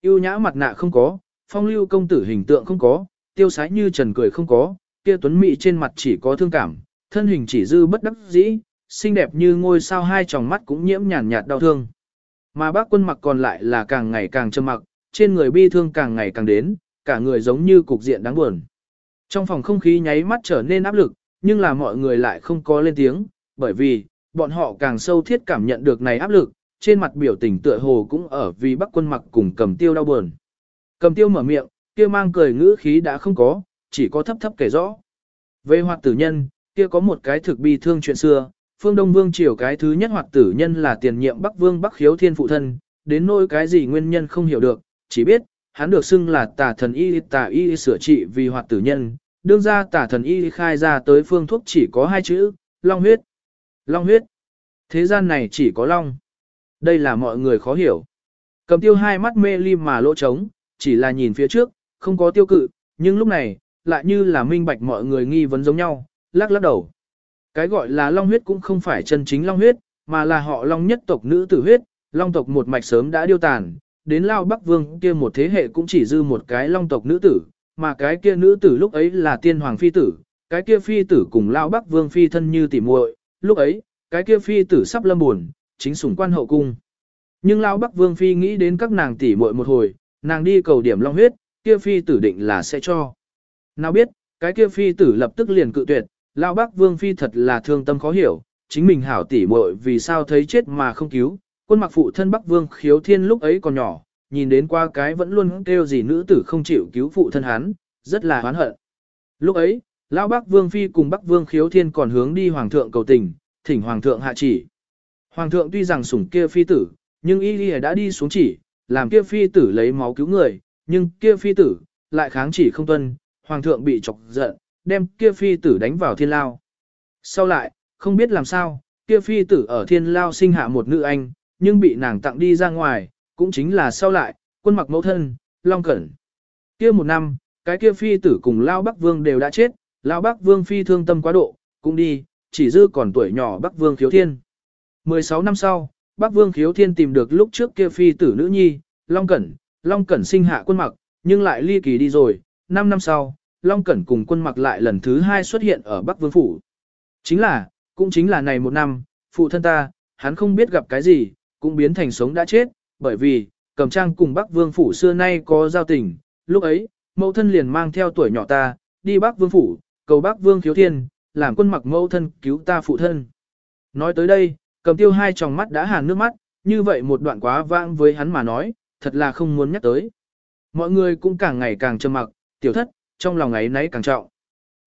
Yêu nhã mặt nạ không có, phong lưu công tử hình tượng không có, tiêu sái như trần cười không có, kia tuấn mỹ trên mặt chỉ có thương cảm, thân hình chỉ dư bất đắc dĩ, xinh đẹp như ngôi sao hai tròng mắt cũng nhiễm nhàn nhạt đau thương. Mà bác quân mặc còn lại là càng ngày càng trầm mặc, trên người bi thương càng ngày càng đến, cả người giống như cục diện đáng buồn. Trong phòng không khí nháy mắt trở nên áp lực, nhưng là mọi người lại không có lên tiếng, bởi vì, bọn họ càng sâu thiết cảm nhận được này áp lực, trên mặt biểu tình tựa hồ cũng ở vì bắc quân mặc cùng cầm tiêu đau buồn. Cầm tiêu mở miệng, kia mang cười ngữ khí đã không có, chỉ có thấp thấp kể rõ. Về hoạt tử nhân, kia có một cái thực bi thương chuyện xưa, phương Đông Vương triều cái thứ nhất hoạt tử nhân là tiền nhiệm Bắc Vương Bắc Khiếu Thiên phụ thân, đến nỗi cái gì nguyên nhân không hiểu được, chỉ biết, hắn được xưng là tà thần y tà y sửa trị vì hoạt tử nhân, đương ra tà thần y khai ra tới phương thuốc chỉ có hai chữ, long huyết. Long huyết. Thế gian này chỉ có long. Đây là mọi người khó hiểu. Cầm tiêu hai mắt mê li mà lỗ trống, chỉ là nhìn phía trước, không có tiêu cự, nhưng lúc này, lại như là minh bạch mọi người nghi vấn giống nhau, lắc lắc đầu. Cái gọi là long huyết cũng không phải chân chính long huyết, mà là họ long nhất tộc nữ tử huyết, long tộc một mạch sớm đã điêu tàn, đến lao bắc vương kia một thế hệ cũng chỉ dư một cái long tộc nữ tử, mà cái kia nữ tử lúc ấy là tiên hoàng phi tử, cái kia phi tử cùng lao bắc vương phi thân như tỉ muội, lúc ấy, cái kia phi tử sắp lâm buồn, chính sủng quan hậu cung. Nhưng lão bắc vương phi nghĩ đến các nàng tỷ muội một hồi, nàng đi cầu điểm long huyết, kia phi tử định là sẽ cho. Nào biết, cái kia phi tử lập tức liền cự tuyệt, lão bắc vương phi thật là thương tâm khó hiểu, chính mình hảo tỷ muội vì sao thấy chết mà không cứu, quân mặc phụ thân bắc vương khiếu thiên lúc ấy còn nhỏ, nhìn đến qua cái vẫn luôn kêu gì nữ tử không chịu cứu phụ thân hắn, rất là hoán hận. Lúc ấy, Lão Bắc Vương Phi cùng Bắc Vương Khiếu Thiên còn hướng đi Hoàng thượng cầu tình, thỉnh Hoàng thượng hạ chỉ. Hoàng thượng tuy rằng sủng kia phi tử, nhưng y lì đã đi xuống chỉ, làm kia phi tử lấy máu cứu người, nhưng kia phi tử, lại kháng chỉ không tuân, Hoàng thượng bị chọc giận, đem kia phi tử đánh vào thiên lao. Sau lại, không biết làm sao, kia phi tử ở thiên lao sinh hạ một nữ anh, nhưng bị nàng tặng đi ra ngoài, cũng chính là sau lại, quân mặc mẫu thân, Long Cẩn. Kia một năm, cái kia phi tử cùng Lao Bắc Vương đều đã chết, Lao Bắc Vương phi thương tâm quá độ, cũng đi, chỉ dư còn tuổi nhỏ Bắc Vương khiếu thiên. 16 năm sau, Bắc Vương khiếu thiên tìm được lúc trước kia phi tử nữ nhi, Long Cẩn, Long Cẩn sinh hạ quân mặc, nhưng lại ly kỳ đi rồi, 5 năm sau, Long Cẩn cùng quân mặc lại lần thứ hai xuất hiện ở Bắc Vương Phủ. Chính là, cũng chính là này một năm, phụ thân ta, hắn không biết gặp cái gì, cũng biến thành sống đã chết, bởi vì, cầm trang cùng Bắc Vương Phủ xưa nay có giao tình, lúc ấy, mẫu thân liền mang theo tuổi nhỏ ta, đi Bắc Vương Phủ, cầu Bắc Vương khiếu thiên, làm quân mặc mẫu thân cứu ta phụ thân. Nói tới đây, cầm tiêu hai tròng mắt đã hàn nước mắt, như vậy một đoạn quá vãng với hắn mà nói, thật là không muốn nhắc tới. Mọi người cũng càng ngày càng trầm mặc, tiểu thất, trong lòng ấy nấy càng trọng.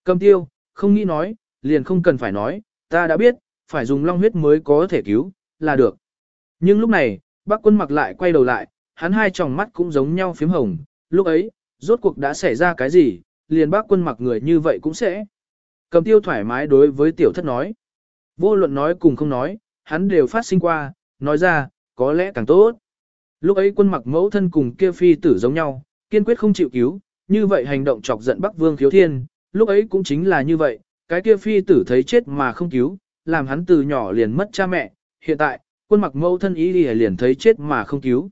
Cầm tiêu, không nghĩ nói, liền không cần phải nói, ta đã biết, phải dùng long huyết mới có thể cứu, là được. Nhưng lúc này, bác quân mặc lại quay đầu lại, hắn hai tròng mắt cũng giống nhau phím hồng, lúc ấy, rốt cuộc đã xảy ra cái gì, liền bác quân mặc người như vậy cũng sẽ. Cầm tiêu thoải mái đối với tiểu thất nói. Vô luận nói cùng không nói, hắn đều phát sinh qua, nói ra, có lẽ càng tốt. Lúc ấy quân mặc mẫu thân cùng kia phi tử giống nhau, kiên quyết không chịu cứu, như vậy hành động chọc giận Bắc Vương Khiếu Thiên, lúc ấy cũng chính là như vậy, cái kia phi tử thấy chết mà không cứu, làm hắn từ nhỏ liền mất cha mẹ, hiện tại, quân mặc mẫu thân ý đi liền thấy chết mà không cứu.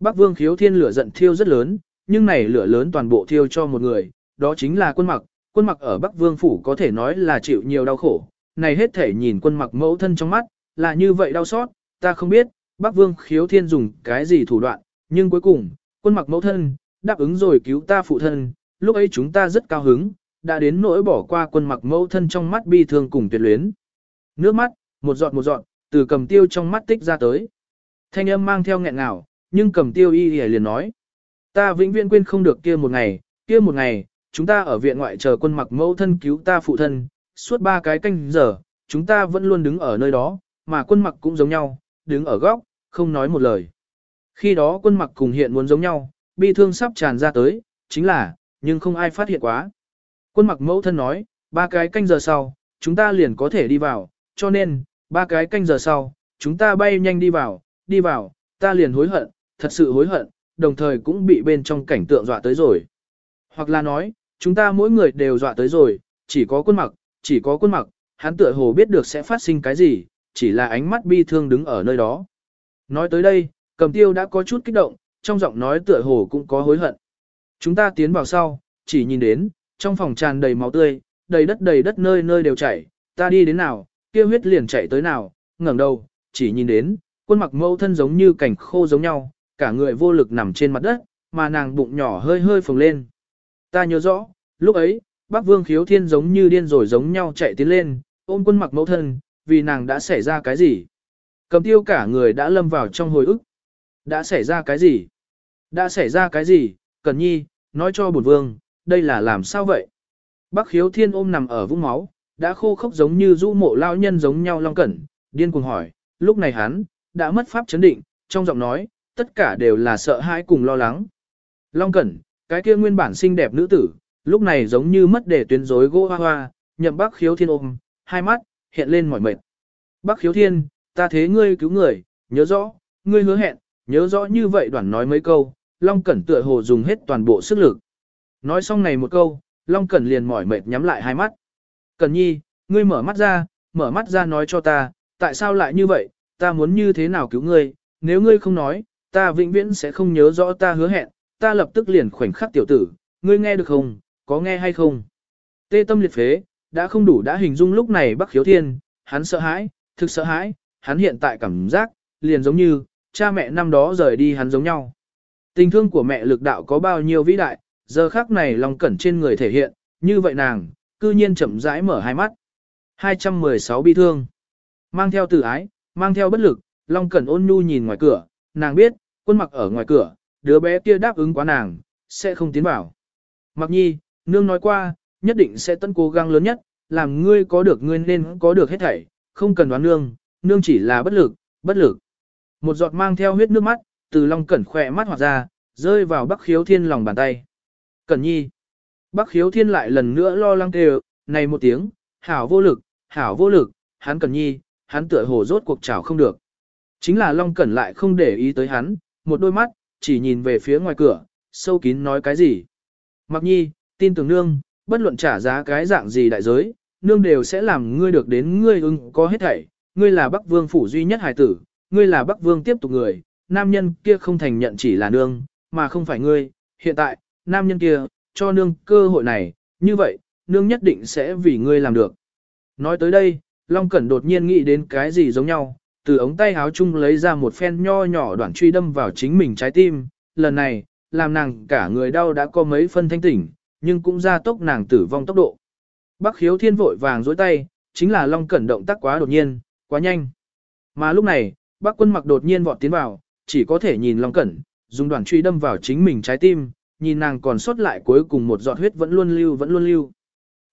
Bắc Vương Khiếu Thiên lửa giận thiêu rất lớn, nhưng này lửa lớn toàn bộ thiêu cho một người, đó chính là quân mặc, quân mặc ở Bắc Vương Phủ có thể nói là chịu nhiều đau khổ, này hết thể nhìn quân mặc mẫu thân trong mắt, là như vậy đau xót, ta không biết, Bắc Vương Khiếu Thiên dùng cái gì thủ đoạn, nhưng cuối cùng, quân mặc mẫu thân, đáp ứng rồi cứu ta phụ thân, lúc ấy chúng ta rất cao hứng, đã đến nỗi bỏ qua quân mặc mẫu thân trong mắt bi thương cùng tuyệt luyến. Nước mắt, một giọt một giọt, từ cầm tiêu trong mắt tích ra tới. Thanh âm mang theo nghẹn ngào, nhưng cầm tiêu y y liền nói. Ta vĩnh viễn quên không được kia một ngày, kia một ngày, chúng ta ở viện ngoại chờ quân mặc mẫu thân cứu ta phụ thân, suốt ba cái canh giờ, chúng ta vẫn luôn đứng ở nơi đó, mà quân mặc cũng giống nhau, đứng ở góc, không nói một lời. Khi đó quân mặc cùng hiện muốn giống nhau, bi thương sắp tràn ra tới, chính là, nhưng không ai phát hiện quá. Quân mặc mẫu thân nói, ba cái canh giờ sau, chúng ta liền có thể đi vào, cho nên, ba cái canh giờ sau, chúng ta bay nhanh đi vào, đi vào, ta liền hối hận, thật sự hối hận, đồng thời cũng bị bên trong cảnh tượng dọa tới rồi. Hoặc là nói, chúng ta mỗi người đều dọa tới rồi, chỉ có quân mặc, chỉ có quân mặc, hắn tựa hồ biết được sẽ phát sinh cái gì, chỉ là ánh mắt bi thương đứng ở nơi đó. Nói tới đây, cầm tiêu đã có chút kích động, trong giọng nói tựa hồ cũng có hối hận. Chúng ta tiến vào sau, chỉ nhìn đến, trong phòng tràn đầy máu tươi, đầy đất đầy đất nơi nơi đều chảy, ta đi đến nào, kia huyết liền chạy tới nào, ngẩng đầu, chỉ nhìn đến, quân mặc mâu thân giống như cảnh khô giống nhau, cả người vô lực nằm trên mặt đất, mà nàng bụng nhỏ hơi hơi phồng lên. Ta nhớ rõ, lúc ấy, bác vương khiếu thiên giống như điên rồi giống nhau chạy tiến lên, ôm quân mặc mẫu thân, vì nàng đã xảy ra cái gì. Cầm tiêu cả người đã lâm vào trong hồi ức. Đã xảy ra cái gì? Đã xảy ra cái gì? Cần nhi, nói cho bổn vương, đây là làm sao vậy? Bác khiếu thiên ôm nằm ở vũng máu, đã khô khốc giống như rũ mộ lao nhân giống nhau long cẩn, điên cuồng hỏi, lúc này hắn, đã mất pháp chấn định, trong giọng nói, tất cả đều là sợ hãi cùng lo lắng. Long cẩn, cái kia nguyên bản xinh đẹp nữ tử, lúc này giống như mất để tuyến rối gỗ hoa hoa, nhậm bác khiếu thiên ôm, hai mắt, hiện lên mỏi mệt. Bác khiếu thiên, ta thế ngươi cứu người, nhớ rõ, ngươi hứa hẹn, nhớ rõ như vậy đoạn nói mấy câu, Long Cẩn tựa hồ dùng hết toàn bộ sức lực. Nói xong này một câu, Long Cẩn liền mỏi mệt nhắm lại hai mắt. Cẩn nhi, ngươi mở mắt ra, mở mắt ra nói cho ta, tại sao lại như vậy, ta muốn như thế nào cứu ngươi, nếu ngươi không nói, ta vĩnh viễn sẽ không nhớ rõ ta hứa hẹn, ta lập tức liền khoảnh khắc tiểu tử, ngươi nghe được không, có nghe hay không? Tê tâm liệt phế, đã không đủ đã hình dung lúc này Bắc Khiếu Thiên, hắn sợ hãi, thực sợ hãi, hắn hiện tại cảm giác, liền giống như, cha mẹ năm đó rời đi hắn giống nhau. Tình thương của mẹ lực đạo có bao nhiêu vĩ đại, giờ khắc này lòng cẩn trên người thể hiện, như vậy nàng, cư nhiên chậm rãi mở hai mắt. 216 bi thương. Mang theo tử ái, mang theo bất lực, Long Cẩn ôn nhu nhìn ngoài cửa, nàng biết, quân mặc ở ngoài cửa, đứa bé kia đáp ứng quá nàng, sẽ không tiến vào. Mặc nhi, nương nói qua, nhất định sẽ tận cố gắng lớn nhất, làm ngươi có được ngươi nên có được hết thảy, không cần đoán nương, nương chỉ là bất lực, bất lực. Một giọt mang theo huyết nước mắt, từ Long Cẩn khỏe mắt hoạt ra, rơi vào Bắc Khiếu Thiên lòng bàn tay. Cẩn nhi. Bắc Khiếu Thiên lại lần nữa lo lắng kêu, này một tiếng, hảo vô lực, hảo vô lực, hắn Cẩn nhi, hắn tựa hồ rốt cuộc chảo không được. Chính là Long Cẩn lại không để ý tới hắn, một đôi mắt, chỉ nhìn về phía ngoài cửa, sâu kín nói cái gì. Mặc nhi, tin tưởng nương, bất luận trả giá cái dạng gì đại giới, nương đều sẽ làm ngươi được đến ngươi ưng có hết thảy, ngươi là Bắc Vương phủ duy nhất hài tử, ngươi là Bắc Vương tiếp tục người, nam nhân kia không thành nhận chỉ là nương, mà không phải ngươi, hiện tại, nam nhân kia, cho nương cơ hội này, như vậy, nương nhất định sẽ vì ngươi làm được. Nói tới đây, Long Cẩn đột nhiên nghĩ đến cái gì giống nhau, từ ống tay áo chung lấy ra một phen nho nhỏ đoạn truy đâm vào chính mình trái tim, lần này, làm nàng cả người đau đã có mấy phân thanh tỉnh, nhưng cũng ra tốc nàng tử vong tốc độ. Bắc khiếu thiên vội vàng dối tay, chính là Long Cẩn động tác quá đột nhiên, quá nhanh. Mà lúc này, bác quân mặc đột nhiên vọt tiến vào, chỉ có thể nhìn Long Cẩn, dùng đoàn truy đâm vào chính mình trái tim, nhìn nàng còn sót lại cuối cùng một giọt huyết vẫn luôn lưu vẫn luôn lưu.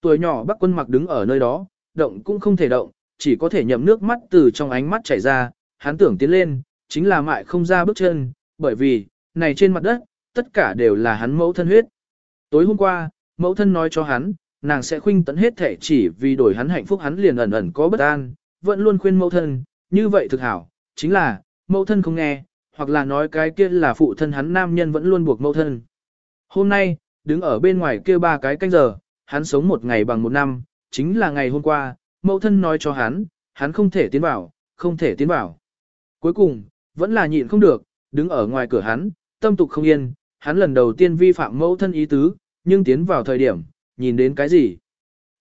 Tuổi nhỏ bác quân mặc đứng ở nơi đó, động cũng không thể động, chỉ có thể nhậm nước mắt từ trong ánh mắt chảy ra, hắn tưởng tiến lên, chính là mại không ra bước chân, bởi vì, này trên mặt đất, tất cả đều là hắn mẫu thân huyết. Tối hôm qua, mẫu thân nói cho hắn, nàng sẽ khuynh tận hết thể chỉ vì đổi hắn hạnh phúc hắn liền ẩn ẩn có bất an, vẫn luôn khuyên mẫu thân, như vậy thực hảo, chính là, mẫu thân không nghe, hoặc là nói cái kia là phụ thân hắn nam nhân vẫn luôn buộc mẫu thân. Hôm nay, đứng ở bên ngoài kia ba cái canh giờ, hắn sống một ngày bằng một năm, chính là ngày hôm qua, mẫu thân nói cho hắn, hắn không thể tiến vào, không thể tiến vào. Cuối cùng, vẫn là nhịn không được, đứng ở ngoài cửa hắn, tâm tục không yên, hắn lần đầu tiên vi phạm mẫu thân ý tứ, nhưng tiến vào thời điểm, nhìn đến cái gì?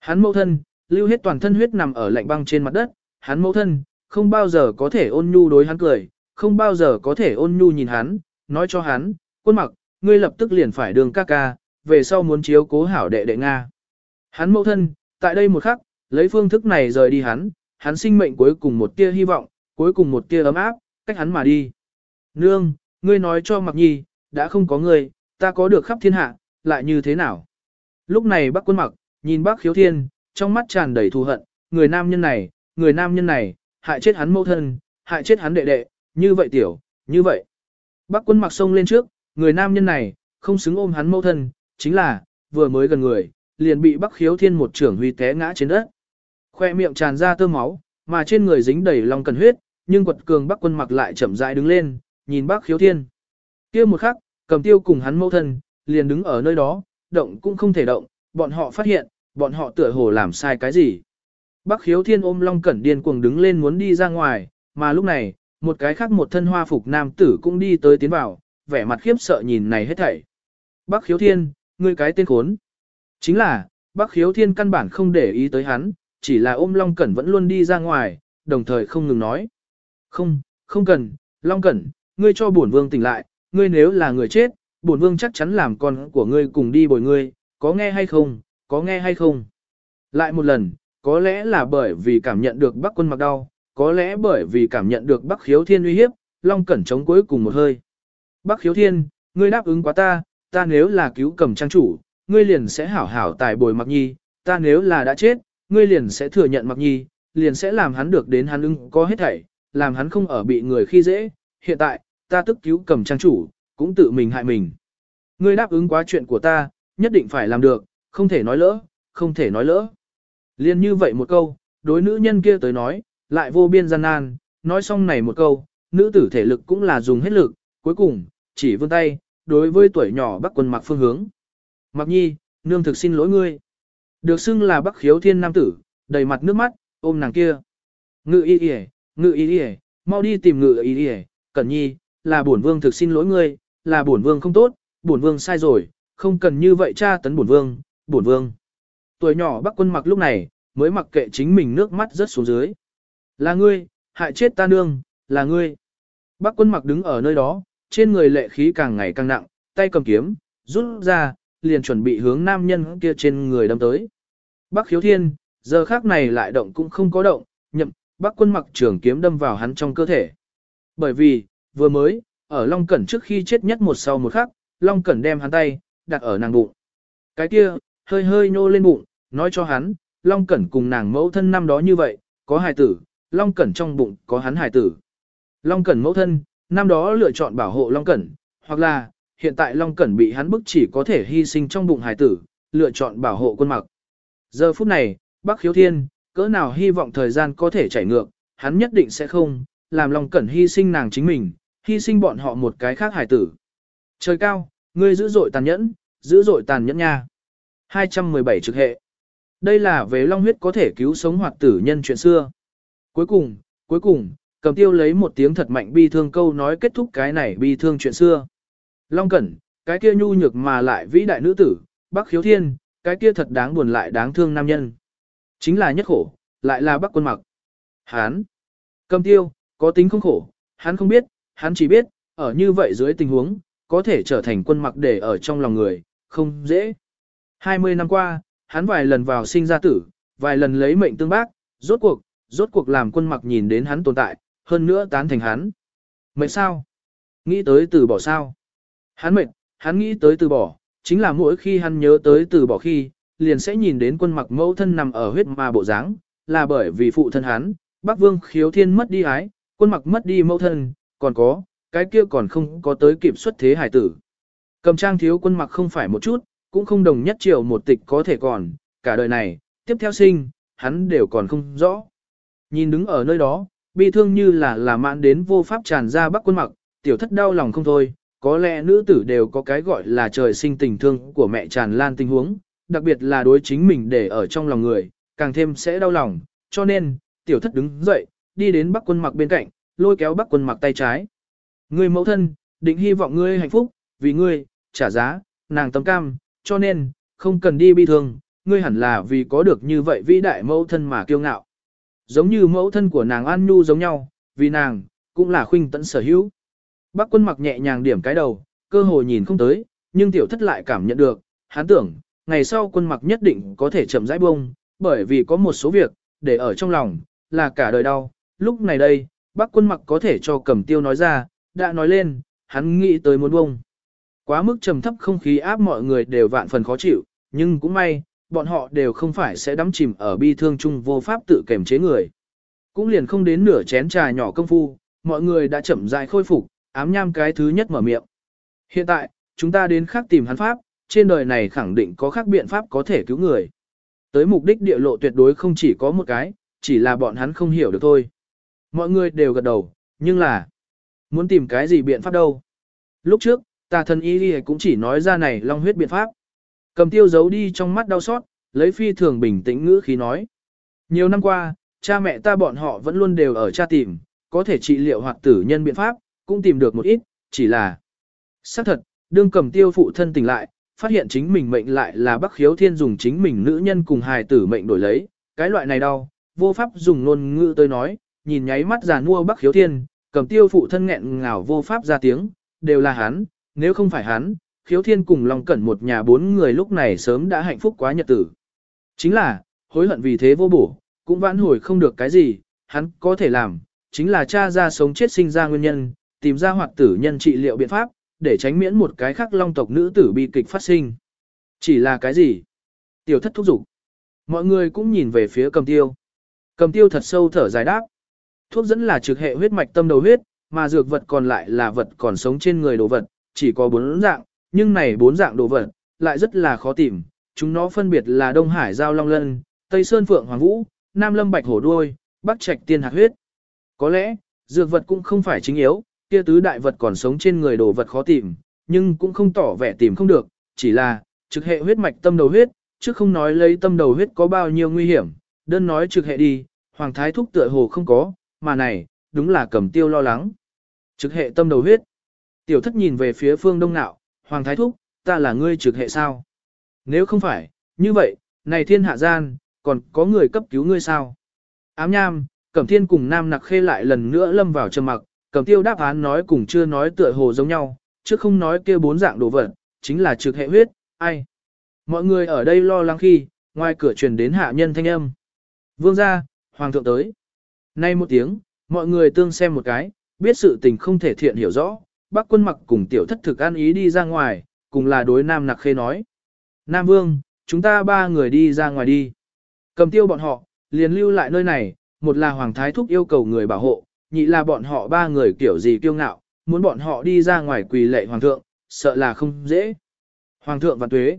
Hắn mẫu thân, lưu hết toàn thân huyết nằm ở lạnh băng trên mặt đất, hắn mẫu thân, không bao giờ có thể ôn nhu đối hắn cười, không bao giờ có thể ôn nhu nhìn hắn, nói cho hắn, quân mặc, ngươi lập tức liền phải đường ca ca, về sau muốn chiếu cố hảo đệ đệ Nga. Hắn mẫu thân, tại đây một khắc, lấy phương thức này rời đi hắn, hắn sinh mệnh cuối cùng một tia hy vọng, cuối cùng một tia ấm áp, cách hắn mà đi. Nương, ngươi nói cho mặc nhi, đã không có ngươi, ta có được khắp thiên hạ, lại như thế nào? Lúc này bác quân mặc, nhìn bác khiếu thiên, trong mắt tràn đầy thù hận, người nam nhân này, người nam nhân này, hại chết hắn mẫu thân, hại chết hắn đệ đệ, như vậy tiểu, như vậy. Bác quân mặc xông lên trước, người nam nhân này, không xứng ôm hắn mẫu thân, chính là, vừa mới gần người, liền bị bác khiếu thiên một trưởng huy té ngã trên đất. Khoe miệng tràn ra tơ máu, mà trên người dính đầy long cần huyết, nhưng quật cường Bắc Quân mặc lại chậm rãi đứng lên, nhìn Bắc Khiếu Thiên. Kia một khắc, Cầm Tiêu cùng hắn mẫu thân liền đứng ở nơi đó, động cũng không thể động, bọn họ phát hiện, bọn họ tựa hồ làm sai cái gì. Bắc Khiếu Thiên ôm Long Cẩn điên cuồng đứng lên muốn đi ra ngoài, mà lúc này, một cái khác một thân hoa phục nam tử cũng đi tới tiến vào, vẻ mặt khiếp sợ nhìn này hết thảy. Bắc Khiếu Thiên, ngươi cái tên khốn. Chính là, Bắc Khiếu Thiên căn bản không để ý tới hắn, chỉ là ôm Long Cẩn vẫn luôn đi ra ngoài, đồng thời không ngừng nói. Không, không cần, Long Cẩn, ngươi cho bổn vương tỉnh lại, ngươi nếu là người chết, bổn vương chắc chắn làm con của ngươi cùng đi bồi ngươi, có nghe hay không, có nghe hay không. Lại một lần, có lẽ là bởi vì cảm nhận được Bắc quân mặc đau, có lẽ bởi vì cảm nhận được Bắc khiếu thiên uy hiếp, Long Cẩn chống cuối cùng một hơi. Bắc khiếu thiên, ngươi đáp ứng quá ta, ta nếu là cứu cầm trang chủ, ngươi liền sẽ hảo hảo tài bồi mặc nhi, ta nếu là đã chết, ngươi liền sẽ thừa nhận mặc nhi, liền sẽ làm hắn được đến hắn ưng có hết thảy, làm hắn không ở bị người khi dễ. Hiện tại, ta tức cứu cầm trang chủ, cũng tự mình hại mình. Ngươi đáp ứng quá chuyện của ta, nhất định phải làm được, không thể nói lỡ, không thể nói lỡ. Liên như vậy một câu, đối nữ nhân kia tới nói, lại vô biên gian nan, nói xong này một câu, nữ tử thể lực cũng là dùng hết lực, cuối cùng, chỉ vươn tay, đối với tuổi nhỏ bắc quân mặc phương hướng. Mặc nhi, nương thực xin lỗi ngươi. Được xưng là bắc khiếu thiên nam tử, đầy mặt nước mắt, ôm nàng kia. Ngự y y, ngự y y, mau đi tìm ngự y y, cẩn nhi, là bổn vương thực xin lỗi ngươi, là bổn vương không tốt, bổn vương sai rồi, không cần như vậy cha tấn bổn vương, bổn vương. Tuổi nhỏ bắc quân mặc lúc này, mới mặc kệ chính mình nước mắt rớt xuống dưới. Là ngươi, hại chết ta nương, là ngươi. Bắc quân mặc đứng ở nơi đó, trên người lệ khí càng ngày càng nặng, tay cầm kiếm, rút ra, liền chuẩn bị hướng nam nhân kia trên người đâm tới. Bắc khiếu thiên, giờ khác này lại động cũng không có động, nhậm, bắc quân mặc trường kiếm đâm vào hắn trong cơ thể. Bởi vì, vừa mới, ở Long Cẩn trước khi chết nhất một sau một khắc, Long Cẩn đem hắn tay, đặt ở nàng bụng. Cái kia, hơi hơi nô lên bụng, nói cho hắn, Long Cẩn cùng nàng mẫu thân năm đó như vậy, có hài tử, Long Cẩn trong bụng có hắn hài tử. Long Cẩn mẫu thân, năm đó lựa chọn bảo hộ Long Cẩn, hoặc là, hiện tại Long Cẩn bị hắn bức chỉ có thể hy sinh trong bụng hài tử, lựa chọn bảo hộ quân mặc. Giờ phút này, Bắc Khiếu Thiên, cỡ nào hy vọng thời gian có thể chảy ngược, hắn nhất định sẽ không, làm Long Cẩn hy sinh nàng chính mình, hy sinh bọn họ một cái khác Hải tử. Trời cao, ngươi dữ dội tàn nhẫn, dữ dội tàn nhẫn nha. 217 trực hệ. Đây là về long huyết có thể cứu sống hoạt tử nhân chuyện xưa. Cuối cùng, cuối cùng, cầm tiêu lấy một tiếng thật mạnh bi thương câu nói kết thúc cái này bi thương chuyện xưa. Long Cẩn, cái kia nhu nhược mà lại vĩ đại nữ tử, Bắc Khiếu Thiên, cái kia thật đáng buồn lại đáng thương nam nhân. Chính là nhất khổ, lại là Bắc quân mặc. Hán, cầm tiêu, có tính không khổ, hắn không biết, hắn chỉ biết, ở như vậy dưới tình huống, có thể trở thành quân mặc để ở trong lòng người, không dễ. 20 năm qua, hắn vài lần vào sinh ra tử, vài lần lấy mệnh tương bác, rốt cuộc, rốt cuộc làm quân mặc nhìn đến hắn tồn tại, hơn nữa tán thành hắn. Mệnh sao? Nghĩ tới từ bỏ sao? Hắn mệnh, hắn nghĩ tới từ bỏ, chính là mỗi khi hắn nhớ tới từ bỏ khi, liền sẽ nhìn đến quân mặc mẫu thân nằm ở huyết ma bộ dáng, là bởi vì phụ thân hắn, Bắc Vương khiếu thiên mất đi ái, quân mặc mất đi mẫu thân, còn có, cái kia còn không có tới kịp xuất thế hải tử. Cầm trang thiếu quân mặc không phải một chút, cũng không đồng nhất triệu một tịch có thể còn, cả đời này, tiếp theo sinh, hắn đều còn không rõ. Nhìn đứng ở nơi đó, bi thương như là là mạn đến vô pháp tràn ra bắc quân mặc, tiểu thất đau lòng không thôi, có lẽ nữ tử đều có cái gọi là trời sinh tình thương của mẹ tràn lan tình huống, đặc biệt là đối chính mình để ở trong lòng người, càng thêm sẽ đau lòng, cho nên, tiểu thất đứng dậy, đi đến bắc quân mặc bên cạnh, lôi kéo bắc quân mặc tay trái. Ngươi mẫu thân, định hy vọng ngươi hạnh phúc, vì ngươi, trả giá, nàng tâm cam, cho nên, không cần đi bi thương, ngươi hẳn là vì có được như vậy vĩ đại mẫu thân mà kiêu ngạo. Giống như mẫu thân của nàng An Nhu giống nhau, vì nàng, cũng là khuynh tận sở hữu. Bác quân mặc nhẹ nhàng điểm cái đầu, cơ hội nhìn không tới, nhưng tiểu thất lại cảm nhận được, hắn tưởng, ngày sau quân mặc nhất định có thể chậm rãi bông, bởi vì có một số việc, để ở trong lòng, là cả đời đau. Lúc này đây, bác quân mặc có thể cho cầm tiêu nói ra, đã nói lên, hắn nghĩ tới muốn bông. Quá mức trầm thấp không khí áp mọi người đều vạn phần khó chịu, nhưng cũng may, bọn họ đều không phải sẽ đắm chìm ở bi thương chung vô pháp tự kềm chế người. Cũng liền không đến nửa chén trà nhỏ công phu, mọi người đã chậm rãi khôi phục, ám nham cái thứ nhất mở miệng. Hiện tại, chúng ta đến khác tìm hắn pháp, trên đời này khẳng định có khác biện pháp có thể cứu người. Tới mục đích địa lộ tuyệt đối không chỉ có một cái, chỉ là bọn hắn không hiểu được thôi. Mọi người đều gật đầu, nhưng là muốn tìm cái gì biện pháp đâu. Lúc trước, tà thần y cũng chỉ nói ra này long huyết biện pháp. Cầm tiêu giấu đi trong mắt đau xót, lấy phi thường bình tĩnh ngữ khí nói. Nhiều năm qua, cha mẹ ta bọn họ vẫn luôn đều ở cha tìm, có thể trị liệu hoặc tử nhân biện pháp, cũng tìm được một ít, chỉ là... xác thật, đương cầm tiêu phụ thân tỉnh lại, phát hiện chính mình mệnh lại là Bắc Khiếu Thiên dùng chính mình nữ nhân cùng hài tử mệnh đổi lấy, cái loại này đau, vô pháp dùng ngôn ngữ tới nói, nhìn nháy mắt già nua Bắc Khiếu Thiên, cầm tiêu phụ thân nghẹn ngào vô pháp ra tiếng, đều là hắn, nếu không phải hắn, Khiếu Thiên cùng Long Cẩn một nhà bốn người lúc này sớm đã hạnh phúc quá nhật tử. Chính là, hối hận vì thế vô bổ, cũng vãn hồi không được cái gì, hắn có thể làm, chính là cha ra sống chết sinh ra nguyên nhân, tìm ra hoạt tử nhân trị liệu biện pháp, để tránh miễn một cái khác long tộc nữ tử bi kịch phát sinh. Chỉ là cái gì? Tiểu thất thúc giục. Mọi người cũng nhìn về phía cầm tiêu. Cầm tiêu thật sâu thở dài đáp. Thuốc dẫn là trực hệ huyết mạch tâm đầu huyết, mà dược vật còn lại là vật còn sống trên người đồ vật, chỉ có bốn dạng, nhưng này bốn dạng đồ vật, lại rất là khó tìm. Chúng nó phân biệt là Đông Hải Giao Long Lân, Tây Sơn Phượng Hoàng Vũ, Nam Lâm Bạch Hổ Đuôi, Bắc Trạch Tiên Hạt Huyết. Có lẽ, dược vật cũng không phải chính yếu, kia tứ đại vật còn sống trên người đồ vật khó tìm, nhưng cũng không tỏ vẻ tìm không được, chỉ là, trực hệ huyết mạch tâm đầu huyết, chứ không nói lấy tâm đầu huyết có bao nhiêu nguy hiểm, đơn nói trực hệ đi, hoàng thái thúc tựa hồ không có, mà này, đúng là cầm tiêu lo lắng. Trực hệ tâm đầu huyết. Tiểu thất nhìn về phía phương đông nạo, hoàng thái thúc, ta là ngươi trực hệ sao? Nếu không phải, như vậy, này thiên hạ gian, còn có người cấp cứu ngươi sao? Ám nham, cẩm thiên cùng nam nặc khê lại lần nữa lâm vào trầm mặc, cầm tiêu đáp án nói cùng chưa nói tựa hồ giống nhau, chứ không nói kia bốn dạng đồ vật, chính là trực hệ huyết, ai. Mọi người ở đây lo lắng khi, ngoài cửa truyền đến hạ nhân thanh âm. Vương gia, hoàng thượng tới. Nay một tiếng, mọi người tương xem một cái, biết sự tình không thể thiện hiểu rõ, bác quân mặc cùng tiểu thất thực an ý đi ra ngoài, cùng là đối nam nặc khê nói. Nam vương, chúng ta ba người đi ra ngoài đi. Cầm tiêu bọn họ, liền lưu lại nơi này, một là hoàng thái thúc yêu cầu người bảo hộ, nhị là bọn họ ba người kiểu gì kiêu ngạo, muốn bọn họ đi ra ngoài quỳ lệ hoàng thượng, sợ là không dễ. Hoàng thượng và tuế.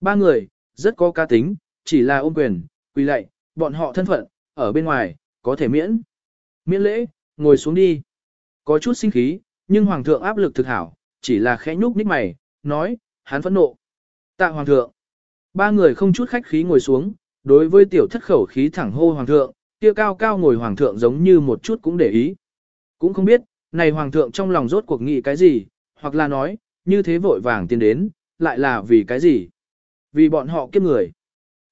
Ba người, rất có ca tính, chỉ là ôm quyền, quỳ lệ, bọn họ thân phận, ở bên ngoài, có thể miễn. Miễn lễ, ngồi xuống đi. Có chút sinh khí, nhưng hoàng thượng áp lực thực hảo, chỉ là khẽ nhúc nhích mày, nói, hắn phẫn nộ. Tạ hoàng thượng. Ba người không chút khách khí ngồi xuống, đối với tiểu thất khẩu khí thẳng hô hoàng thượng, kia cao cao ngồi hoàng thượng giống như một chút cũng để ý. Cũng không biết, này hoàng thượng trong lòng rốt cuộc nghĩ cái gì, hoặc là nói, như thế vội vàng tiến đến, lại là vì cái gì? Vì bọn họ kiếp người.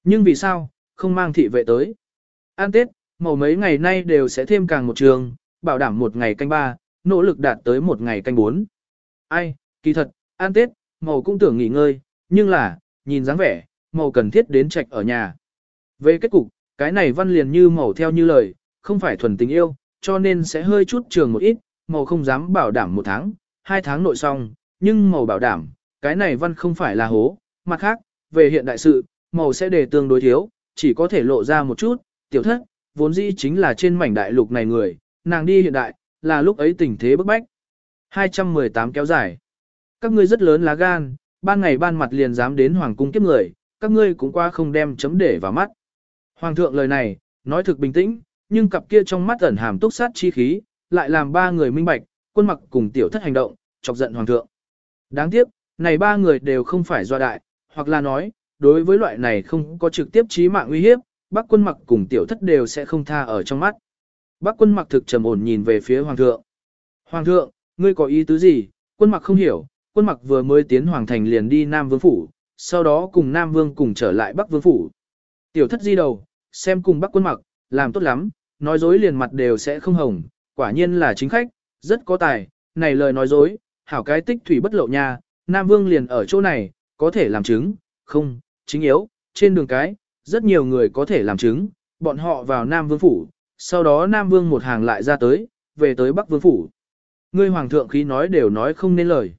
Nhưng vì sao, không mang thị vệ tới? An Tết, màu mấy ngày nay đều sẽ thêm càng một trường, bảo đảm một ngày canh ba, nỗ lực đạt tới một ngày canh bốn. Ai, kỳ thật, An Tết, màu cũng tưởng nghỉ ngơi, nhưng là, nhìn dáng vẻ, màu cần thiết đến trạch ở nhà. Về kết cục, cái này văn liền như màu theo như lời, không phải thuần tình yêu, cho nên sẽ hơi chút trường một ít, màu không dám bảo đảm một tháng, hai tháng nội xong, nhưng màu bảo đảm, cái này văn không phải là hố, mặt khác, về hiện đại sự, màu sẽ để tương đối thiếu, chỉ có thể lộ ra một chút, tiểu thất, vốn dĩ chính là trên mảnh đại lục này người, nàng đi hiện đại, là lúc ấy tình thế bức bách. 218 kéo dài. Các ngươi rất lớn lá gan, ban ngày ban mặt liền dám đến hoàng cung kiếp người, các ngươi cũng qua không đem chấm để vào mắt. Hoàng thượng lời này, nói thực bình tĩnh, nhưng cặp kia trong mắt ẩn hàm túc sát chi khí, lại làm ba người minh bạch, quân mặc cùng tiểu thất hành động, chọc giận hoàng thượng. Đáng tiếc, này ba người đều không phải do đại, hoặc là nói, đối với loại này không có trực tiếp chí mạng uy hiếp, bác quân mặc cùng tiểu thất đều sẽ không tha ở trong mắt. Bác quân mặc thực trầm ổn nhìn về phía hoàng thượng. Hoàng thượng, ngươi có ý tứ gì? Quân mặc không hiểu, quân mặc vừa mới tiến hoàng thành liền đi Nam Vương Phủ, sau đó cùng Nam Vương cùng trở lại Bắc Vương Phủ. Tiểu thất di đầu, xem cùng bác quân mặc, làm tốt lắm, nói dối liền mặt đều sẽ không hồng, quả nhiên là chính khách, rất có tài, này lời nói dối, hảo cái tích thủy bất lộ nha, Nam Vương liền ở chỗ này, có thể làm chứng, không, chính yếu, trên đường cái, rất nhiều người có thể làm chứng, bọn họ vào Nam Vương Phủ, sau đó Nam Vương một hàng lại ra tới, về tới Bắc Vương Phủ. Ngươi Hoàng thượng khí nói đều nói không nên lời.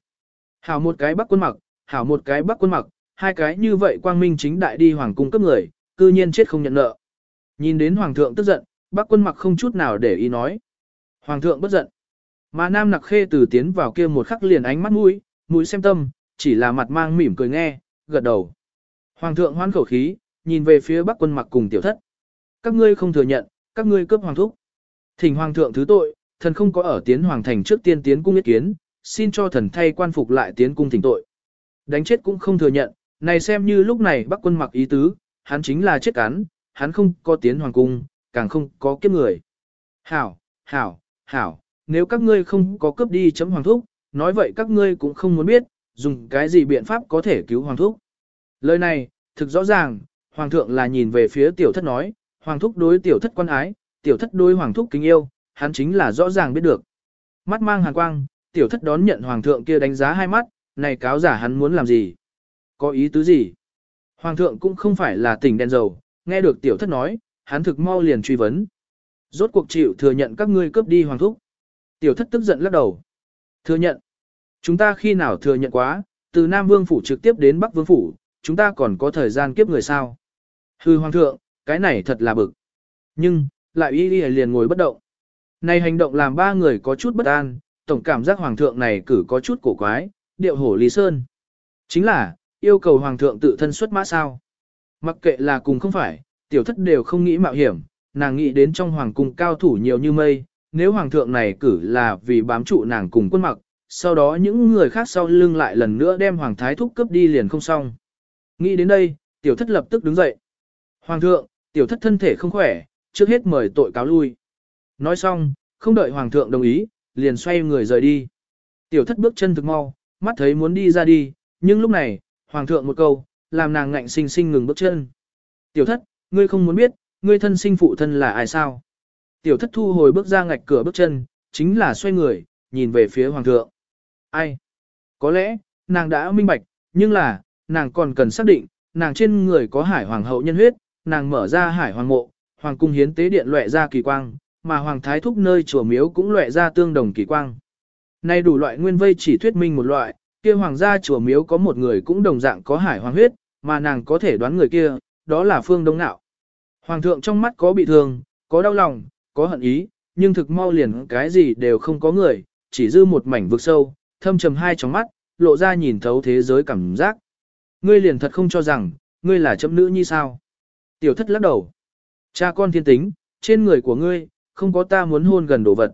Hảo một cái Bắc quân mặc, hảo một cái Bắc quân mặc, hai cái như vậy quang minh chính đại đi Hoàng cung cấp người, cư nhiên chết không nhận nợ. Nhìn đến Hoàng thượng tức giận, Bắc quân mặc không chút nào để ý nói. Hoàng thượng bất giận. Mà Nam Nặc Khê từ tiến vào kia một khắc liền ánh mắt mũi, mũi xem tâm, chỉ là mặt mang mỉm cười nghe, gật đầu. Hoàng thượng hoan khẩu khí, nhìn về phía bắc quân mặc cùng tiểu thất. Các ngươi không thừa nhận, các ngươi cướp hoàng thúc. Thỉnh hoàng thượng thứ tội, thần không có ở tiến hoàng thành trước tiên tiến cung ý kiến, xin cho thần thay quan phục lại tiến cung thỉnh tội. Đánh chết cũng không thừa nhận, này xem như lúc này bắc quân mặc ý tứ, hắn chính là chết cán, hắn không có tiến hoàng cung, càng không có kiếp người. Hảo, hảo, hảo, nếu các ngươi không có cướp đi chấm hoàng thúc, nói vậy các ngươi cũng không muốn biết, dùng cái gì biện pháp có thể cứu hoàng thúc. Lời này, thực rõ ràng, hoàng thượng là nhìn về phía tiểu thất nói, hoàng thúc đối tiểu thất quan ái, tiểu thất đối hoàng thúc kính yêu, hắn chính là rõ ràng biết được. Mắt mang hàn quang, tiểu thất đón nhận hoàng thượng kia đánh giá hai mắt, này cáo giả hắn muốn làm gì? Có ý tứ gì? Hoàng thượng cũng không phải là tỉnh đen dầu, nghe được tiểu thất nói, hắn thực mau liền truy vấn. Rốt cuộc chịu thừa nhận các ngươi cướp đi hoàng thúc. Tiểu thất tức giận lắc đầu. Thừa nhận. Chúng ta khi nào thừa nhận quá, từ Nam Vương Phủ trực tiếp đến Bắc Vương Phủ, chúng ta còn có thời gian kiếp người sao. Hư hoàng thượng, cái này thật là bực. Nhưng, lại y y liền ngồi bất động. Này hành động làm ba người có chút bất an, tổng cảm giác hoàng thượng này cử có chút cổ quái, điệu hổ lý sơn. Chính là, yêu cầu hoàng thượng tự thân xuất mã sao. Mặc kệ là cùng không phải, tiểu thất đều không nghĩ mạo hiểm, nàng nghĩ đến trong hoàng cung cao thủ nhiều như mây, nếu hoàng thượng này cử là vì bám trụ nàng cùng quân mặc, sau đó những người khác sau lưng lại lần nữa đem hoàng thái thúc cướp đi liền không xong. Nghĩ đến đây, tiểu thất lập tức đứng dậy. Hoàng thượng, tiểu thất thân thể không khỏe, trước hết mời tội cáo lui. Nói xong, không đợi hoàng thượng đồng ý, liền xoay người rời đi. Tiểu thất bước chân thực mau, mắt thấy muốn đi ra đi, nhưng lúc này, hoàng thượng một câu, làm nàng ngạnh sinh sinh ngừng bước chân. Tiểu thất, ngươi không muốn biết, ngươi thân sinh phụ thân là ai sao? Tiểu thất thu hồi bước ra ngạch cửa bước chân, chính là xoay người, nhìn về phía hoàng thượng. Ai? Có lẽ, nàng đã minh bạch, nhưng là, nàng còn cần xác định, nàng trên người có hải hoàng hậu nhân huyết, nàng mở ra hải hoàng mộ, hoàng cung hiến tế điện lệ ra kỳ quang, mà hoàng thái thúc nơi chùa miếu cũng lệ ra tương đồng kỳ quang. Nay đủ loại nguyên vây chỉ thuyết minh một loại, kia hoàng gia chùa miếu có một người cũng đồng dạng có hải hoàng huyết, mà nàng có thể đoán người kia, đó là phương đông nạo. Hoàng thượng trong mắt có bị thương, có đau lòng, có hận ý, nhưng thực mau liền cái gì đều không có người, chỉ dư một mảnh vực sâu, thâm trầm hai trong mắt, lộ ra nhìn thấu thế giới cảm giác. Ngươi liền thật không cho rằng, ngươi là chấm nữ như sao. Tiểu thất lắc đầu. Cha con thiên tính, trên người của ngươi, không có ta muốn hôn gần đồ vật.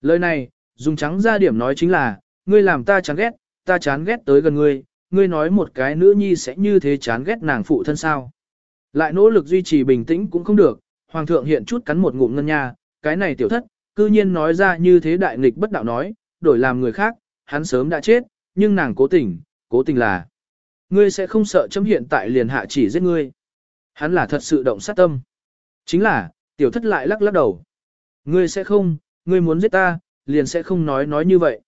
Lời này, dùng trắng ra điểm nói chính là, ngươi làm ta chán ghét, ta chán ghét tới gần ngươi, ngươi nói một cái nữ nhi sẽ như thế chán ghét nàng phụ thân sao. Lại nỗ lực duy trì bình tĩnh cũng không được, hoàng thượng hiện chút cắn một ngụm ngân nha, cái này tiểu thất, cư nhiên nói ra như thế đại nghịch bất đạo nói, đổi làm người khác, hắn sớm đã chết, nhưng nàng cố tình, cố tình là. Ngươi sẽ không sợ chấm hiện tại liền hạ chỉ giết ngươi. Hắn là thật sự động sát tâm. Chính là, tiểu thất lại lắc lắc đầu. Ngươi sẽ không, ngươi muốn giết ta, liền sẽ không nói nói như vậy.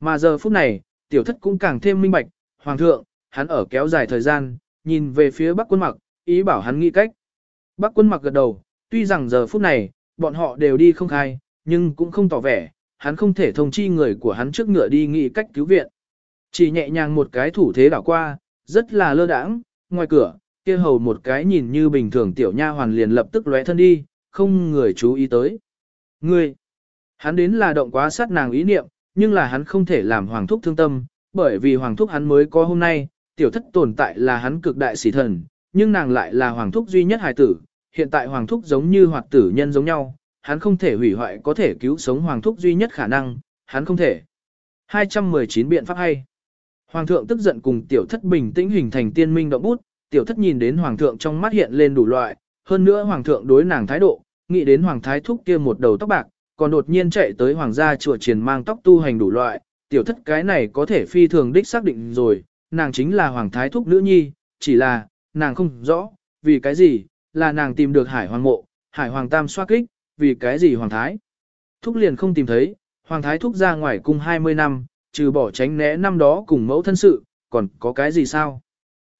Mà giờ phút này, tiểu thất cũng càng thêm minh bạch, hoàng thượng, hắn ở kéo dài thời gian, nhìn về phía bắc quân mặc, ý bảo hắn nghĩ cách. Bắc quân mặc gật đầu, tuy rằng giờ phút này, bọn họ đều đi không khai, nhưng cũng không tỏ vẻ, hắn không thể thông chi người của hắn trước ngựa đi nghĩ cách cứu viện. Chỉ nhẹ nhàng một cái thủ thế đảo qua, rất là lơ đãng, ngoài cửa, kia hầu một cái nhìn như bình thường tiểu nha hoàn liền lập tức lóe thân đi, không người chú ý tới. Ngươi, hắn đến là động quá sát nàng ý niệm, nhưng là hắn không thể làm hoàng thúc thương tâm, bởi vì hoàng thúc hắn mới có hôm nay, tiểu thất tồn tại là hắn cực đại sĩ thần, nhưng nàng lại là hoàng thúc duy nhất hài tử, hiện tại hoàng thúc giống như hoạt tử nhân giống nhau, hắn không thể hủy hoại có thể cứu sống hoàng thúc duy nhất khả năng, hắn không thể. 219 biện pháp hay. Hoàng thượng tức giận cùng tiểu thất bình tĩnh hình thành tiên minh động bút, tiểu thất nhìn đến hoàng thượng trong mắt hiện lên đủ loại, hơn nữa hoàng thượng đối nàng thái độ, nghĩ đến hoàng thái thúc kia một đầu tóc bạc, còn đột nhiên chạy tới hoàng gia chùa triền mang tóc tu hành đủ loại, tiểu thất cái này có thể phi thường đích xác định rồi, nàng chính là hoàng thái thúc nữ nhi, chỉ là, nàng không rõ, vì cái gì, là nàng tìm được hải hoàng mộ, hải hoàng tam xoa kích, vì cái gì hoàng thái. Thúc liền không tìm thấy, hoàng thái thúc ra ngoài cung 20 năm, trừ bỏ tránh né năm đó cùng mẫu thân sự, còn có cái gì sao?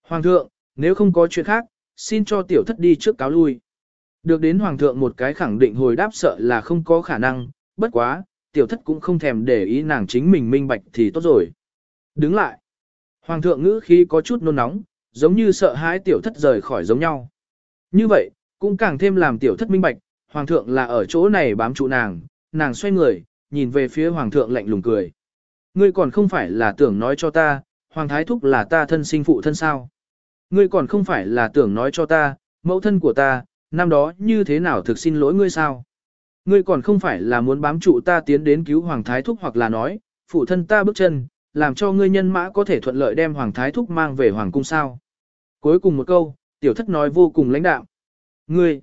Hoàng thượng, nếu không có chuyện khác, xin cho tiểu thất đi trước cáo lui. Được đến hoàng thượng một cái khẳng định hồi đáp sợ là không có khả năng, bất quá, tiểu thất cũng không thèm để ý nàng chính mình minh bạch thì tốt rồi. Đứng lại. Hoàng thượng ngữ khí có chút nôn nóng, giống như sợ hãi tiểu thất rời khỏi giống nhau. Như vậy, cũng càng thêm làm tiểu thất minh bạch, hoàng thượng là ở chỗ này bám trụ nàng, nàng xoay người, nhìn về phía hoàng thượng lạnh lùng cười. Ngươi còn không phải là tưởng nói cho ta, hoàng thái thúc là ta thân sinh phụ thân sao. Ngươi còn không phải là tưởng nói cho ta, mẫu thân của ta, năm đó như thế nào thực xin lỗi ngươi sao? Ngươi còn không phải là muốn bám trụ ta tiến đến cứu Hoàng Thái Thúc hoặc là nói, phụ thân ta bước chân, làm cho ngươi nhân mã có thể thuận lợi đem Hoàng Thái Thúc mang về Hoàng Cung sao. Cuối cùng một câu, tiểu thất nói vô cùng lãnh đạo. Ngươi,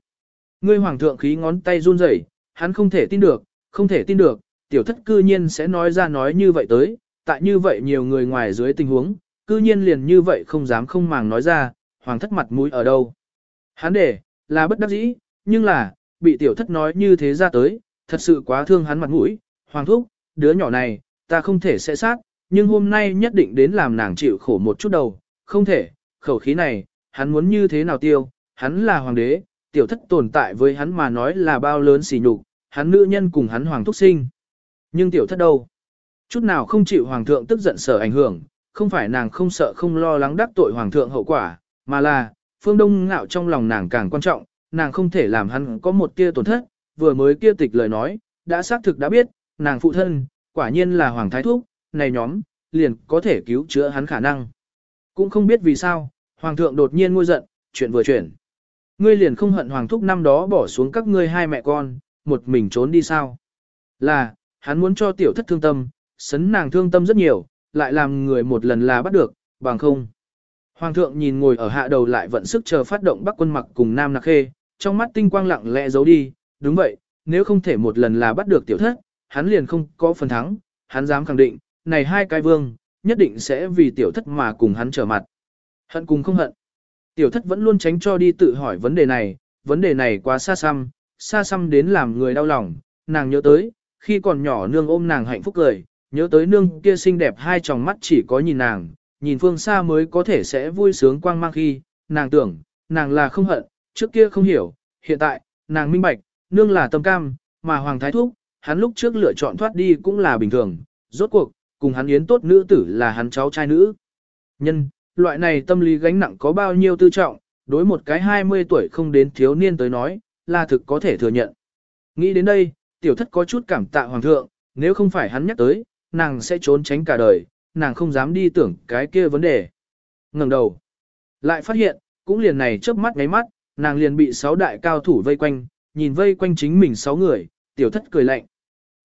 ngươi Hoàng thượng khí ngón tay run rẩy, hắn không thể tin được, không thể tin được, tiểu thất cư nhiên sẽ nói ra nói như vậy tới, tại như vậy nhiều người ngoài dưới tình huống, cư nhiên liền như vậy không dám không màng nói ra, Hoàng thất mặt mũi ở đâu. Hắn để, là bất đắc dĩ, nhưng là, bị tiểu thất nói như thế ra tới, thật sự quá thương hắn mặt mũi, Hoàng thúc, đứa nhỏ này, ta không thể sẽ sát, nhưng hôm nay nhất định đến làm nàng chịu khổ một chút đầu, không thể, khẩu khí này, hắn muốn như thế nào tiêu, hắn là hoàng đế, tiểu thất tồn tại với hắn mà nói là bao lớn xỉ nhục, hắn nữ nhân cùng hắn hoàng thúc sinh. Nhưng tiểu thất đâu? Chút nào không chịu hoàng thượng tức giận sở ảnh hưởng, không phải nàng không sợ không lo lắng đắc tội hoàng thượng hậu quả, mà là, phương đông ngạo trong lòng nàng càng quan trọng, nàng không thể làm hắn có một tia tổn thất, vừa mới kia tịch lời nói, đã xác thực đã biết, nàng phụ thân, quả nhiên là hoàng thái thúc, này nhóm, liền có thể cứu chữa hắn khả năng. Cũng không biết vì sao, hoàng thượng đột nhiên ngôi giận, chuyện vừa chuyển. Ngươi liền không hận hoàng thúc năm đó bỏ xuống các ngươi hai mẹ con, một mình trốn đi sao? Là, hắn muốn cho tiểu thất thương tâm, sấn nàng thương tâm rất nhiều, lại làm người một lần là bắt được, bằng không. Hoàng thượng nhìn ngồi ở hạ đầu lại vận sức chờ phát động bắc quân mặc cùng nam Nạc khê, trong mắt tinh quang lặng lẽ giấu đi, đúng vậy, nếu không thể một lần là bắt được tiểu thất, hắn liền không có phần thắng, hắn dám khẳng định, này hai cái vương, nhất định sẽ vì tiểu thất mà cùng hắn trở mặt. Hận cùng không hận. Tiểu thất vẫn luôn tránh cho đi tự hỏi vấn đề này, vấn đề này quá xa xăm, xa xăm đến làm người đau lòng, nàng nhớ tới, khi còn nhỏ nương ôm nàng hạnh phúc cười, nhớ tới nương kia xinh đẹp hai tròng mắt chỉ có nhìn nàng, nhìn phương xa mới có thể sẽ vui sướng quang mang khi, nàng tưởng, nàng là không hận, trước kia không hiểu, hiện tại, nàng minh bạch, nương là tâm cam, mà Hoàng Thái Thúc, hắn lúc trước lựa chọn thoát đi cũng là bình thường, rốt cuộc, cùng hắn yến tốt nữ tử là hắn cháu trai nữ. Nhân, loại này tâm lý gánh nặng có bao nhiêu tư trọng, đối một cái 20 tuổi không đến thiếu niên tới nói, là thực có thể thừa nhận. Nghĩ đến đây, tiểu thất có chút cảm tạ hoàng thượng, nếu không phải hắn nhắc tới, nàng sẽ trốn tránh cả đời, nàng không dám đi tưởng cái kia vấn đề. ngẩng đầu, lại phát hiện, cũng liền này chớp mắt ngáy mắt, nàng liền bị sáu đại cao thủ vây quanh, nhìn vây quanh chính mình sáu người, tiểu thất cười lạnh.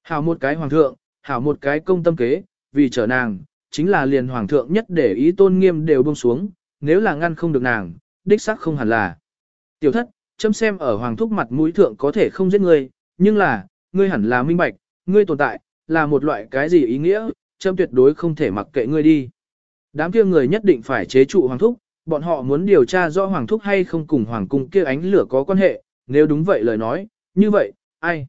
Hảo một cái hoàng thượng, hảo một cái công tâm kế, vì trở nàng, chính là liền hoàng thượng nhất để ý tôn nghiêm đều buông xuống, nếu là ngăn không được nàng, đích xác không hẳn là. Tiểu thất, chấm xem ở hoàng thúc mặt mũi thượng có thể không giết ngươi, nhưng là, ngươi hẳn là minh bạch, ngươi tồn tại, là một loại cái gì ý nghĩa, châm tuyệt đối không thể mặc kệ ngươi đi. Đám kia người nhất định phải chế trụ hoàng thúc, bọn họ muốn điều tra rõ hoàng thúc hay không cùng hoàng cung kia ánh lửa có quan hệ, nếu đúng vậy lời nói, như vậy, ai?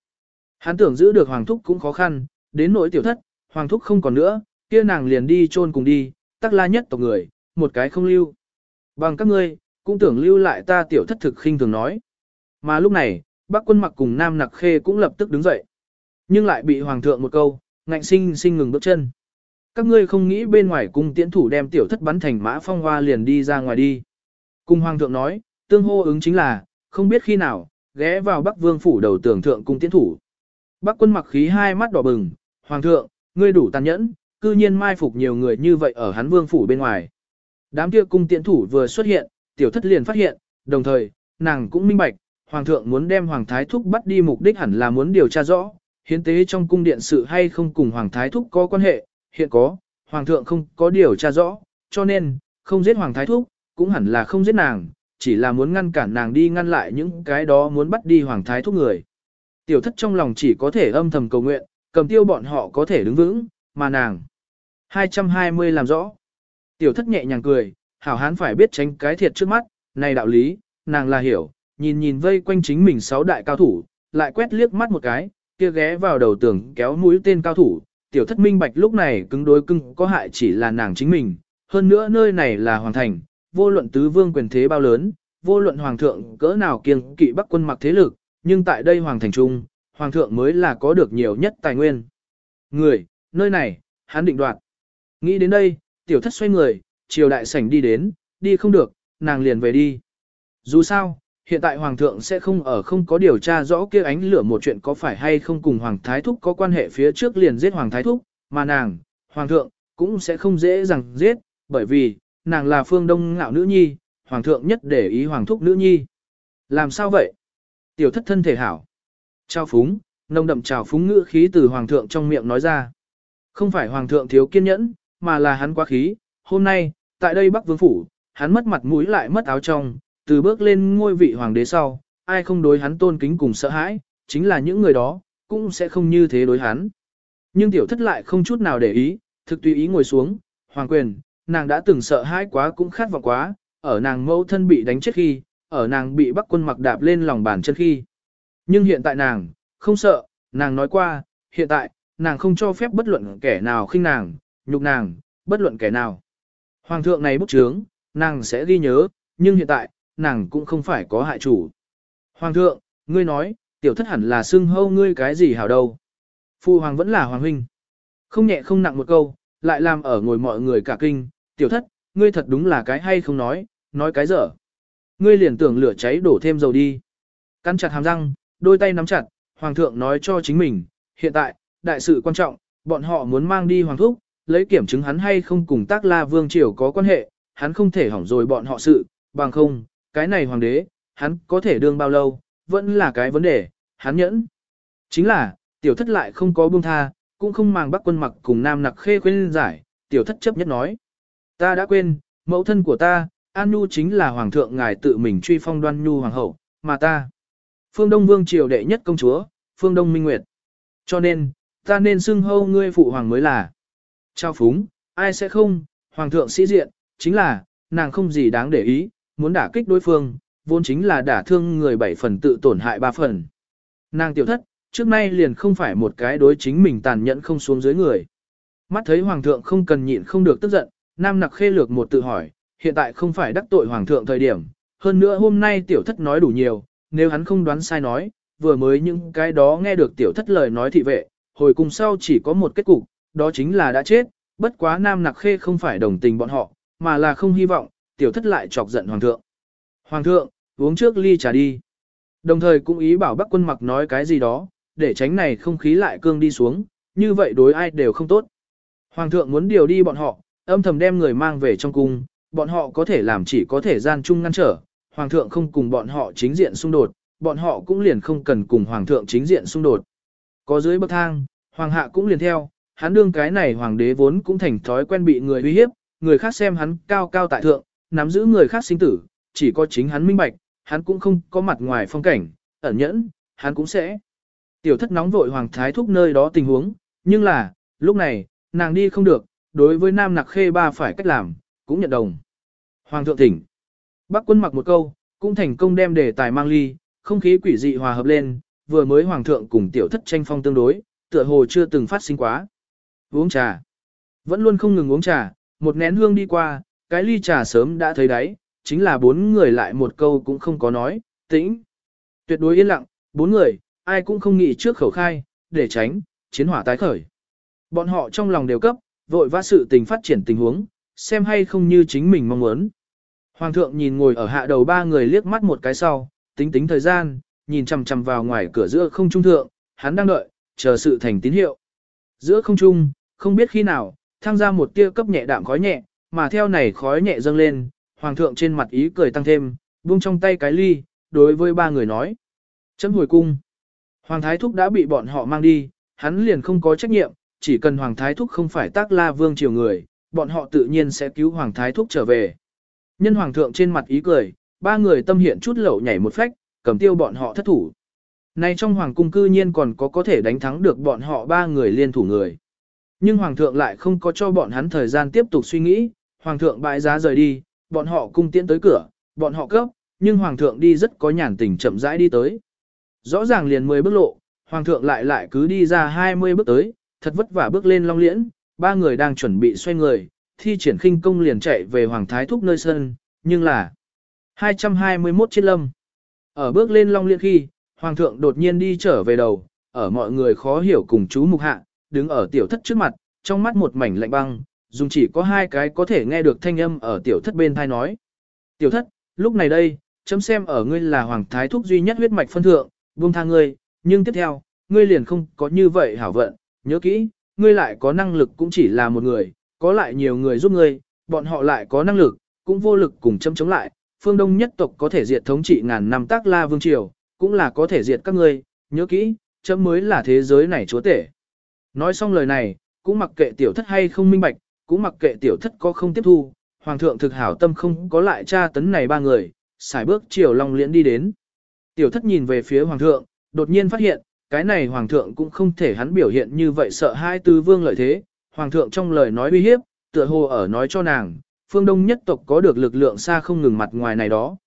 Hắn tưởng giữ được hoàng thúc cũng khó khăn, đến nỗi tiểu thất, hoàng thúc không còn nữa, kia nàng liền đi chôn cùng đi, tắc la nhất tộc người, một cái không lưu. Bằng các ngươi, cũng tưởng lưu lại ta tiểu thất thực khinh thường nói. Mà lúc này, bác quân mặc cùng nam nặc khê cũng lập tức đứng dậy. Nhưng lại bị hoàng thượng một câu, ngạnh sinh sinh ngừng bước chân. Các ngươi không nghĩ bên ngoài cung tiễn thủ đem tiểu thất bắn thành mã phong hoa liền đi ra ngoài đi. Cung hoàng thượng nói, tương hô ứng chính là, không biết khi nào, ghé vào bắc vương phủ đầu tưởng thượng cung tiễn thủ. Bắc quân mặc khí hai mắt đỏ bừng, hoàng thượng, ngươi đủ tàn nhẫn, cư nhiên mai phục nhiều người như vậy ở hắn vương phủ bên ngoài. Đám kia cung tiễn thủ vừa xuất hiện, tiểu thất liền phát hiện, đồng thời, nàng cũng minh bạch, hoàng thượng muốn đem hoàng thái thúc bắt đi mục đích hẳn là muốn điều tra rõ, hiến tế trong cung điện sự hay không cùng hoàng thái thúc có quan hệ, hiện có, hoàng thượng không có điều tra rõ, cho nên, không giết hoàng thái thúc, cũng hẳn là không giết nàng, chỉ là muốn ngăn cản nàng đi ngăn lại những cái đó muốn bắt đi hoàng thái thúc người. Tiểu thất trong lòng chỉ có thể âm thầm cầu nguyện, cầm tiêu bọn họ có thể đứng vững, mà nàng. 220 làm rõ. Tiểu thất nhẹ nhàng cười, hảo hán phải biết tránh cái thiệt trước mắt, này đạo lý, nàng là hiểu, nhìn nhìn vây quanh chính mình sáu đại cao thủ, lại quét liếc mắt một cái, kia ghé vào đầu tường kéo mũi tên cao thủ, tiểu thất minh bạch lúc này cứng đối cứng có hại chỉ là nàng chính mình, hơn nữa nơi này là hoàng thành, vô luận tứ vương quyền thế bao lớn, vô luận hoàng thượng cỡ nào kiêng kỵ bắc quân mặc thế lực, nhưng tại đây hoàng thành trung, hoàng thượng mới là có được nhiều nhất tài nguyên. Người, nơi này, hắn định đoạt. Nghĩ đến đây, tiểu thất xoay người, triều đại sảnh đi đến, đi không được, nàng liền về đi. Dù sao, hiện tại hoàng thượng sẽ không ở không có điều tra rõ kia ánh lửa một chuyện có phải hay không cùng hoàng thái thúc có quan hệ phía trước liền giết hoàng thái thúc, mà nàng, hoàng thượng, cũng sẽ không dễ dàng giết, bởi vì, nàng là phương đông ngạo nữ nhi, hoàng thượng nhất để ý hoàng thúc nữ nhi. Làm sao vậy? Tiểu thất thân thể hảo. Trao phúng, nồng đậm trào phúng ngữ khí từ hoàng thượng trong miệng nói ra. Không phải hoàng thượng thiếu kiên nhẫn, mà là hắn quá khí. Hôm nay, tại đây Bắc Vương Phủ, hắn mất mặt mũi lại mất áo trong, từ bước lên ngôi vị hoàng đế sau, ai không đối hắn tôn kính cùng sợ hãi, chính là những người đó, cũng sẽ không như thế đối hắn. Nhưng tiểu thất lại không chút nào để ý, thực tùy ý ngồi xuống, hoàng quyền, nàng đã từng sợ hãi quá cũng khát vọng quá, ở nàng mẫu thân bị đánh chết khi, ở nàng bị bắc quân mặc đạp lên lòng bàn chân khi. Nhưng hiện tại nàng, không sợ, nàng nói qua, hiện tại, nàng không cho phép bất luận kẻ nào khinh nàng, nhục nàng, bất luận kẻ nào. Hoàng thượng này bức trướng, nàng sẽ ghi nhớ, nhưng hiện tại, nàng cũng không phải có hại chủ. Hoàng thượng, ngươi nói, tiểu thất hẳn là xưng hâu ngươi cái gì hảo đâu. Phu hoàng vẫn là hoàng huynh. Không nhẹ không nặng một câu, lại làm ở ngồi mọi người cả kinh, tiểu thất, ngươi thật đúng là cái hay không nói, nói cái dở. Ngươi liền tưởng lửa cháy đổ thêm dầu đi. Căn chặt hàm răng, đôi tay nắm chặt, hoàng thượng nói cho chính mình, hiện tại, đại sự quan trọng, bọn họ muốn mang đi hoàng thúc, lấy kiểm chứng hắn hay không cùng tác la vương triều có quan hệ, hắn không thể hỏng rồi bọn họ sự, bằng không, cái này hoàng đế, hắn có thể đương bao lâu, vẫn là cái vấn đề, hắn nhẫn. Chính là, tiểu thất lại không có buông tha, cũng không màng bắc quân mặc cùng nam nặc khê khuyên giải, tiểu thất chấp nhất nói. Ta đã quên, mẫu thân của ta, An Nhu chính là hoàng thượng ngài tự mình truy phong đoan Nhu hoàng hậu, mà ta. Phương Đông Vương triều đệ nhất công chúa, Phương Đông Minh Nguyệt. Cho nên, ta nên xưng hâu ngươi phụ hoàng mới là. Trao phúng, ai sẽ không, hoàng thượng sĩ diện, chính là, nàng không gì đáng để ý, muốn đả kích đối phương, vốn chính là đả thương người bảy phần tự tổn hại ba phần. Nàng tiểu thất, trước nay liền không phải một cái đối chính mình tàn nhẫn không xuống dưới người. Mắt thấy hoàng thượng không cần nhịn không được tức giận, nam nặc khê lược một tự hỏi, hiện tại không phải đắc tội hoàng thượng thời điểm, hơn nữa hôm nay tiểu thất nói đủ nhiều, nếu hắn không đoán sai nói, vừa mới những cái đó nghe được tiểu thất lời nói thị vệ, hồi cùng sau chỉ có một kết cục, đó chính là đã chết, bất quá nam nặc khê không phải đồng tình bọn họ, mà là không hy vọng, tiểu thất lại chọc giận hoàng thượng. Hoàng thượng, uống trước ly trà đi. Đồng thời cũng ý bảo bắc quân mặc nói cái gì đó, để tránh này không khí lại cương đi xuống, như vậy đối ai đều không tốt. Hoàng thượng muốn điều đi bọn họ, âm thầm đem người mang về trong cung, bọn họ có thể làm chỉ có thể gian chung ngăn trở, hoàng thượng không cùng bọn họ chính diện xung đột, bọn họ cũng liền không cần cùng hoàng thượng chính diện xung đột. Có dưới bậc thang, hoàng hạ cũng liền theo, hắn đương cái này hoàng đế vốn cũng thành thói quen bị người uy hiếp, người khác xem hắn cao cao tại thượng, nắm giữ người khác sinh tử, chỉ có chính hắn minh bạch, hắn cũng không có mặt ngoài phong cảnh, ẩn nhẫn, hắn cũng sẽ. Tiểu thất nóng vội hoàng thái thúc nơi đó tình huống, nhưng là, lúc này, nàng đi không được, đối với nam nặc khê ba phải cách làm, cũng nhận đồng. Hoàng thượng thỉnh. Bác quân mặc một câu, cũng thành công đem đề tài mang ly, không khí quỷ dị hòa hợp lên, vừa mới hoàng thượng cùng tiểu thất tranh phong tương đối, tựa hồ chưa từng phát sinh quá. Uống trà. Vẫn luôn không ngừng uống trà, một nén hương đi qua, cái ly trà sớm đã thấy đáy, chính là bốn người lại một câu cũng không có nói, tĩnh. Tuyệt đối yên lặng, bốn người, ai cũng không nghĩ trước khẩu khai, để tránh, chiến hỏa tái khởi. Bọn họ trong lòng đều cấp, vội vã sự tình phát triển tình huống, xem hay không như chính mình mong muốn. Hoàng thượng nhìn ngồi ở hạ đầu ba người liếc mắt một cái sau, tính tính thời gian, nhìn chằm chằm vào ngoài cửa giữa không trung thượng, hắn đang đợi, chờ sự thành tín hiệu. Giữa không trung, không biết khi nào, thăng ra một tia cấp nhẹ đạm khói nhẹ, mà theo này khói nhẹ dâng lên, hoàng thượng trên mặt ý cười tăng thêm, buông trong tay cái ly, đối với ba người nói. Chấm hồi cung. Hoàng thái thúc đã bị bọn họ mang đi, hắn liền không có trách nhiệm, chỉ cần hoàng thái thúc không phải tác la vương triều người, bọn họ tự nhiên sẽ cứu hoàng thái thúc trở về. Nhân hoàng thượng trên mặt ý cười, ba người tâm hiện chút lẩu nhảy một phách, cầm tiêu bọn họ thất thủ. Nay trong hoàng cung cư nhiên còn có có thể đánh thắng được bọn họ ba người liên thủ người. Nhưng hoàng thượng lại không có cho bọn hắn thời gian tiếp tục suy nghĩ, hoàng thượng bãi giá rời đi, bọn họ cung tiễn tới cửa, bọn họ cấp, nhưng hoàng thượng đi rất có nhàn tình chậm rãi đi tới. Rõ ràng liền 10 bước lộ, hoàng thượng lại lại cứ đi ra 20 bước tới, thật vất vả bước lên long liễn, ba người đang chuẩn bị xoay người, thi triển khinh công liền chạy về hoàng thái thúc nơi sân, nhưng là 221 chiếc lâm. Ở bước lên long liễn khi, hoàng thượng đột nhiên đi trở về đầu, ở mọi người khó hiểu cùng chú mục hạ, đứng ở tiểu thất trước mặt, trong mắt một mảnh lạnh băng, dùng chỉ có hai cái có thể nghe được thanh âm ở tiểu thất bên thai nói. Tiểu thất, lúc này đây, chấm xem ở ngươi là hoàng thái thúc duy nhất huyết mạch phân thượng, buông tha ngươi, nhưng tiếp theo, ngươi liền không có như vậy hảo vận, nhớ kỹ, ngươi lại có năng lực cũng chỉ là một người, có lại nhiều người giúp ngươi, bọn họ lại có năng lực, cũng vô lực cùng chấm chống lại, phương đông nhất tộc có thể diệt thống trị ngàn năm tác la vương triều, cũng là có thể diệt các ngươi, nhớ kỹ, chấm mới là thế giới này chúa tể. Nói xong lời này, cũng mặc kệ tiểu thất hay không minh bạch, cũng mặc kệ tiểu thất có không tiếp thu, hoàng thượng thực hảo tâm không có lại tra tấn này ba người, xài bước chiều long liễn đi đến. Tiểu thất nhìn về phía hoàng thượng, đột nhiên phát hiện, cái này hoàng thượng cũng không thể hắn biểu hiện như vậy sợ hai tư vương lợi thế, hoàng thượng trong lời nói uy hiếp, tựa hồ ở nói cho nàng, phương đông nhất tộc có được lực lượng xa không ngừng mặt ngoài này đó.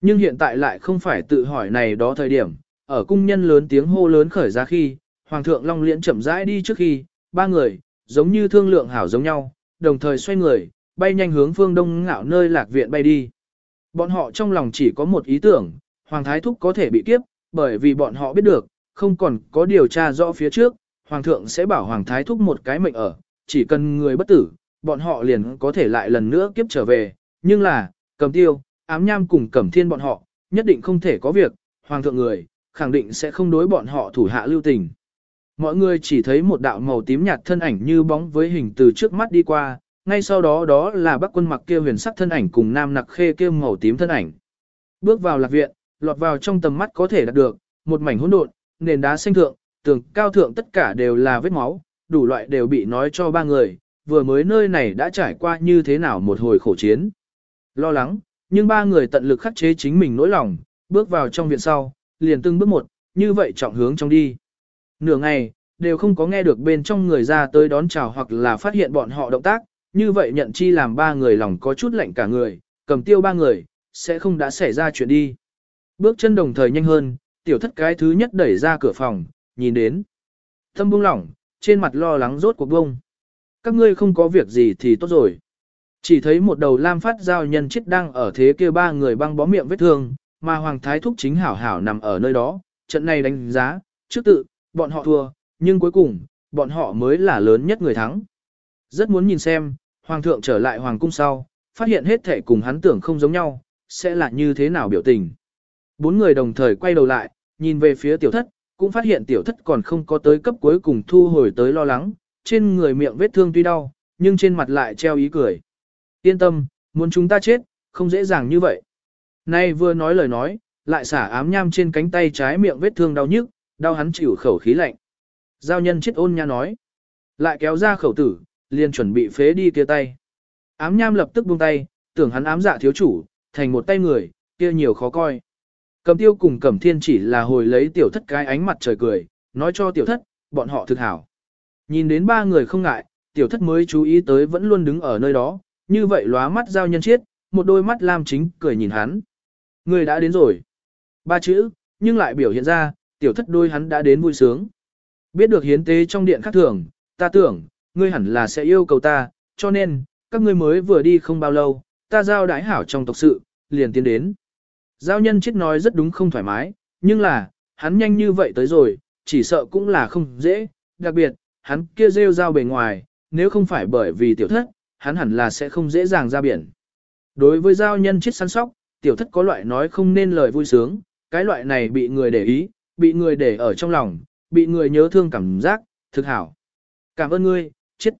Nhưng hiện tại lại không phải tự hỏi này đó thời điểm, ở cung nhân lớn tiếng hô lớn khởi ra khi, hoàng thượng long liễn chậm rãi đi trước khi, ba người, giống như thương lượng hảo giống nhau, đồng thời xoay người, bay nhanh hướng phương đông ngạo nơi lạc viện bay đi. Bọn họ trong lòng chỉ có một ý tưởng, Hoàng Thái Thúc có thể bị kiếp, bởi vì bọn họ biết được, không còn có điều tra rõ phía trước, Hoàng thượng sẽ bảo Hoàng Thái Thúc một cái mệnh ở, chỉ cần người bất tử, bọn họ liền có thể lại lần nữa kiếp trở về. Nhưng là, cầm tiêu, ám nham cùng cẩm thiên bọn họ, nhất định không thể có việc, Hoàng thượng người, khẳng định sẽ không đối bọn họ thủ hạ lưu tình. Mọi người chỉ thấy một đạo màu tím nhạt thân ảnh như bóng với hình từ trước mắt đi qua, ngay sau đó đó là bác quân mặc kia huyền sắc thân ảnh cùng nam nặc khê kia màu tím thân ảnh. Bước vào lạc viện, lọt vào trong tầm mắt có thể đạt được, một mảnh hỗn độn, nền đá xanh thượng, tường cao thượng tất cả đều là vết máu, đủ loại đều bị nói cho ba người, vừa mới nơi này đã trải qua như thế nào một hồi khổ chiến. Lo lắng, nhưng ba người tận lực khắc chế chính mình nỗi lòng, bước vào trong viện sau, liền từng bước một, như vậy trọng hướng trong đi. Nửa ngày, đều không có nghe được bên trong người ra tới đón chào hoặc là phát hiện bọn họ động tác, như vậy nhận chi làm ba người lòng có chút lạnh cả người, cầm tiêu ba người, sẽ không đã xảy ra chuyện đi. Bước chân đồng thời nhanh hơn, tiểu thất cái thứ nhất đẩy ra cửa phòng, nhìn đến. Thâm buông lỏng, trên mặt lo lắng rốt cuộc bông. Các ngươi không có việc gì thì tốt rồi. Chỉ thấy một đầu lam phát giao nhân chết đang ở thế kia ba người băng bó miệng vết thương, mà Hoàng Thái Thúc chính hảo hảo nằm ở nơi đó, trận này đánh giá, trước tự, bọn họ thua, nhưng cuối cùng, bọn họ mới là lớn nhất người thắng. Rất muốn nhìn xem, Hoàng thượng trở lại Hoàng cung sau, phát hiện hết thể cùng hắn tưởng không giống nhau, sẽ là như thế nào biểu tình. Bốn người đồng thời quay đầu lại, nhìn về phía tiểu thất, cũng phát hiện tiểu thất còn không có tới cấp cuối cùng thu hồi tới lo lắng, trên người miệng vết thương tuy đau, nhưng trên mặt lại treo ý cười. Yên tâm, muốn chúng ta chết, không dễ dàng như vậy. Nay vừa nói lời nói, lại xả ám nham trên cánh tay trái miệng vết thương đau nhức, đau hắn chịu khẩu khí lạnh. Giao nhân chết ôn nha nói. Lại kéo ra khẩu tử, liền chuẩn bị phế đi kia tay. Ám nham lập tức buông tay, tưởng hắn ám dạ thiếu chủ, thành một tay người, kia nhiều khó coi. Cầm tiêu cùng cẩm thiên chỉ là hồi lấy tiểu thất cái ánh mặt trời cười, nói cho tiểu thất, bọn họ thực hảo. Nhìn đến ba người không ngại, tiểu thất mới chú ý tới vẫn luôn đứng ở nơi đó, như vậy lóa mắt giao nhân chiết, một đôi mắt lam chính cười nhìn hắn. Người đã đến rồi. Ba chữ, nhưng lại biểu hiện ra, tiểu thất đôi hắn đã đến vui sướng. Biết được hiến tế trong điện khác thường, ta tưởng, ngươi hẳn là sẽ yêu cầu ta, cho nên, các ngươi mới vừa đi không bao lâu, ta giao đái hảo trong tộc sự, liền tiến đến. Giao nhân chết nói rất đúng không thoải mái, nhưng là, hắn nhanh như vậy tới rồi, chỉ sợ cũng là không dễ, đặc biệt, hắn kia rêu giao bề ngoài, nếu không phải bởi vì tiểu thất, hắn hẳn là sẽ không dễ dàng ra biển. Đối với giao nhân chết săn sóc, tiểu thất có loại nói không nên lời vui sướng, cái loại này bị người để ý, bị người để ở trong lòng, bị người nhớ thương cảm giác, thực hảo. Cảm ơn ngươi, chết.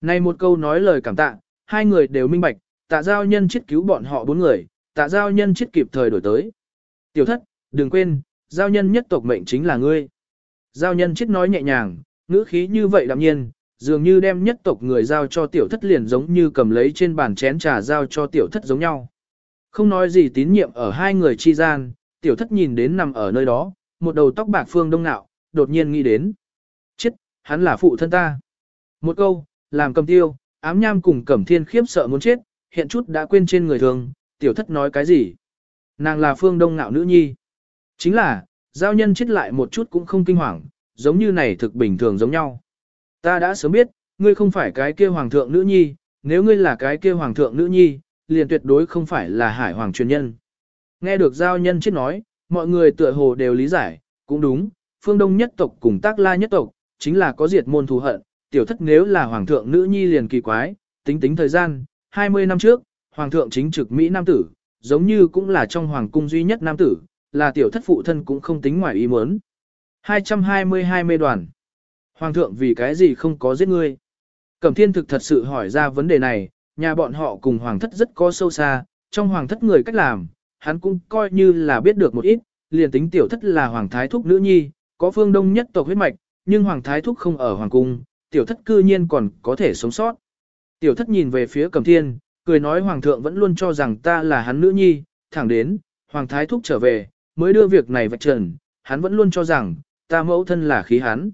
Này một câu nói lời cảm tạ, hai người đều minh bạch, tạ giao nhân chết cứu bọn họ bốn người, tạ giao nhân chết kịp thời đổi tới. Tiểu thất, đừng quên, giao nhân nhất tộc mệnh chính là ngươi. Giao nhân chết nói nhẹ nhàng, ngữ khí như vậy đạm nhiên, dường như đem nhất tộc người giao cho tiểu thất liền giống như cầm lấy trên bàn chén trà giao cho tiểu thất giống nhau. Không nói gì tín nhiệm ở hai người chi gian, tiểu thất nhìn đến nằm ở nơi đó, một đầu tóc bạc phương đông nạo, đột nhiên nghĩ đến. Chết, hắn là phụ thân ta. Một câu, làm cầm tiêu, ám nham cùng cẩm thiên khiếp sợ muốn chết, hiện chút đã quên trên người thường, tiểu thất nói cái gì. Nàng là phương đông nạo nữ nhi. Chính là, giao nhân chết lại một chút cũng không kinh hoàng, giống như này thực bình thường giống nhau. Ta đã sớm biết, ngươi không phải cái kia hoàng thượng nữ nhi, nếu ngươi là cái kia hoàng thượng nữ nhi, liền tuyệt đối không phải là hải hoàng truyền nhân. Nghe được giao nhân chết nói, mọi người tựa hồ đều lý giải, cũng đúng, phương đông nhất tộc cùng tác la nhất tộc, chính là có diệt môn thù hận, tiểu thất nếu là hoàng thượng nữ nhi liền kỳ quái, tính tính thời gian, 20 năm trước, hoàng thượng chính trực Mỹ nam tử, giống như cũng là trong hoàng cung duy nhất nam tử, là tiểu thất phụ thân cũng không tính ngoài ý muốn. 222 mê đoàn. Hoàng thượng vì cái gì không có giết ngươi? Cẩm thiên thực thật sự hỏi ra vấn đề này, nhà bọn họ cùng hoàng thất rất có sâu xa, trong hoàng thất người cách làm, hắn cũng coi như là biết được một ít, liền tính tiểu thất là hoàng thái thúc nữ nhi, có phương đông nhất tộc huyết mạch, nhưng hoàng thái thúc không ở hoàng cung, tiểu thất cư nhiên còn có thể sống sót. Tiểu thất nhìn về phía cầm thiên, cười nói hoàng thượng vẫn luôn cho rằng ta là hắn nữ nhi, thẳng đến, hoàng thái thúc trở về, mới đưa việc này vạch trần, hắn vẫn luôn cho rằng, ta mẫu thân là khí hắn.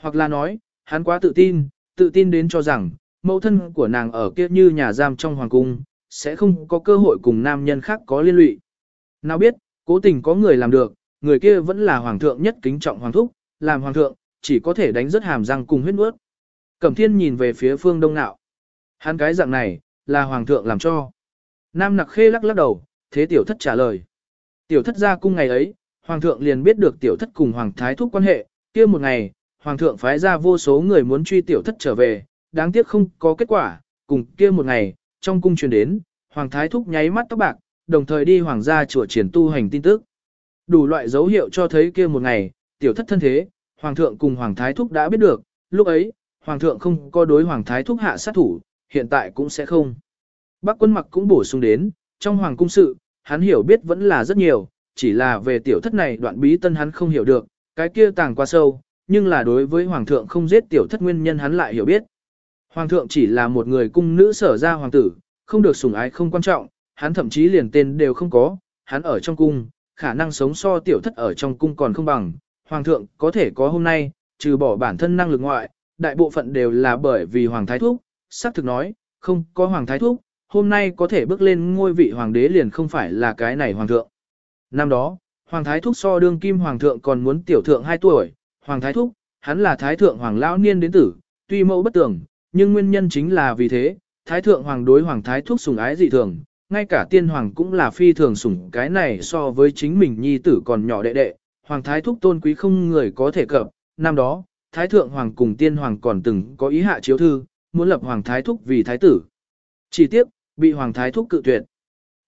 Hoặc là nói, hắn quá tự tin, tự tin đến cho rằng, mẫu thân của nàng ở kia như nhà giam trong hoàng cung, sẽ không có cơ hội cùng nam nhân khác có liên lụy. Nào biết, cố tình có người làm được, người kia vẫn là hoàng thượng nhất kính trọng hoàng thúc, làm hoàng thượng, chỉ có thể đánh rất hàm răng cùng huyết nuốt. Cẩm thiên nhìn về phía phương đông nạo. Hắn cái dạng này, là hoàng thượng làm cho. Nam nặc khê lắc lắc đầu, thế tiểu thất trả lời. Tiểu thất ra cung ngày ấy, hoàng thượng liền biết được tiểu thất cùng hoàng thái thúc quan hệ, kia một ngày, hoàng thượng phái ra vô số người muốn truy tiểu thất trở về, đáng tiếc không có kết quả, cùng kia một ngày, trong cung truyền đến, hoàng thái thúc nháy mắt tóc bạc, đồng thời đi hoàng gia chùa triển tu hành tin tức. Đủ loại dấu hiệu cho thấy kia một ngày, tiểu thất thân thế, hoàng thượng cùng hoàng thái thúc đã biết được, lúc ấy, hoàng thượng không có đối hoàng thái thúc hạ sát thủ, hiện tại cũng sẽ không. Bác quân mặc cũng bổ sung đến, trong hoàng cung sự, hắn hiểu biết vẫn là rất nhiều, chỉ là về tiểu thất này đoạn bí tân hắn không hiểu được, cái kia tàng qua sâu, nhưng là đối với hoàng thượng không giết tiểu thất nguyên nhân hắn lại hiểu biết. Hoàng thượng chỉ là một người cung nữ sở ra hoàng tử, không được sủng ái không quan trọng, hắn thậm chí liền tên đều không có, hắn ở trong cung, khả năng sống so tiểu thất ở trong cung còn không bằng, hoàng thượng có thể có hôm nay, trừ bỏ bản thân năng lực ngoại, đại bộ phận đều là bởi vì hoàng thái thúc, xác thực nói, không có hoàng thái thúc, hôm nay có thể bước lên ngôi vị hoàng đế liền không phải là cái này hoàng thượng. Năm đó, hoàng thái thúc so đương kim hoàng thượng còn muốn tiểu thượng 2 tuổi, hoàng thái thúc, hắn là thái thượng hoàng lão niên đến tử, tuy mẫu bất tưởng, nhưng nguyên nhân chính là vì thế, thái thượng hoàng đối hoàng thái thúc sủng ái dị thường, ngay cả tiên hoàng cũng là phi thường sủng cái này so với chính mình nhi tử còn nhỏ đệ đệ, hoàng thái thúc tôn quý không người có thể cập, năm đó, thái thượng hoàng cùng tiên hoàng còn từng có ý hạ chiếu thư, muốn lập hoàng thái thúc vì thái tử. Chỉ tiếp, bị hoàng thái thúc cự tuyệt.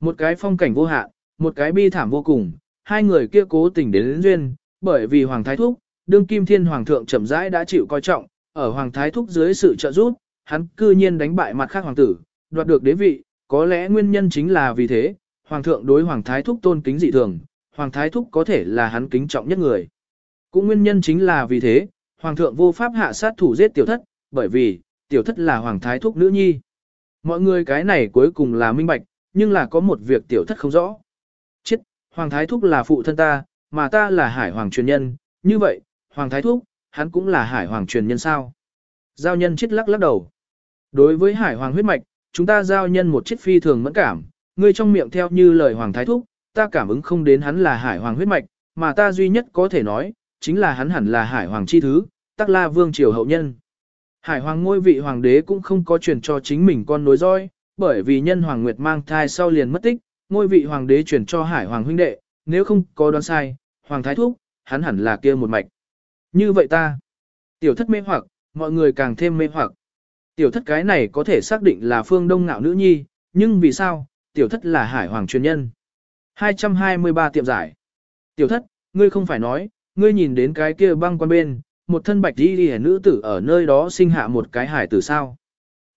Một cái phong cảnh vô hạn, một cái bi thảm vô cùng, hai người kia cố tình đến, đến duyên, bởi vì hoàng thái thúc, đương kim thiên hoàng thượng chậm rãi đã chịu coi trọng, ở hoàng thái thúc dưới sự trợ giúp, hắn cư nhiên đánh bại mặt khác hoàng tử, đoạt được đế vị, có lẽ nguyên nhân chính là vì thế, hoàng thượng đối hoàng thái thúc tôn kính dị thường, hoàng thái thúc có thể là hắn kính trọng nhất người. Cũng nguyên nhân chính là vì thế, hoàng thượng vô pháp hạ sát thủ giết tiểu thất, bởi vì, tiểu thất là hoàng thái thúc nữ nhi. Mọi người cái này cuối cùng là minh bạch, nhưng là có một việc tiểu thất không rõ. Chết, hoàng thái thúc là phụ thân ta, mà ta là hải hoàng truyền nhân, như vậy, hoàng thái thúc, hắn cũng là hải hoàng truyền nhân sao? Giao nhân chết lắc lắc đầu. Đối với hải hoàng huyết mạch, chúng ta giao nhân một chiếc phi thường mẫn cảm, ngươi trong miệng theo như lời hoàng thái thúc, ta cảm ứng không đến hắn là hải hoàng huyết mạch, mà ta duy nhất có thể nói, chính là hắn hẳn là hải hoàng chi thứ, tắc la vương triều hậu nhân. Hải hoàng ngôi vị hoàng đế cũng không có truyền cho chính mình con nối roi, bởi vì nhân hoàng nguyệt mang thai sau liền mất tích, ngôi vị hoàng đế truyền cho hải hoàng huynh đệ, nếu không có đoán sai, hoàng thái thúc, hắn hẳn là kia một mạch. Như vậy ta, tiểu thất mê hoặc, mọi người càng thêm mê hoặc. Tiểu thất cái này có thể xác định là phương đông ngạo nữ nhi, nhưng vì sao, tiểu thất là hải hoàng truyền nhân. 223 tiệm giải. Tiểu thất, ngươi không phải nói, ngươi nhìn đến cái kia băng quan bên, một thân bạch đi đi nữ tử ở nơi đó sinh hạ một cái hải tử sao.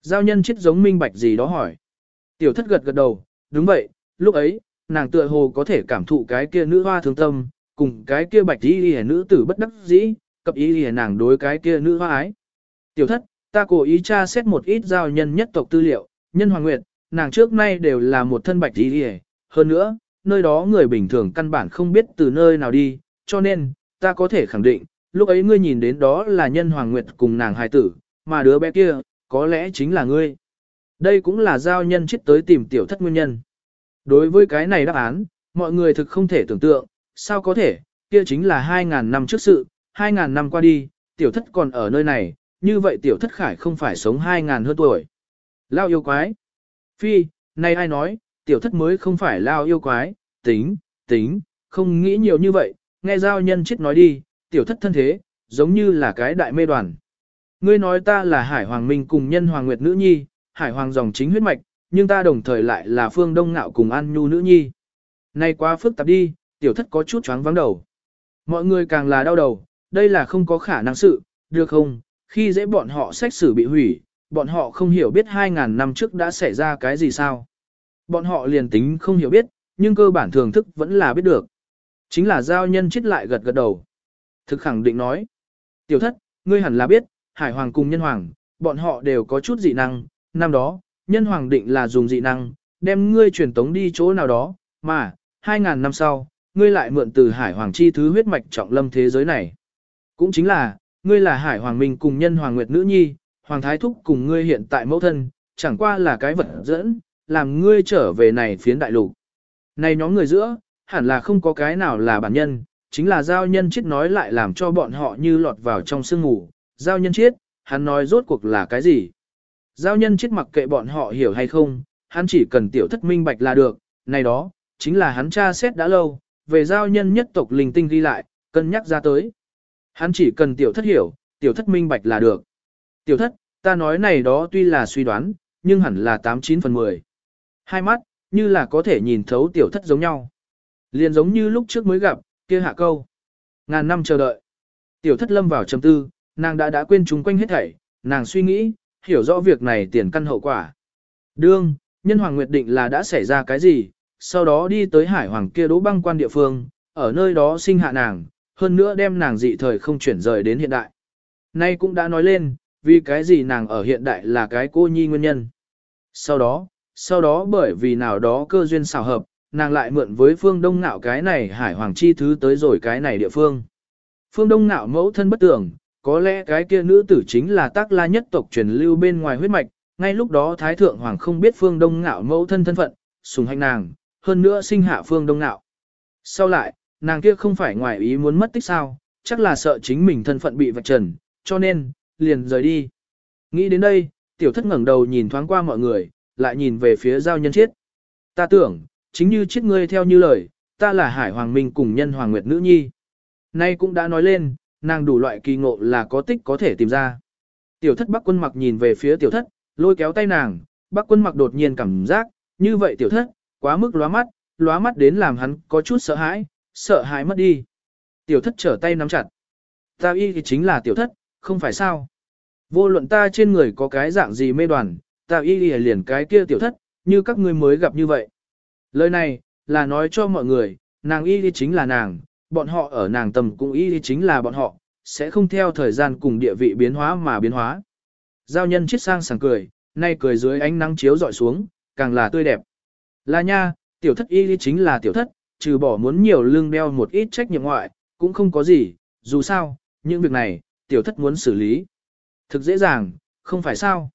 Giao nhân chết giống minh bạch gì đó hỏi. Tiểu thất gật gật đầu, đúng vậy, lúc ấy, nàng tựa hồ có thể cảm thụ cái kia nữ hoa thương tâm, cùng cái kia bạch đi đi nữ tử bất đắc dĩ, cập ý lìa nàng đối cái kia nữ hoa ái. Tiểu thất, ta cố ý tra xét một ít giao nhân nhất tộc tư liệu, nhân hoàng nguyệt, nàng trước nay đều là một thân bạch ý lìa, hơn nữa, nơi đó người bình thường căn bản không biết từ nơi nào đi, cho nên, ta có thể khẳng định, lúc ấy ngươi nhìn đến đó là nhân hoàng nguyệt cùng nàng hài tử, mà đứa bé kia, có lẽ chính là ngươi. Đây cũng là giao nhân chết tới tìm tiểu thất nguyên nhân. Đối với cái này đáp án, mọi người thực không thể tưởng tượng, sao có thể, kia chính là 2.000 năm trước sự, 2.000 năm qua đi, tiểu thất còn ở nơi này, như vậy tiểu thất khải không phải sống 2.000 hơn tuổi. Lao yêu quái. Phi, nay ai nói, tiểu thất mới không phải lao yêu quái, tính, tính, không nghĩ nhiều như vậy, nghe giao nhân chết nói đi, tiểu thất thân thế, giống như là cái đại mê đoàn. Ngươi nói ta là Hải Hoàng Minh cùng nhân Hoàng Nguyệt nữ nhi, Hải Hoàng dòng chính huyết mạch, nhưng ta đồng thời lại là Phương Đông Ngạo cùng An Nhu nữ nhi. Này quá phức tạp đi, tiểu thất có chút choáng vắng đầu. Mọi người càng là đau đầu, đây là không có khả năng sự, được không, khi dễ bọn họ xét xử bị hủy, bọn họ không hiểu biết 2.000 năm trước đã xảy ra cái gì sao. Bọn họ liền tính không hiểu biết, nhưng cơ bản thường thức vẫn là biết được. Chính là giao nhân chết lại gật gật đầu. Thực khẳng định nói. Tiểu thất, ngươi hẳn là biết, hải hoàng cùng nhân hoàng, bọn họ đều có chút dị năng. Năm đó, nhân hoàng định là dùng dị năng, đem ngươi truyền tống đi chỗ nào đó, mà, 2.000 năm sau, ngươi lại mượn từ hải hoàng chi thứ huyết mạch trọng lâm thế giới này. Cũng chính là, ngươi là hải hoàng minh cùng nhân hoàng nguyệt nữ nhi, hoàng thái thúc cùng ngươi hiện tại mẫu thân, chẳng qua là cái vật dẫn, làm ngươi trở về này phiến đại lục. Này nhóm người giữa, hẳn là không có cái nào là bản nhân, chính là giao nhân chết nói lại làm cho bọn họ như lọt vào trong sương ngủ. Giao nhân chết, hắn nói rốt cuộc là cái gì? Giao nhân chết mặc kệ bọn họ hiểu hay không, hắn chỉ cần tiểu thất minh bạch là được, này đó, chính là hắn tra xét đã lâu, về giao nhân nhất tộc linh tinh ghi lại, cân nhắc ra tới. Hắn chỉ cần tiểu thất hiểu, tiểu thất minh bạch là được. Tiểu thất, ta nói này đó tuy là suy đoán, nhưng hẳn là 89 phần 10. Hai mắt, như là có thể nhìn thấu tiểu thất giống nhau. Liền giống như lúc trước mới gặp, kia hạ câu. Ngàn năm chờ đợi. Tiểu thất lâm vào trầm tư, nàng đã đã quên chúng quanh hết thảy, nàng suy nghĩ, hiểu rõ việc này tiền căn hậu quả. Đương, nhân hoàng nguyệt định là đã xảy ra cái gì, sau đó đi tới hải hoàng kia đỗ băng quan địa phương, ở nơi đó sinh hạ nàng, hơn nữa đem nàng dị thời không chuyển rời đến hiện đại. Nay cũng đã nói lên, vì cái gì nàng ở hiện đại là cái cô nhi nguyên nhân. Sau đó, sau đó bởi vì nào đó cơ duyên xào hợp, nàng lại mượn với phương đông nạo cái này hải hoàng chi thứ tới rồi cái này địa phương. Phương đông nạo mẫu thân bất tưởng, có lẽ cái kia nữ tử chính là tác la nhất tộc truyền lưu bên ngoài huyết mạch, ngay lúc đó Thái Thượng Hoàng không biết phương đông nạo mẫu thân thân phận, sùng hành nàng, hơn nữa sinh hạ phương đông nạo. Sau lại, nàng kia không phải ngoài ý muốn mất tích sao, chắc là sợ chính mình thân phận bị vạch trần, cho nên, liền rời đi. Nghĩ đến đây, tiểu thất ngẩng đầu nhìn thoáng qua mọi người, lại nhìn về phía giao nhân chiết. Ta tưởng, chính như chiết ngươi theo như lời, ta là hải hoàng minh cùng nhân hoàng nguyệt nữ nhi. Nay cũng đã nói lên, nàng đủ loại kỳ ngộ là có tích có thể tìm ra. Tiểu thất bắc quân mặc nhìn về phía tiểu thất, lôi kéo tay nàng, bắc quân mặc đột nhiên cảm giác, như vậy tiểu thất, quá mức lóa mắt, lóa mắt đến làm hắn có chút sợ hãi, sợ hãi mất đi. Tiểu thất trở tay nắm chặt. Ta y thì chính là tiểu thất, không phải sao. Vô luận ta trên người có cái dạng gì mê đoàn, ta y thì liền cái kia tiểu thất, như các ngươi mới gặp như vậy. Lời này, là nói cho mọi người, nàng y thì chính là nàng, bọn họ ở nàng tầm cũng y thì chính là bọn họ, sẽ không theo thời gian cùng địa vị biến hóa mà biến hóa. Giao nhân chết sang sảng cười, nay cười dưới ánh nắng chiếu dọi xuống, càng là tươi đẹp. Là nha, tiểu thất y chính là tiểu thất, trừ bỏ muốn nhiều lương đeo một ít trách nhiệm ngoại, cũng không có gì, dù sao, những việc này, tiểu thất muốn xử lý. Thực dễ dàng, không phải sao?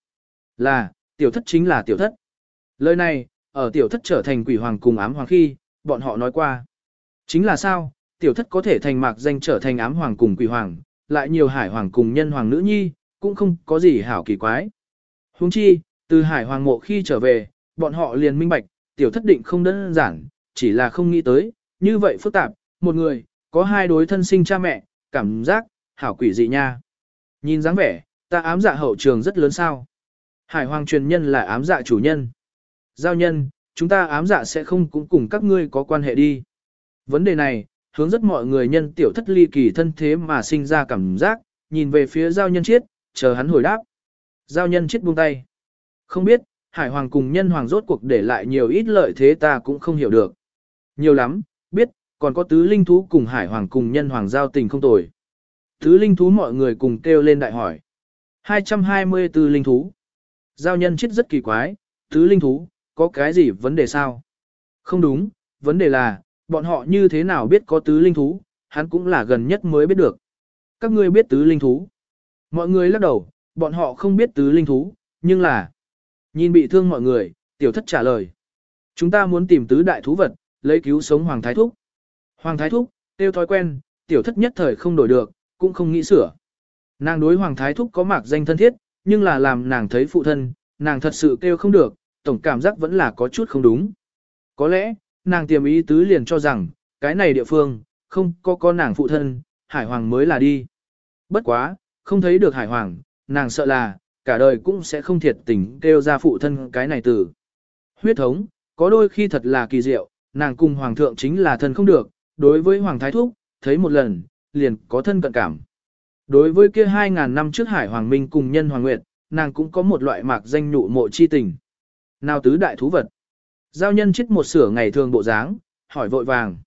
Là, tiểu thất chính là tiểu thất. Lời này, ở tiểu thất trở thành quỷ hoàng cùng ám hoàng khi, bọn họ nói qua. Chính là sao, tiểu thất có thể thành mạc danh trở thành ám hoàng cùng quỷ hoàng, lại nhiều hải hoàng cùng nhân hoàng nữ nhi, cũng không có gì hảo kỳ quái. Huống chi, từ hải hoàng mộ khi trở về, bọn họ liền minh bạch, tiểu thất định không đơn giản, chỉ là không nghĩ tới, như vậy phức tạp, một người, có hai đối thân sinh cha mẹ, cảm giác, hảo quỷ dị nha. Nhìn dáng vẻ, ta ám dạ hậu trường rất lớn sao. Hải hoàng truyền nhân là ám dạ chủ nhân. Giao nhân, chúng ta ám dạ sẽ không cũng cùng các ngươi có quan hệ đi. Vấn đề này, hướng rất mọi người nhân tiểu thất ly kỳ thân thế mà sinh ra cảm giác, nhìn về phía giao nhân chiết, chờ hắn hồi đáp. Giao nhân chiết buông tay. Không biết, hải hoàng cùng nhân hoàng rốt cuộc để lại nhiều ít lợi thế ta cũng không hiểu được. Nhiều lắm, biết, còn có tứ linh thú cùng hải hoàng cùng nhân hoàng giao tình không tồi. Tứ linh thú mọi người cùng kêu lên đại hỏi. 224 linh thú. Giao nhân chết rất kỳ quái, tứ linh thú, có cái gì vấn đề sao? Không đúng, vấn đề là, bọn họ như thế nào biết có tứ linh thú, hắn cũng là gần nhất mới biết được. Các ngươi biết tứ linh thú. Mọi người lắc đầu, bọn họ không biết tứ linh thú, nhưng là... Nhìn bị thương mọi người, tiểu thất trả lời. Chúng ta muốn tìm tứ đại thú vật, lấy cứu sống Hoàng Thái Thúc. Hoàng Thái Thúc, tiêu thói quen, tiểu thất nhất thời không đổi được, cũng không nghĩ sửa. Nàng đối Hoàng Thái Thúc có mạc danh thân thiết, nhưng là làm nàng thấy phụ thân, nàng thật sự kêu không được, tổng cảm giác vẫn là có chút không đúng. Có lẽ, nàng tiềm ý tứ liền cho rằng, cái này địa phương, không có con nàng phụ thân, Hải Hoàng mới là đi. Bất quá, không thấy được Hải Hoàng, nàng sợ là, cả đời cũng sẽ không thiệt tình kêu ra phụ thân cái này từ. Huyết thống, có đôi khi thật là kỳ diệu, nàng cùng Hoàng thượng chính là thân không được, đối với Hoàng Thái Thúc, thấy một lần, liền có thân cận cảm. Đối với kia 2.000 năm trước Hải Hoàng Minh cùng nhân Hoàng Nguyệt, nàng cũng có một loại mạc danh nhụ mộ chi tình. Nào tứ đại thú vật. Giao nhân chết một sửa ngày thường bộ dáng, hỏi vội vàng.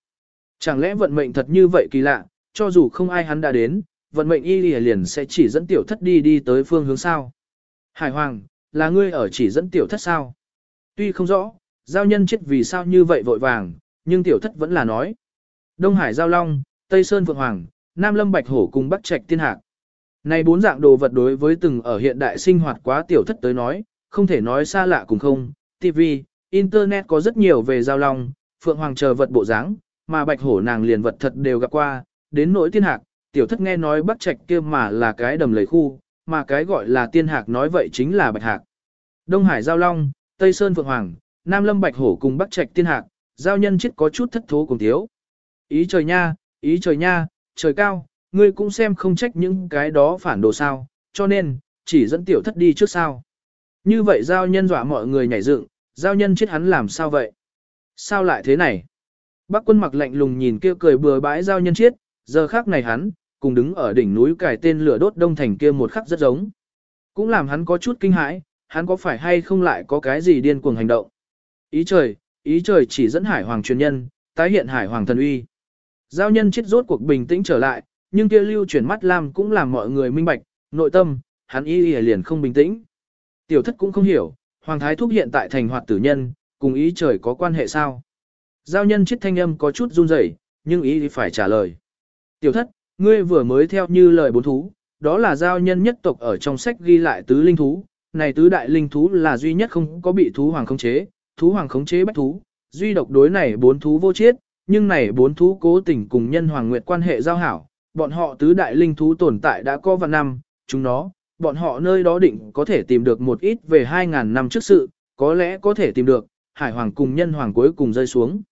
Chẳng lẽ vận mệnh thật như vậy kỳ lạ, cho dù không ai hắn đã đến, vận mệnh y liền sẽ chỉ dẫn tiểu thất đi đi tới phương hướng sao. Hải Hoàng, là ngươi ở chỉ dẫn tiểu thất sao? Tuy không rõ, giao nhân chết vì sao như vậy vội vàng, nhưng tiểu thất vẫn là nói. Đông Hải Giao Long, Tây Sơn Phượng Hoàng, Nam Lâm Bạch Hổ cùng Bắc Trạch Tiên Hạc. Này bốn dạng đồ vật đối với từng ở hiện đại sinh hoạt quá tiểu thất tới nói, không thể nói xa lạ cùng không. TV, Internet có rất nhiều về Giao Long, Phượng Hoàng chờ vật bộ dáng, mà Bạch Hổ nàng liền vật thật đều gặp qua, đến nỗi Tiên Hạc, tiểu thất nghe nói Bắc Trạch kia mà là cái đầm lầy khu, mà cái gọi là Tiên Hạc nói vậy chính là Bạch Hạc. Đông Hải Giao Long, Tây Sơn Phượng Hoàng, Nam Lâm Bạch Hổ cùng Bắc Trạch Tiên Hạc, giao nhân chết có chút thất thố cùng thiếu. Ý trời nha, ý trời nha, trời cao, ngươi cũng xem không trách những cái đó phản đồ sao, cho nên, chỉ dẫn tiểu thất đi trước sao. Như vậy giao nhân dọa mọi người nhảy dựng, giao nhân chết hắn làm sao vậy? Sao lại thế này? Bác quân mặc lạnh lùng nhìn kia cười bừa bãi giao nhân chết, giờ khác này hắn, cùng đứng ở đỉnh núi cải tên lửa đốt đông thành kia một khắc rất giống. Cũng làm hắn có chút kinh hãi, hắn có phải hay không lại có cái gì điên cuồng hành động. Ý trời, ý trời chỉ dẫn hải hoàng truyền nhân, tái hiện hải hoàng thần uy. Giao nhân chết rốt cuộc bình tĩnh trở lại, nhưng kia lưu chuyển mắt lam cũng làm mọi người minh bạch, nội tâm, hắn y y liền không bình tĩnh. Tiểu thất cũng không hiểu, hoàng thái thúc hiện tại thành hoạt tử nhân, cùng ý trời có quan hệ sao. Giao nhân chết thanh âm có chút run rẩy, nhưng ý phải trả lời. Tiểu thất, ngươi vừa mới theo như lời bốn thú, đó là giao nhân nhất tộc ở trong sách ghi lại tứ linh thú, này tứ đại linh thú là duy nhất không có bị thú hoàng khống chế, thú hoàng khống chế bách thú, duy độc đối này bốn thú vô chiết, nhưng này bốn thú cố tình cùng nhân hoàng nguyệt quan hệ giao hảo, bọn họ tứ đại linh thú tồn tại đã có vạn năm, chúng nó, bọn họ nơi đó định có thể tìm được một ít về 2.000 năm trước sự, có lẽ có thể tìm được, hải hoàng cùng nhân hoàng cuối cùng rơi xuống.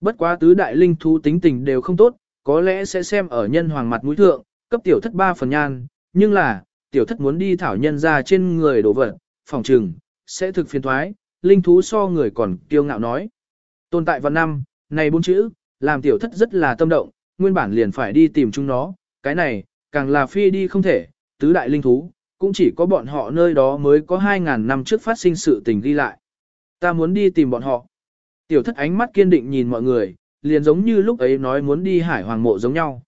Bất quá tứ đại linh thú tính tình đều không tốt, có lẽ sẽ xem ở nhân hoàng mặt mũi thượng, cấp tiểu thất ba phần nhan, nhưng là, tiểu thất muốn đi thảo nhân ra trên người đổ vật, phòng trừng, sẽ thực phiền thoái, linh thú so người còn kiêu ngạo nói. Tồn tại vào năm, này bốn chữ, làm tiểu thất rất là tâm động, nguyên bản liền phải đi tìm chúng nó, cái này, càng là phi đi không thể, tứ đại linh thú, cũng chỉ có bọn họ nơi đó mới có 2.000 năm trước phát sinh sự tình ghi lại. Ta muốn đi tìm bọn họ. Tiểu thất ánh mắt kiên định nhìn mọi người, liền giống như lúc ấy nói muốn đi hải hoàng mộ giống nhau.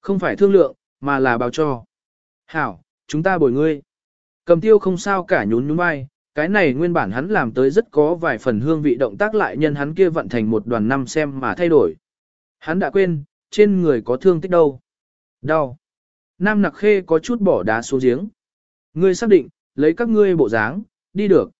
Không phải thương lượng, mà là báo cho. Hảo, chúng ta bồi ngươi. Cầm tiêu không sao cả nhún nhún vai, cái này nguyên bản hắn làm tới rất có vài phần hương vị động tác lại nhân hắn kia vận thành một đoàn năm xem mà thay đổi. Hắn đã quên, trên người có thương tích đâu. Đau. Nam nặc khê có chút bỏ đá xuống giếng. Ngươi xác định, lấy các ngươi bộ dáng, đi được.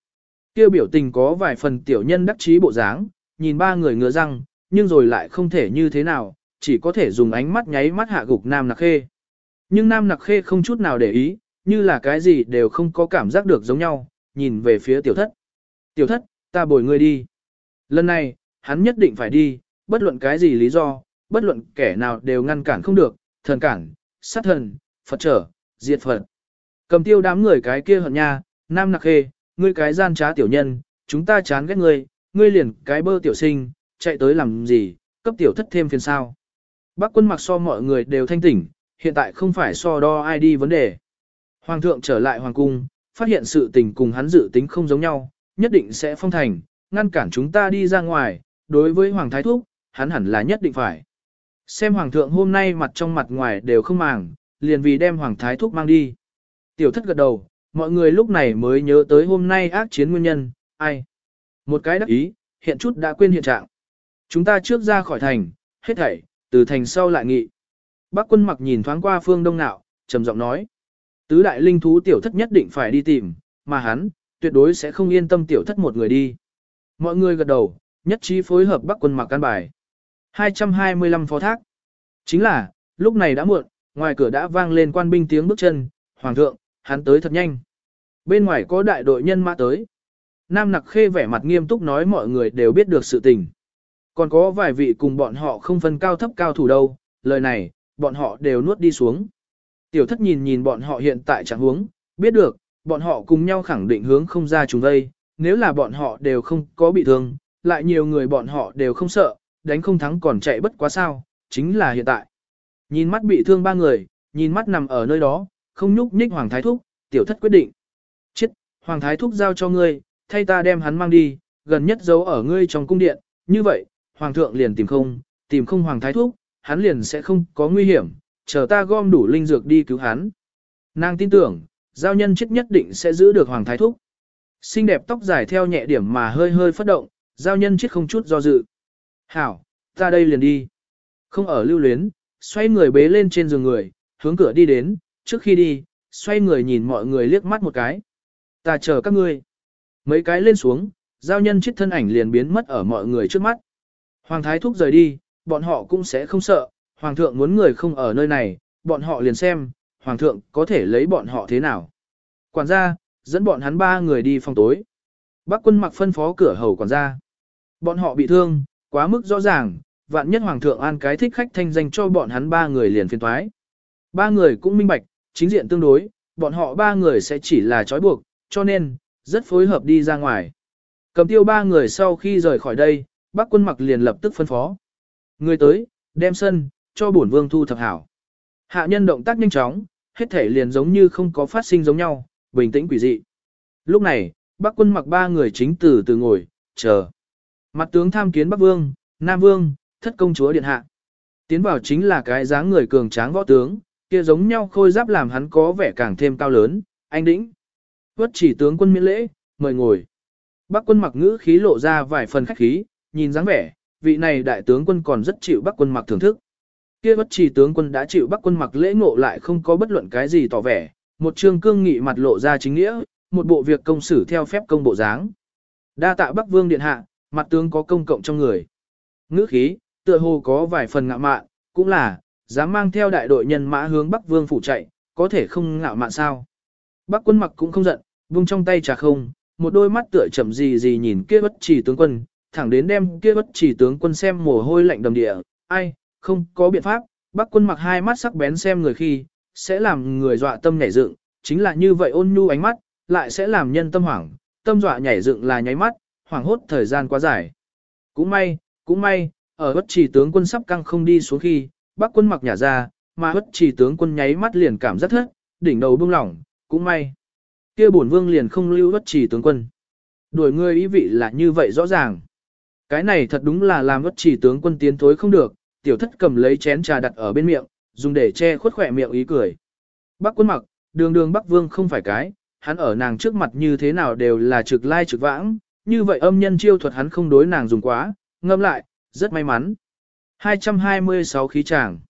Kêu biểu tình có vài phần tiểu nhân đắc chí bộ dáng, nhìn ba người ngựa răng, nhưng rồi lại không thể như thế nào, chỉ có thể dùng ánh mắt nháy mắt hạ gục Nam nặc khê. Nhưng Nam nặc khê không chút nào để ý, như là cái gì đều không có cảm giác được giống nhau, nhìn về phía tiểu thất. Tiểu thất, ta bồi ngươi đi. Lần này, hắn nhất định phải đi, bất luận cái gì lý do, bất luận kẻ nào đều ngăn cản không được, thần cản, sát thần, Phật trở, diệt Phật. Cầm tiêu đám người cái kia hận nha, nam nặc khê, ngươi cái gian trá tiểu nhân, chúng ta chán ghét ngươi, ngươi liền cái bơ tiểu sinh, chạy tới làm gì, cấp tiểu thất thêm phiền sao. Bác quân mặc so mọi người đều thanh tỉnh, hiện tại không phải so đo ai đi vấn đề. Hoàng thượng trở lại hoàng cung, phát hiện sự tình cùng hắn dự tính không giống nhau, nhất định sẽ phong thành, ngăn cản chúng ta đi ra ngoài, đối với Hoàng Thái Thúc, hắn hẳn là nhất định phải. Xem Hoàng thượng hôm nay mặt trong mặt ngoài đều không màng, liền vì đem Hoàng Thái Thúc mang đi. Tiểu thất gật đầu, mọi người lúc này mới nhớ tới hôm nay ác chiến nguyên nhân, ai. Một cái đắc ý, hiện chút đã quên hiện trạng. Chúng ta trước ra khỏi thành, hết thảy, từ thành sau lại nghị. Bác quân mặc nhìn thoáng qua phương đông nạo, trầm giọng nói. Tứ đại linh thú tiểu thất nhất định phải đi tìm, mà hắn, tuyệt đối sẽ không yên tâm tiểu thất một người đi. Mọi người gật đầu, nhất trí phối hợp bắc quân mặc căn bài. 225 phó thác. Chính là, lúc này đã muộn, ngoài cửa đã vang lên quan binh tiếng bước chân, hoàng thượng, hắn tới thật nhanh. Bên ngoài có đại đội nhân mã tới. Nam nặc khê vẻ mặt nghiêm túc nói mọi người đều biết được sự tình. Còn có vài vị cùng bọn họ không phân cao thấp cao thủ đâu, lời này, bọn họ đều nuốt đi xuống. Tiểu thất nhìn nhìn bọn họ hiện tại trạng huống, biết được, bọn họ cùng nhau khẳng định hướng không ra chúng đây, nếu là bọn họ đều không có bị thương, lại nhiều người bọn họ đều không sợ, đánh không thắng còn chạy bất quá sao, chính là hiện tại. Nhìn mắt bị thương ba người, nhìn mắt nằm ở nơi đó, không nhúc nhích Hoàng Thái Thúc, tiểu thất quyết định. Chết, Hoàng Thái Thúc giao cho ngươi, thay ta đem hắn mang đi, gần nhất giấu ở ngươi trong cung điện, như vậy, Hoàng thượng liền tìm không, tìm không hoàng thái thúc, hắn liền sẽ không có nguy hiểm, chờ ta gom đủ linh dược đi cứu hắn. Nàng tin tưởng, giao nhân chết nhất định sẽ giữ được hoàng thái thúc. Xinh đẹp tóc dài theo nhẹ điểm mà hơi hơi phất động, giao nhân chết không chút do dự. Hảo, ta đây liền đi. Không ở lưu luyến, xoay người bế lên trên giường người, hướng cửa đi đến, trước khi đi, xoay người nhìn mọi người liếc mắt một cái. Ta chờ các ngươi. Mấy cái lên xuống, giao nhân chết thân ảnh liền biến mất ở mọi người trước mắt. Hoàng thái thúc rời đi, bọn họ cũng sẽ không sợ, hoàng thượng muốn người không ở nơi này, bọn họ liền xem, hoàng thượng có thể lấy bọn họ thế nào. Quản gia, dẫn bọn hắn ba người đi phòng tối. Bác quân mặc phân phó cửa hầu quản gia. Bọn họ bị thương, quá mức rõ ràng, vạn nhất hoàng thượng an cái thích khách thanh danh cho bọn hắn ba người liền phiền thoái. Ba người cũng minh bạch, chính diện tương đối, bọn họ ba người sẽ chỉ là trói buộc, cho nên, rất phối hợp đi ra ngoài. Cầm tiêu ba người sau khi rời khỏi đây, bác quân mặc liền lập tức phân phó. Người tới, đem sân, cho bổn vương thu thập hảo. Hạ nhân động tác nhanh chóng, hết thể liền giống như không có phát sinh giống nhau, bình tĩnh quỷ dị. Lúc này, bác quân mặc ba người chính từ từ ngồi, chờ. Mặt tướng tham kiến Bắc Vương, Nam Vương, thất công chúa điện hạ. Tiến vào chính là cái dáng người cường tráng võ tướng, kia giống nhau khôi giáp làm hắn có vẻ càng thêm cao lớn, anh đĩnh. Quất chỉ tướng quân miễn lễ, mời ngồi. Bắc quân mặc ngữ khí lộ ra vài phần khách khí, nhìn dáng vẻ, vị này đại tướng quân còn rất chịu Bắc quân mặc thưởng thức. Kia bất chỉ tướng quân đã chịu Bắc quân mặc lễ ngộ lại không có bất luận cái gì tỏ vẻ, một trương cương nghị mặt lộ ra chính nghĩa, một bộ việc công xử theo phép công bộ dáng. Đa tạ Bắc Vương điện hạ, mặt tướng có công cộng trong người. Ngữ khí, tựa hồ có vài phần ngạo mạn, cũng là, dám mang theo đại đội nhân mã hướng Bắc Vương phủ chạy, có thể không ngạo mạn sao. Bắc quân mặc cũng không giận, vung trong tay trà không, một đôi mắt tựa chậm gì gì nhìn kia bất chỉ tướng quân, thẳng đến đem kia bất chỉ tướng quân xem mồ hôi lạnh đầm địa, ai, không có biện pháp, Bắc quân mặc hai mắt sắc bén xem người khi, sẽ làm người dọa tâm nhảy dựng, chính là như vậy ôn nhu ánh mắt, lại sẽ làm nhân tâm hoảng, tâm dọa nhảy dựng là nháy mắt, hoảng hốt thời gian quá dài. Cũng may, cũng may, ở bất chỉ tướng quân sắp căng không đi xuống khi, bác quân mặc nhả ra, mà bất chỉ tướng quân nháy mắt liền cảm rất thất, đỉnh đầu bưng lỏng, cũng may. kia bổn vương liền không lưu bất chỉ tướng quân. Đuổi ngươi ý vị là như vậy rõ ràng. Cái này thật đúng là làm bất chỉ tướng quân tiến thối không được, tiểu thất cầm lấy chén trà đặt ở bên miệng, dùng để che khuất khỏe miệng ý cười. Bác quân mặc, đường đường Bắc Vương không phải cái, hắn ở nàng trước mặt như thế nào đều là trực lai trực vãng, như vậy âm nhân chiêu thuật hắn không đối nàng dùng quá, ngâm lại, rất may mắn. 226 khí tràng.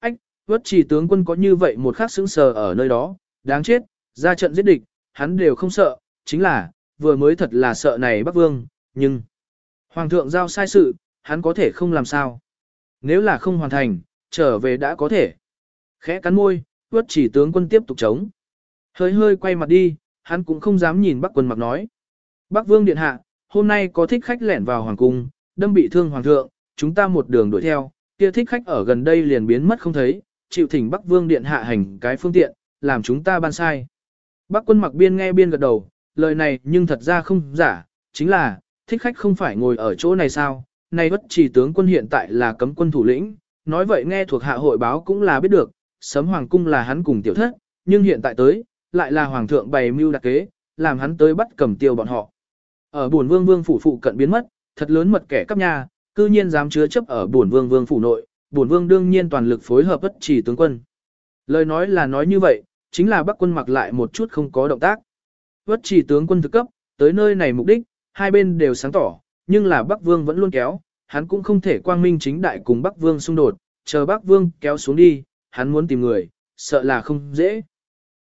Ách, vất chỉ tướng quân có như vậy một khắc sững sờ ở nơi đó, đáng chết, ra trận giết địch, hắn đều không sợ, chính là, vừa mới thật là sợ này Bắc Vương, nhưng... Hoàng thượng giao sai sự, hắn có thể không làm sao. Nếu là không hoàn thành, trở về đã có thể. Khẽ cắn môi, ướt chỉ tướng quân tiếp tục chống. Hơi hơi quay mặt đi, hắn cũng không dám nhìn Bắc quân mặc nói. Bắc vương điện hạ, hôm nay có thích khách lẻn vào hoàng cung, đâm bị thương hoàng thượng, chúng ta một đường đuổi theo, kia thích khách ở gần đây liền biến mất không thấy, chịu thỉnh Bắc vương điện hạ hành cái phương tiện, làm chúng ta ban sai. Bắc quân mặc biên nghe biên gật đầu, lời này nhưng thật ra không giả, chính là, thích khách không phải ngồi ở chỗ này sao, nay bất chỉ tướng quân hiện tại là cấm quân thủ lĩnh, nói vậy nghe thuộc hạ hội báo cũng là biết được, sấm hoàng cung là hắn cùng tiểu thất, nhưng hiện tại tới, lại là hoàng thượng bày mưu đặc kế, làm hắn tới bắt cầm tiêu bọn họ. Ở buồn vương vương phủ phụ cận biến mất, thật lớn mật kẻ cấp nhà, cư nhiên dám chứa chấp ở buồn vương vương phủ nội, buồn vương đương nhiên toàn lực phối hợp bất chỉ tướng quân. Lời nói là nói như vậy, chính là bắc quân mặc lại một chút không có động tác. Bất chỉ tướng quân thực cấp, tới nơi này mục đích, hai bên đều sáng tỏ, nhưng là bắc vương vẫn luôn kéo, hắn cũng không thể quang minh chính đại cùng bắc vương xung đột, chờ bắc vương kéo xuống đi, hắn muốn tìm người, sợ là không dễ.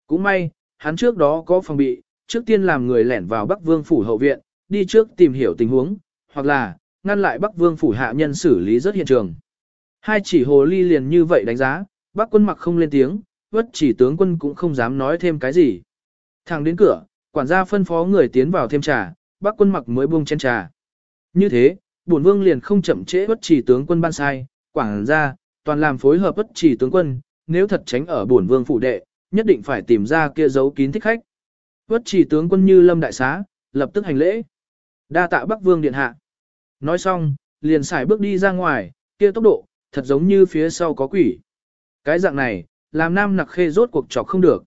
Cũng may, hắn trước đó có phòng bị, trước tiên làm người lẻn vào Bắc Vương phủ hậu viện, đi trước tìm hiểu tình huống, hoặc là ngăn lại Bắc Vương phủ hạ nhân xử lý rất hiện trường. Hai chỉ hồ ly liền như vậy đánh giá, Bắc quân mặc không lên tiếng, vất chỉ tướng quân cũng không dám nói thêm cái gì. Thằng đến cửa, quản gia phân phó người tiến vào thêm trà, Bắc quân mặc mới buông chén trà. Như thế, bổn vương liền không chậm trễ vất chỉ tướng quân ban sai, quảng ra, toàn làm phối hợp vất chỉ tướng quân, nếu thật tránh ở bổn vương phủ đệ, nhất định phải tìm ra kia giấu kín thích khách. Vất chỉ tướng quân như lâm đại xá, lập tức hành lễ. Đa tạ Bắc Vương điện hạ. Nói xong, liền xài bước đi ra ngoài, kia tốc độ, thật giống như phía sau có quỷ. Cái dạng này, làm nam nặc khê rốt cuộc trọc không được.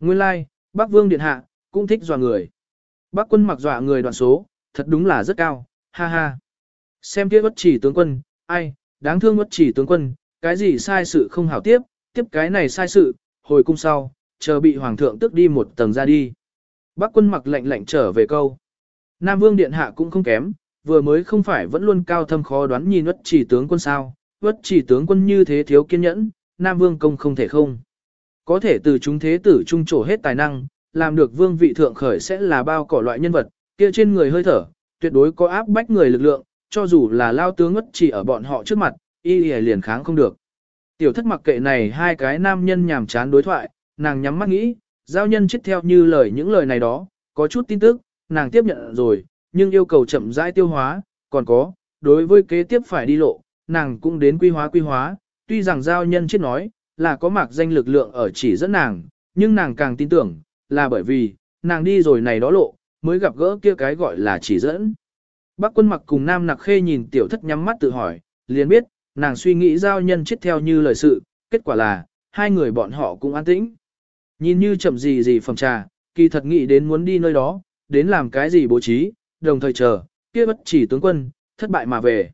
Nguyên lai, like, Bắc Vương điện hạ, cũng thích dọa người. Bắc quân mặc dọa người đoạn số, thật đúng là rất cao, ha ha. Xem kia bất chỉ tướng quân, ai, đáng thương bất chỉ tướng quân, cái gì sai sự không hảo tiếp, tiếp cái này sai sự, hồi cung sau, chờ bị hoàng thượng tức đi một tầng ra đi. Bác quân mặc lệnh lệnh trở về câu. Nam vương điện hạ cũng không kém, vừa mới không phải vẫn luôn cao thâm khó đoán nhìn bất chỉ tướng quân sao, bất chỉ tướng quân như thế thiếu kiên nhẫn, Nam vương công không thể không. Có thể từ chúng thế tử trung trổ hết tài năng, làm được vương vị thượng khởi sẽ là bao cỏ loại nhân vật, kia trên người hơi thở, tuyệt đối có áp bách người lực lượng, cho dù là lao tướng ngất chỉ ở bọn họ trước mặt, y liền kháng không được. Tiểu thất mặc kệ này hai cái nam nhân nhàm chán đối thoại, nàng nhắm mắt nghĩ, giao nhân chết theo như lời những lời này đó, có chút tin tức, nàng tiếp nhận rồi, nhưng yêu cầu chậm rãi tiêu hóa, còn có, đối với kế tiếp phải đi lộ, nàng cũng đến quy hóa quy hóa, tuy rằng giao nhân chết nói, là có mạc danh lực lượng ở chỉ dẫn nàng, nhưng nàng càng tin tưởng, là bởi vì, nàng đi rồi này đó lộ, mới gặp gỡ kia cái gọi là chỉ dẫn. Bác quân mặc cùng nam nặc khê nhìn tiểu thất nhắm mắt tự hỏi, liền biết, nàng suy nghĩ giao nhân chết theo như lời sự, kết quả là, hai người bọn họ cũng an tĩnh. Nhìn như chậm gì gì phẩm trà, kỳ thật nghĩ đến muốn đi nơi đó, đến làm cái gì bố trí, đồng thời chờ, kia bất chỉ tướng quân, thất bại mà về.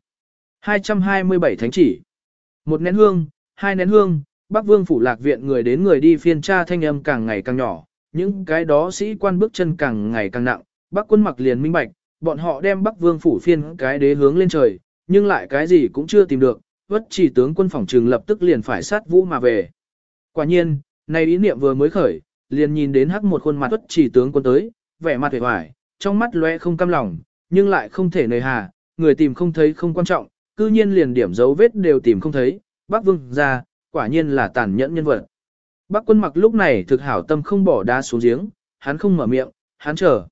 227 thánh chỉ. Một nén hương, hai nén hương, Bắc Vương phủ lạc viện người đến người đi phiên tra thanh âm càng ngày càng nhỏ, những cái đó sĩ quan bước chân càng ngày càng nặng, Bắc quân mặc liền minh bạch, bọn họ đem Bắc Vương phủ phiên cái đế hướng lên trời, nhưng lại cái gì cũng chưa tìm được, vất chỉ tướng quân phòng trường lập tức liền phải sát vũ mà về. Quả nhiên, nay ý niệm vừa mới khởi, liền nhìn đến hắc một khuôn mặt vất chỉ tướng quân tới, vẻ mặt vẻ vải, trong mắt lóe không cam lòng, nhưng lại không thể nề hà, người tìm không thấy không quan trọng, cư nhiên liền điểm dấu vết đều tìm không thấy, bác vương ra, quả nhiên là tàn nhẫn nhân vật. Bác quân mặc lúc này thực hảo tâm không bỏ đá xuống giếng, hắn không mở miệng, hắn chờ.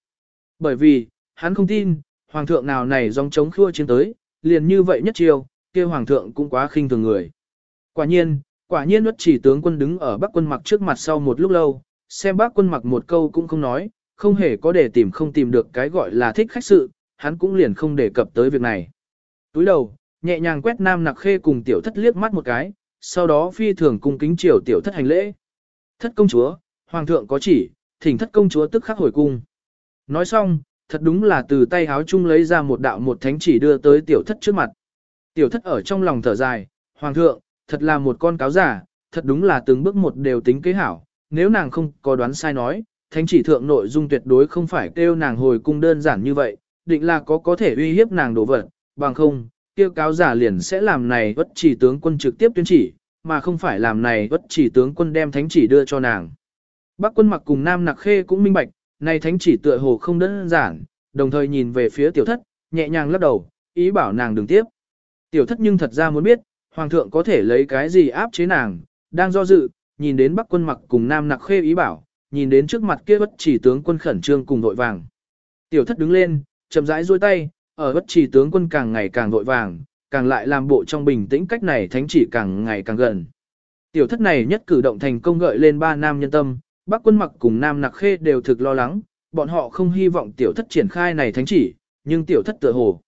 Bởi vì, hắn không tin, hoàng thượng nào này dòng chống khua chiến tới, liền như vậy nhất chiều, kia hoàng thượng cũng quá khinh thường người. Quả nhiên, quả nhiên nuốt chỉ tướng quân đứng ở bắc quân mặc trước mặt sau một lúc lâu, xem bác quân mặc một câu cũng không nói, không hề có để tìm không tìm được cái gọi là thích khách sự, hắn cũng liền không đề cập tới việc này. Túi đầu, nhẹ nhàng quét nam nặc khê cùng tiểu thất liếc mắt một cái, sau đó phi thường cung kính triều tiểu thất hành lễ. Thất công chúa, hoàng thượng có chỉ, thỉnh thất công chúa tức khắc hồi cung. Nói xong, thật đúng là từ tay háo chung lấy ra một đạo một thánh chỉ đưa tới tiểu thất trước mặt. Tiểu thất ở trong lòng thở dài, hoàng thượng, thật là một con cáo giả, thật đúng là từng bước một đều tính kế hảo, nếu nàng không có đoán sai nói, thánh chỉ thượng nội dung tuyệt đối không phải kêu nàng hồi cung đơn giản như vậy, định là có có thể uy hiếp nàng đổ vật, bằng không, kêu cáo giả liền sẽ làm này bất chỉ tướng quân trực tiếp tuyên chỉ, mà không phải làm này bất chỉ tướng quân đem thánh chỉ đưa cho nàng. Bắc quân mặc cùng Nam Nặc Khê cũng minh bạch, này thánh chỉ tựa hồ không đơn giản, đồng thời nhìn về phía tiểu thất, nhẹ nhàng lắc đầu, ý bảo nàng đừng tiếp. Tiểu thất nhưng thật ra muốn biết, hoàng thượng có thể lấy cái gì áp chế nàng, đang do dự, nhìn đến bắc quân mặc cùng nam nặc khê ý bảo, nhìn đến trước mặt kia bất chỉ tướng quân khẩn trương cùng vội vàng. Tiểu thất đứng lên, chậm rãi duỗi tay, ở bất chỉ tướng quân càng ngày càng vội vàng, càng lại làm bộ trong bình tĩnh cách này thánh chỉ càng ngày càng gần. Tiểu thất này nhất cử động thành công gợi lên ba nam nhân tâm, bắc quân mặc cùng nam nặc khê đều thực lo lắng, bọn họ không hy vọng tiểu thất triển khai này thánh chỉ, nhưng tiểu thất tựa hồ.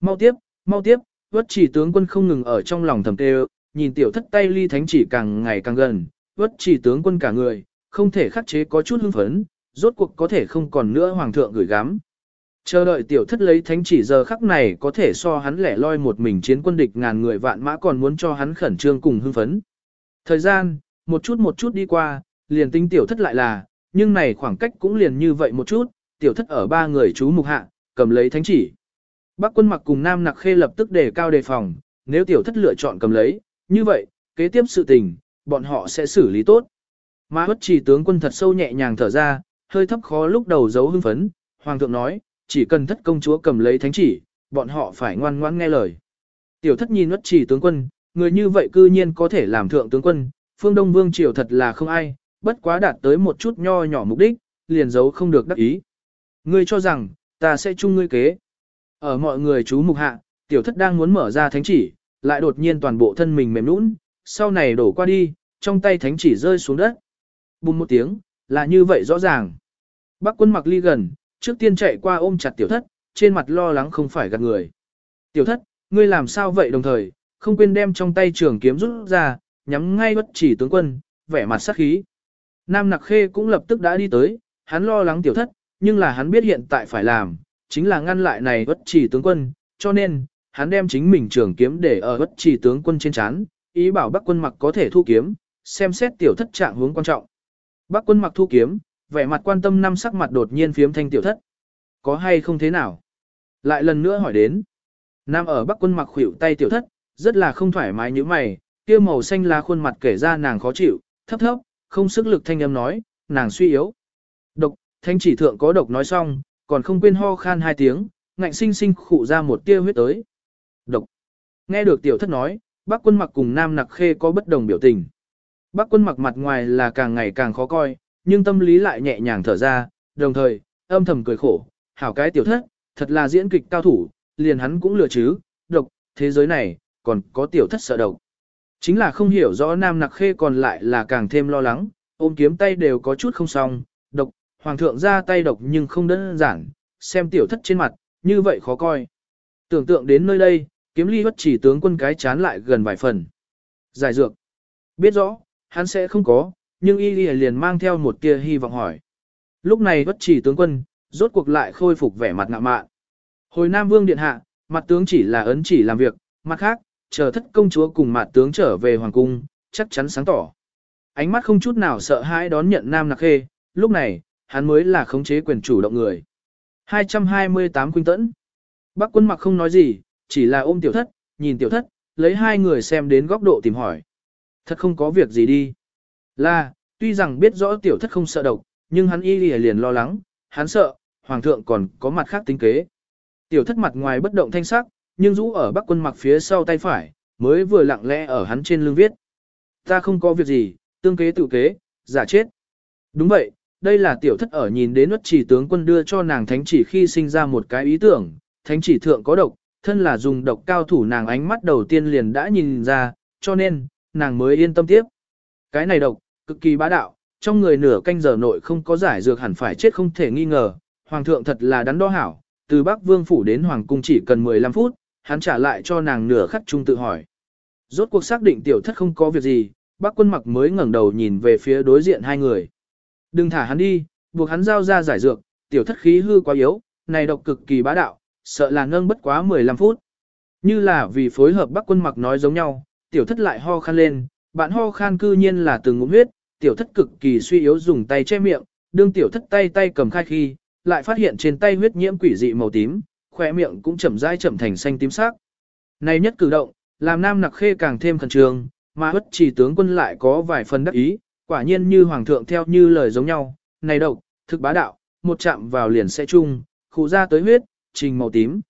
Mau tiếp, mau tiếp, Vất chỉ tướng quân không ngừng ở trong lòng thầm tê nhìn tiểu thất tay ly thánh chỉ càng ngày càng gần, vất chỉ tướng quân cả người, không thể khắc chế có chút hưng phấn, rốt cuộc có thể không còn nữa hoàng thượng gửi gắm. Chờ đợi tiểu thất lấy thánh chỉ giờ khắc này có thể so hắn lẻ loi một mình chiến quân địch ngàn người vạn mã còn muốn cho hắn khẩn trương cùng hưng phấn. Thời gian, một chút một chút đi qua, liền tính tiểu thất lại là, nhưng này khoảng cách cũng liền như vậy một chút, tiểu thất ở ba người chú mục hạ, cầm lấy thánh chỉ. Bác quân mặc cùng Nam Nặc Khê lập tức đề cao đề phòng, nếu tiểu thất lựa chọn cầm lấy, như vậy, kế tiếp sự tình, bọn họ sẽ xử lý tốt. Mà bất chỉ tướng quân thật sâu nhẹ nhàng thở ra, hơi thấp khó lúc đầu giấu hưng phấn, hoàng thượng nói, chỉ cần thất công chúa cầm lấy thánh chỉ, bọn họ phải ngoan ngoãn nghe lời. Tiểu thất nhìn bất chỉ tướng quân, người như vậy cư nhiên có thể làm thượng tướng quân, phương Đông Vương triều thật là không ai, bất quá đạt tới một chút nho nhỏ mục đích, liền giấu không được đắc ý. Ngươi cho rằng, ta sẽ chung ngươi kế. Ở mọi người chú mục hạ, tiểu thất đang muốn mở ra thánh chỉ, lại đột nhiên toàn bộ thân mình mềm nũng, sau này đổ qua đi, trong tay thánh chỉ rơi xuống đất. Bùm một tiếng, là như vậy rõ ràng. Bác quân mặc ly gần, trước tiên chạy qua ôm chặt tiểu thất, trên mặt lo lắng không phải gạt người. Tiểu thất, ngươi làm sao vậy đồng thời, không quên đem trong tay trường kiếm rút ra, nhắm ngay bất chỉ tướng quân, vẻ mặt sắc khí. Nam nặc khê cũng lập tức đã đi tới, hắn lo lắng tiểu thất, nhưng là hắn biết hiện tại phải làm, chính là ngăn lại này bất chỉ tướng quân, cho nên, hắn đem chính mình trường kiếm để ở bất chỉ tướng quân trên chán, ý bảo Bắc quân mặc có thể thu kiếm, xem xét tiểu thất trạng hướng quan trọng. Bắc quân mặc thu kiếm, vẻ mặt quan tâm năm sắc mặt đột nhiên phiếm thanh tiểu thất. Có hay không thế nào? Lại lần nữa hỏi đến. Nam ở Bắc quân mặc khuỷu tay tiểu thất, rất là không thoải mái như mày, kia màu xanh lá khuôn mặt kể ra nàng khó chịu, thấp thấp, không sức lực thanh âm nói, nàng suy yếu. Độc, thanh chỉ thượng có độc nói xong, còn không quên ho khan hai tiếng, ngạnh sinh sinh khụ ra một tia huyết tới. Độc. Nghe được tiểu thất nói, bác quân mặc cùng nam nặc khê có bất đồng biểu tình. Bác quân mặc mặt ngoài là càng ngày càng khó coi, nhưng tâm lý lại nhẹ nhàng thở ra, đồng thời, âm thầm cười khổ, hảo cái tiểu thất, thật là diễn kịch cao thủ, liền hắn cũng lừa chứ, độc, thế giới này, còn có tiểu thất sợ độc. Chính là không hiểu rõ nam nặc khê còn lại là càng thêm lo lắng, ôm kiếm tay đều có chút không xong, độc, hoàng thượng ra tay độc nhưng không đơn giản, xem tiểu thất trên mặt, như vậy khó coi. Tưởng tượng đến nơi đây, kiếm ly bất chỉ tướng quân cái chán lại gần vài phần. Giải dược. Biết rõ, hắn sẽ không có, nhưng y liền mang theo một tia hy vọng hỏi. Lúc này bất chỉ tướng quân, rốt cuộc lại khôi phục vẻ mặt ngạ mạn. Hồi Nam Vương Điện Hạ, mặt tướng chỉ là ấn chỉ làm việc, mặt khác, chờ thất công chúa cùng mặt tướng trở về Hoàng Cung, chắc chắn sáng tỏ. Ánh mắt không chút nào sợ hãi đón nhận Nam Nạc Khê, lúc này, hắn mới là khống chế quyền chủ động người. 228 Quynh Tẫn Bác quân mặc không nói gì, chỉ là ôm tiểu thất, nhìn tiểu thất, lấy hai người xem đến góc độ tìm hỏi. Thật không có việc gì đi. Là, tuy rằng biết rõ tiểu thất không sợ độc, nhưng hắn y liền lo lắng, hắn sợ, hoàng thượng còn có mặt khác tính kế. Tiểu thất mặt ngoài bất động thanh sắc, nhưng rũ ở bắc quân mặc phía sau tay phải, mới vừa lặng lẽ ở hắn trên lưng viết. Ta không có việc gì, tương kế tự kế, giả chết. Đúng vậy, đây là tiểu thất ở nhìn đến nuất chỉ tướng quân đưa cho nàng thánh chỉ khi sinh ra một cái ý tưởng, thánh chỉ thượng có độc, thân là dùng độc cao thủ nàng ánh mắt đầu tiên liền đã nhìn ra, cho nên, nàng mới yên tâm tiếp. Cái này độc, cực kỳ bá đạo, trong người nửa canh giờ nội không có giải dược hẳn phải chết không thể nghi ngờ, hoàng thượng thật là đắn đo hảo, từ Bắc Vương phủ đến hoàng cung chỉ cần 15 phút, hắn trả lại cho nàng nửa khắc trung tự hỏi. Rốt cuộc xác định tiểu thất không có việc gì, bắc quân mặc mới ngẩng đầu nhìn về phía đối diện hai người. Đừng thả hắn đi, buộc hắn giao ra giải dược, tiểu thất khí hư quá yếu, này độc cực kỳ bá đạo, sợ là ngâng bất quá 15 phút. Như là vì phối hợp bắc quân mặc nói giống nhau, tiểu thất lại ho khan lên, bạn ho khan cư nhiên là từng ngụm huyết, tiểu thất cực kỳ suy yếu dùng tay che miệng, đương tiểu thất tay tay cầm khai khi, lại phát hiện trên tay huyết nhiễm quỷ dị màu tím, khỏe miệng cũng chậm rãi chậm thành xanh tím sắc. Này nhất cử động, làm nam nặc khê càng thêm khẩn trương, mà bất chỉ tướng quân lại có vài phần đắc ý, quả nhiên như hoàng thượng theo như lời giống nhau, này độc, thực bá đạo, một chạm vào liền sẽ chung, khu ra tới huyết, trình màu tím.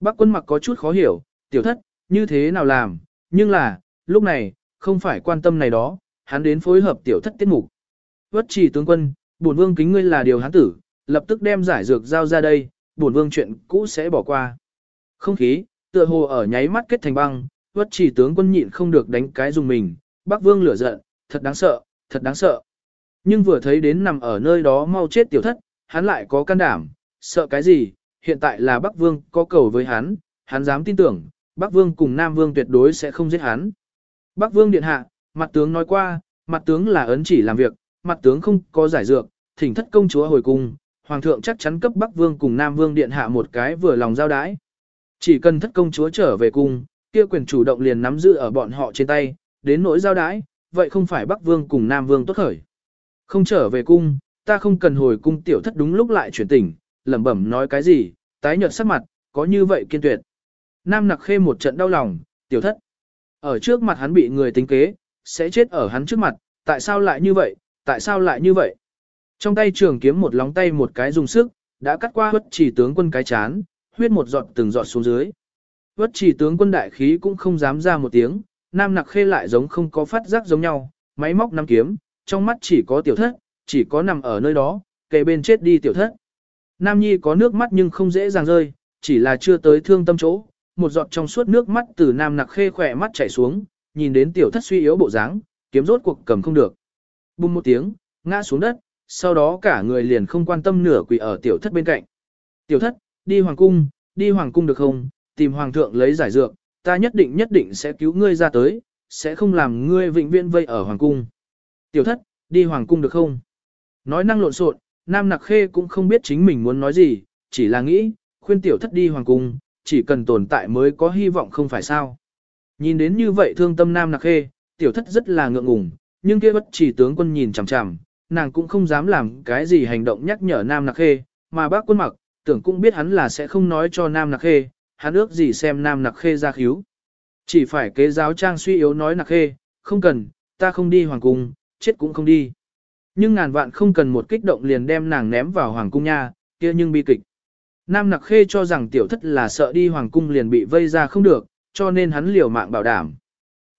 Bác quân mặc có chút khó hiểu, tiểu thất, như thế nào làm, nhưng là, lúc này, không phải quan tâm này đó, hắn đến phối hợp tiểu thất tiết mục. Vất chỉ tướng quân, bổn vương kính ngươi là điều hắn tử, lập tức đem giải dược giao ra đây, bổn vương chuyện cũ sẽ bỏ qua. Không khí, tựa hồ ở nháy mắt kết thành băng, vất chỉ tướng quân nhịn không được đánh cái dùng mình, bác vương lửa giận, thật đáng sợ, thật đáng sợ. Nhưng vừa thấy đến nằm ở nơi đó mau chết tiểu thất, hắn lại có can đảm, sợ cái gì, hiện tại là Bắc Vương có cầu với hắn, hắn dám tin tưởng, Bắc Vương cùng Nam Vương tuyệt đối sẽ không giết hắn. Bắc Vương điện hạ, mặt tướng nói qua, mặt tướng là ấn chỉ làm việc, mặt tướng không có giải dược, thỉnh thất công chúa hồi cung, hoàng thượng chắc chắn cấp Bắc Vương cùng Nam Vương điện hạ một cái vừa lòng giao đái. Chỉ cần thất công chúa trở về cung, kia quyền chủ động liền nắm giữ ở bọn họ trên tay, đến nỗi giao đái, vậy không phải Bắc Vương cùng Nam Vương tốt khởi. Không trở về cung, ta không cần hồi cung tiểu thất đúng lúc lại chuyển tỉnh, lẩm bẩm nói cái gì, tái nhợt sắc mặt, có như vậy kiên tuyệt. Nam nặc khê một trận đau lòng, tiểu thất. Ở trước mặt hắn bị người tính kế, sẽ chết ở hắn trước mặt, tại sao lại như vậy, tại sao lại như vậy. Trong tay trường kiếm một lóng tay một cái dùng sức, đã cắt qua huyết chỉ tướng quân cái chán, huyết một giọt từng giọt xuống dưới. Huyết chỉ tướng quân đại khí cũng không dám ra một tiếng, nam nặc khê lại giống không có phát giác giống nhau, máy móc nắm kiếm, trong mắt chỉ có tiểu thất, chỉ có nằm ở nơi đó, kề bên chết đi tiểu thất. Nam Nhi có nước mắt nhưng không dễ dàng rơi, chỉ là chưa tới thương tâm chỗ, một giọt trong suốt nước mắt từ Nam Nặc Khê khỏe mắt chảy xuống, nhìn đến tiểu thất suy yếu bộ dáng, kiếm rốt cuộc cầm không được. Bùm một tiếng, ngã xuống đất, sau đó cả người liền không quan tâm nửa quỳ ở tiểu thất bên cạnh. Tiểu thất, đi hoàng cung, đi hoàng cung được không, tìm hoàng thượng lấy giải dược, ta nhất định nhất định sẽ cứu ngươi ra tới, sẽ không làm ngươi vĩnh viễn vây ở hoàng cung. Tiểu thất, đi hoàng cung được không? Nói năng lộn xộn, Nam Nặc Khê cũng không biết chính mình muốn nói gì, chỉ là nghĩ, khuyên tiểu thất đi hoàng cung, chỉ cần tồn tại mới có hy vọng không phải sao. Nhìn đến như vậy thương tâm Nam Nặc Khê, tiểu thất rất là ngượng ngùng, nhưng kia bất chỉ tướng quân nhìn chằm chằm, nàng cũng không dám làm cái gì hành động nhắc nhở Nam Nặc Khê, mà bác quân mặc, tưởng cũng biết hắn là sẽ không nói cho Nam Nặc Khê, hắn ước gì xem Nam Nặc Khê ra khíu. Chỉ phải kế giáo trang suy yếu nói Nặc Khê, không cần, ta không đi hoàng cung, chết cũng không đi. Nhưng ngàn vạn không cần một kích động liền đem nàng ném vào hoàng cung nha, kia nhưng bi kịch. Nam Nặc Khê cho rằng tiểu thất là sợ đi hoàng cung liền bị vây ra không được, cho nên hắn liều mạng bảo đảm.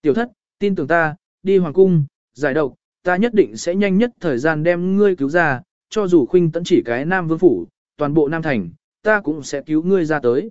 Tiểu thất, tin tưởng ta, đi hoàng cung, giải độc, ta nhất định sẽ nhanh nhất thời gian đem ngươi cứu ra, cho dù khuynh tẫn chỉ cái Nam Vương Phủ, toàn bộ Nam Thành, ta cũng sẽ cứu ngươi ra tới.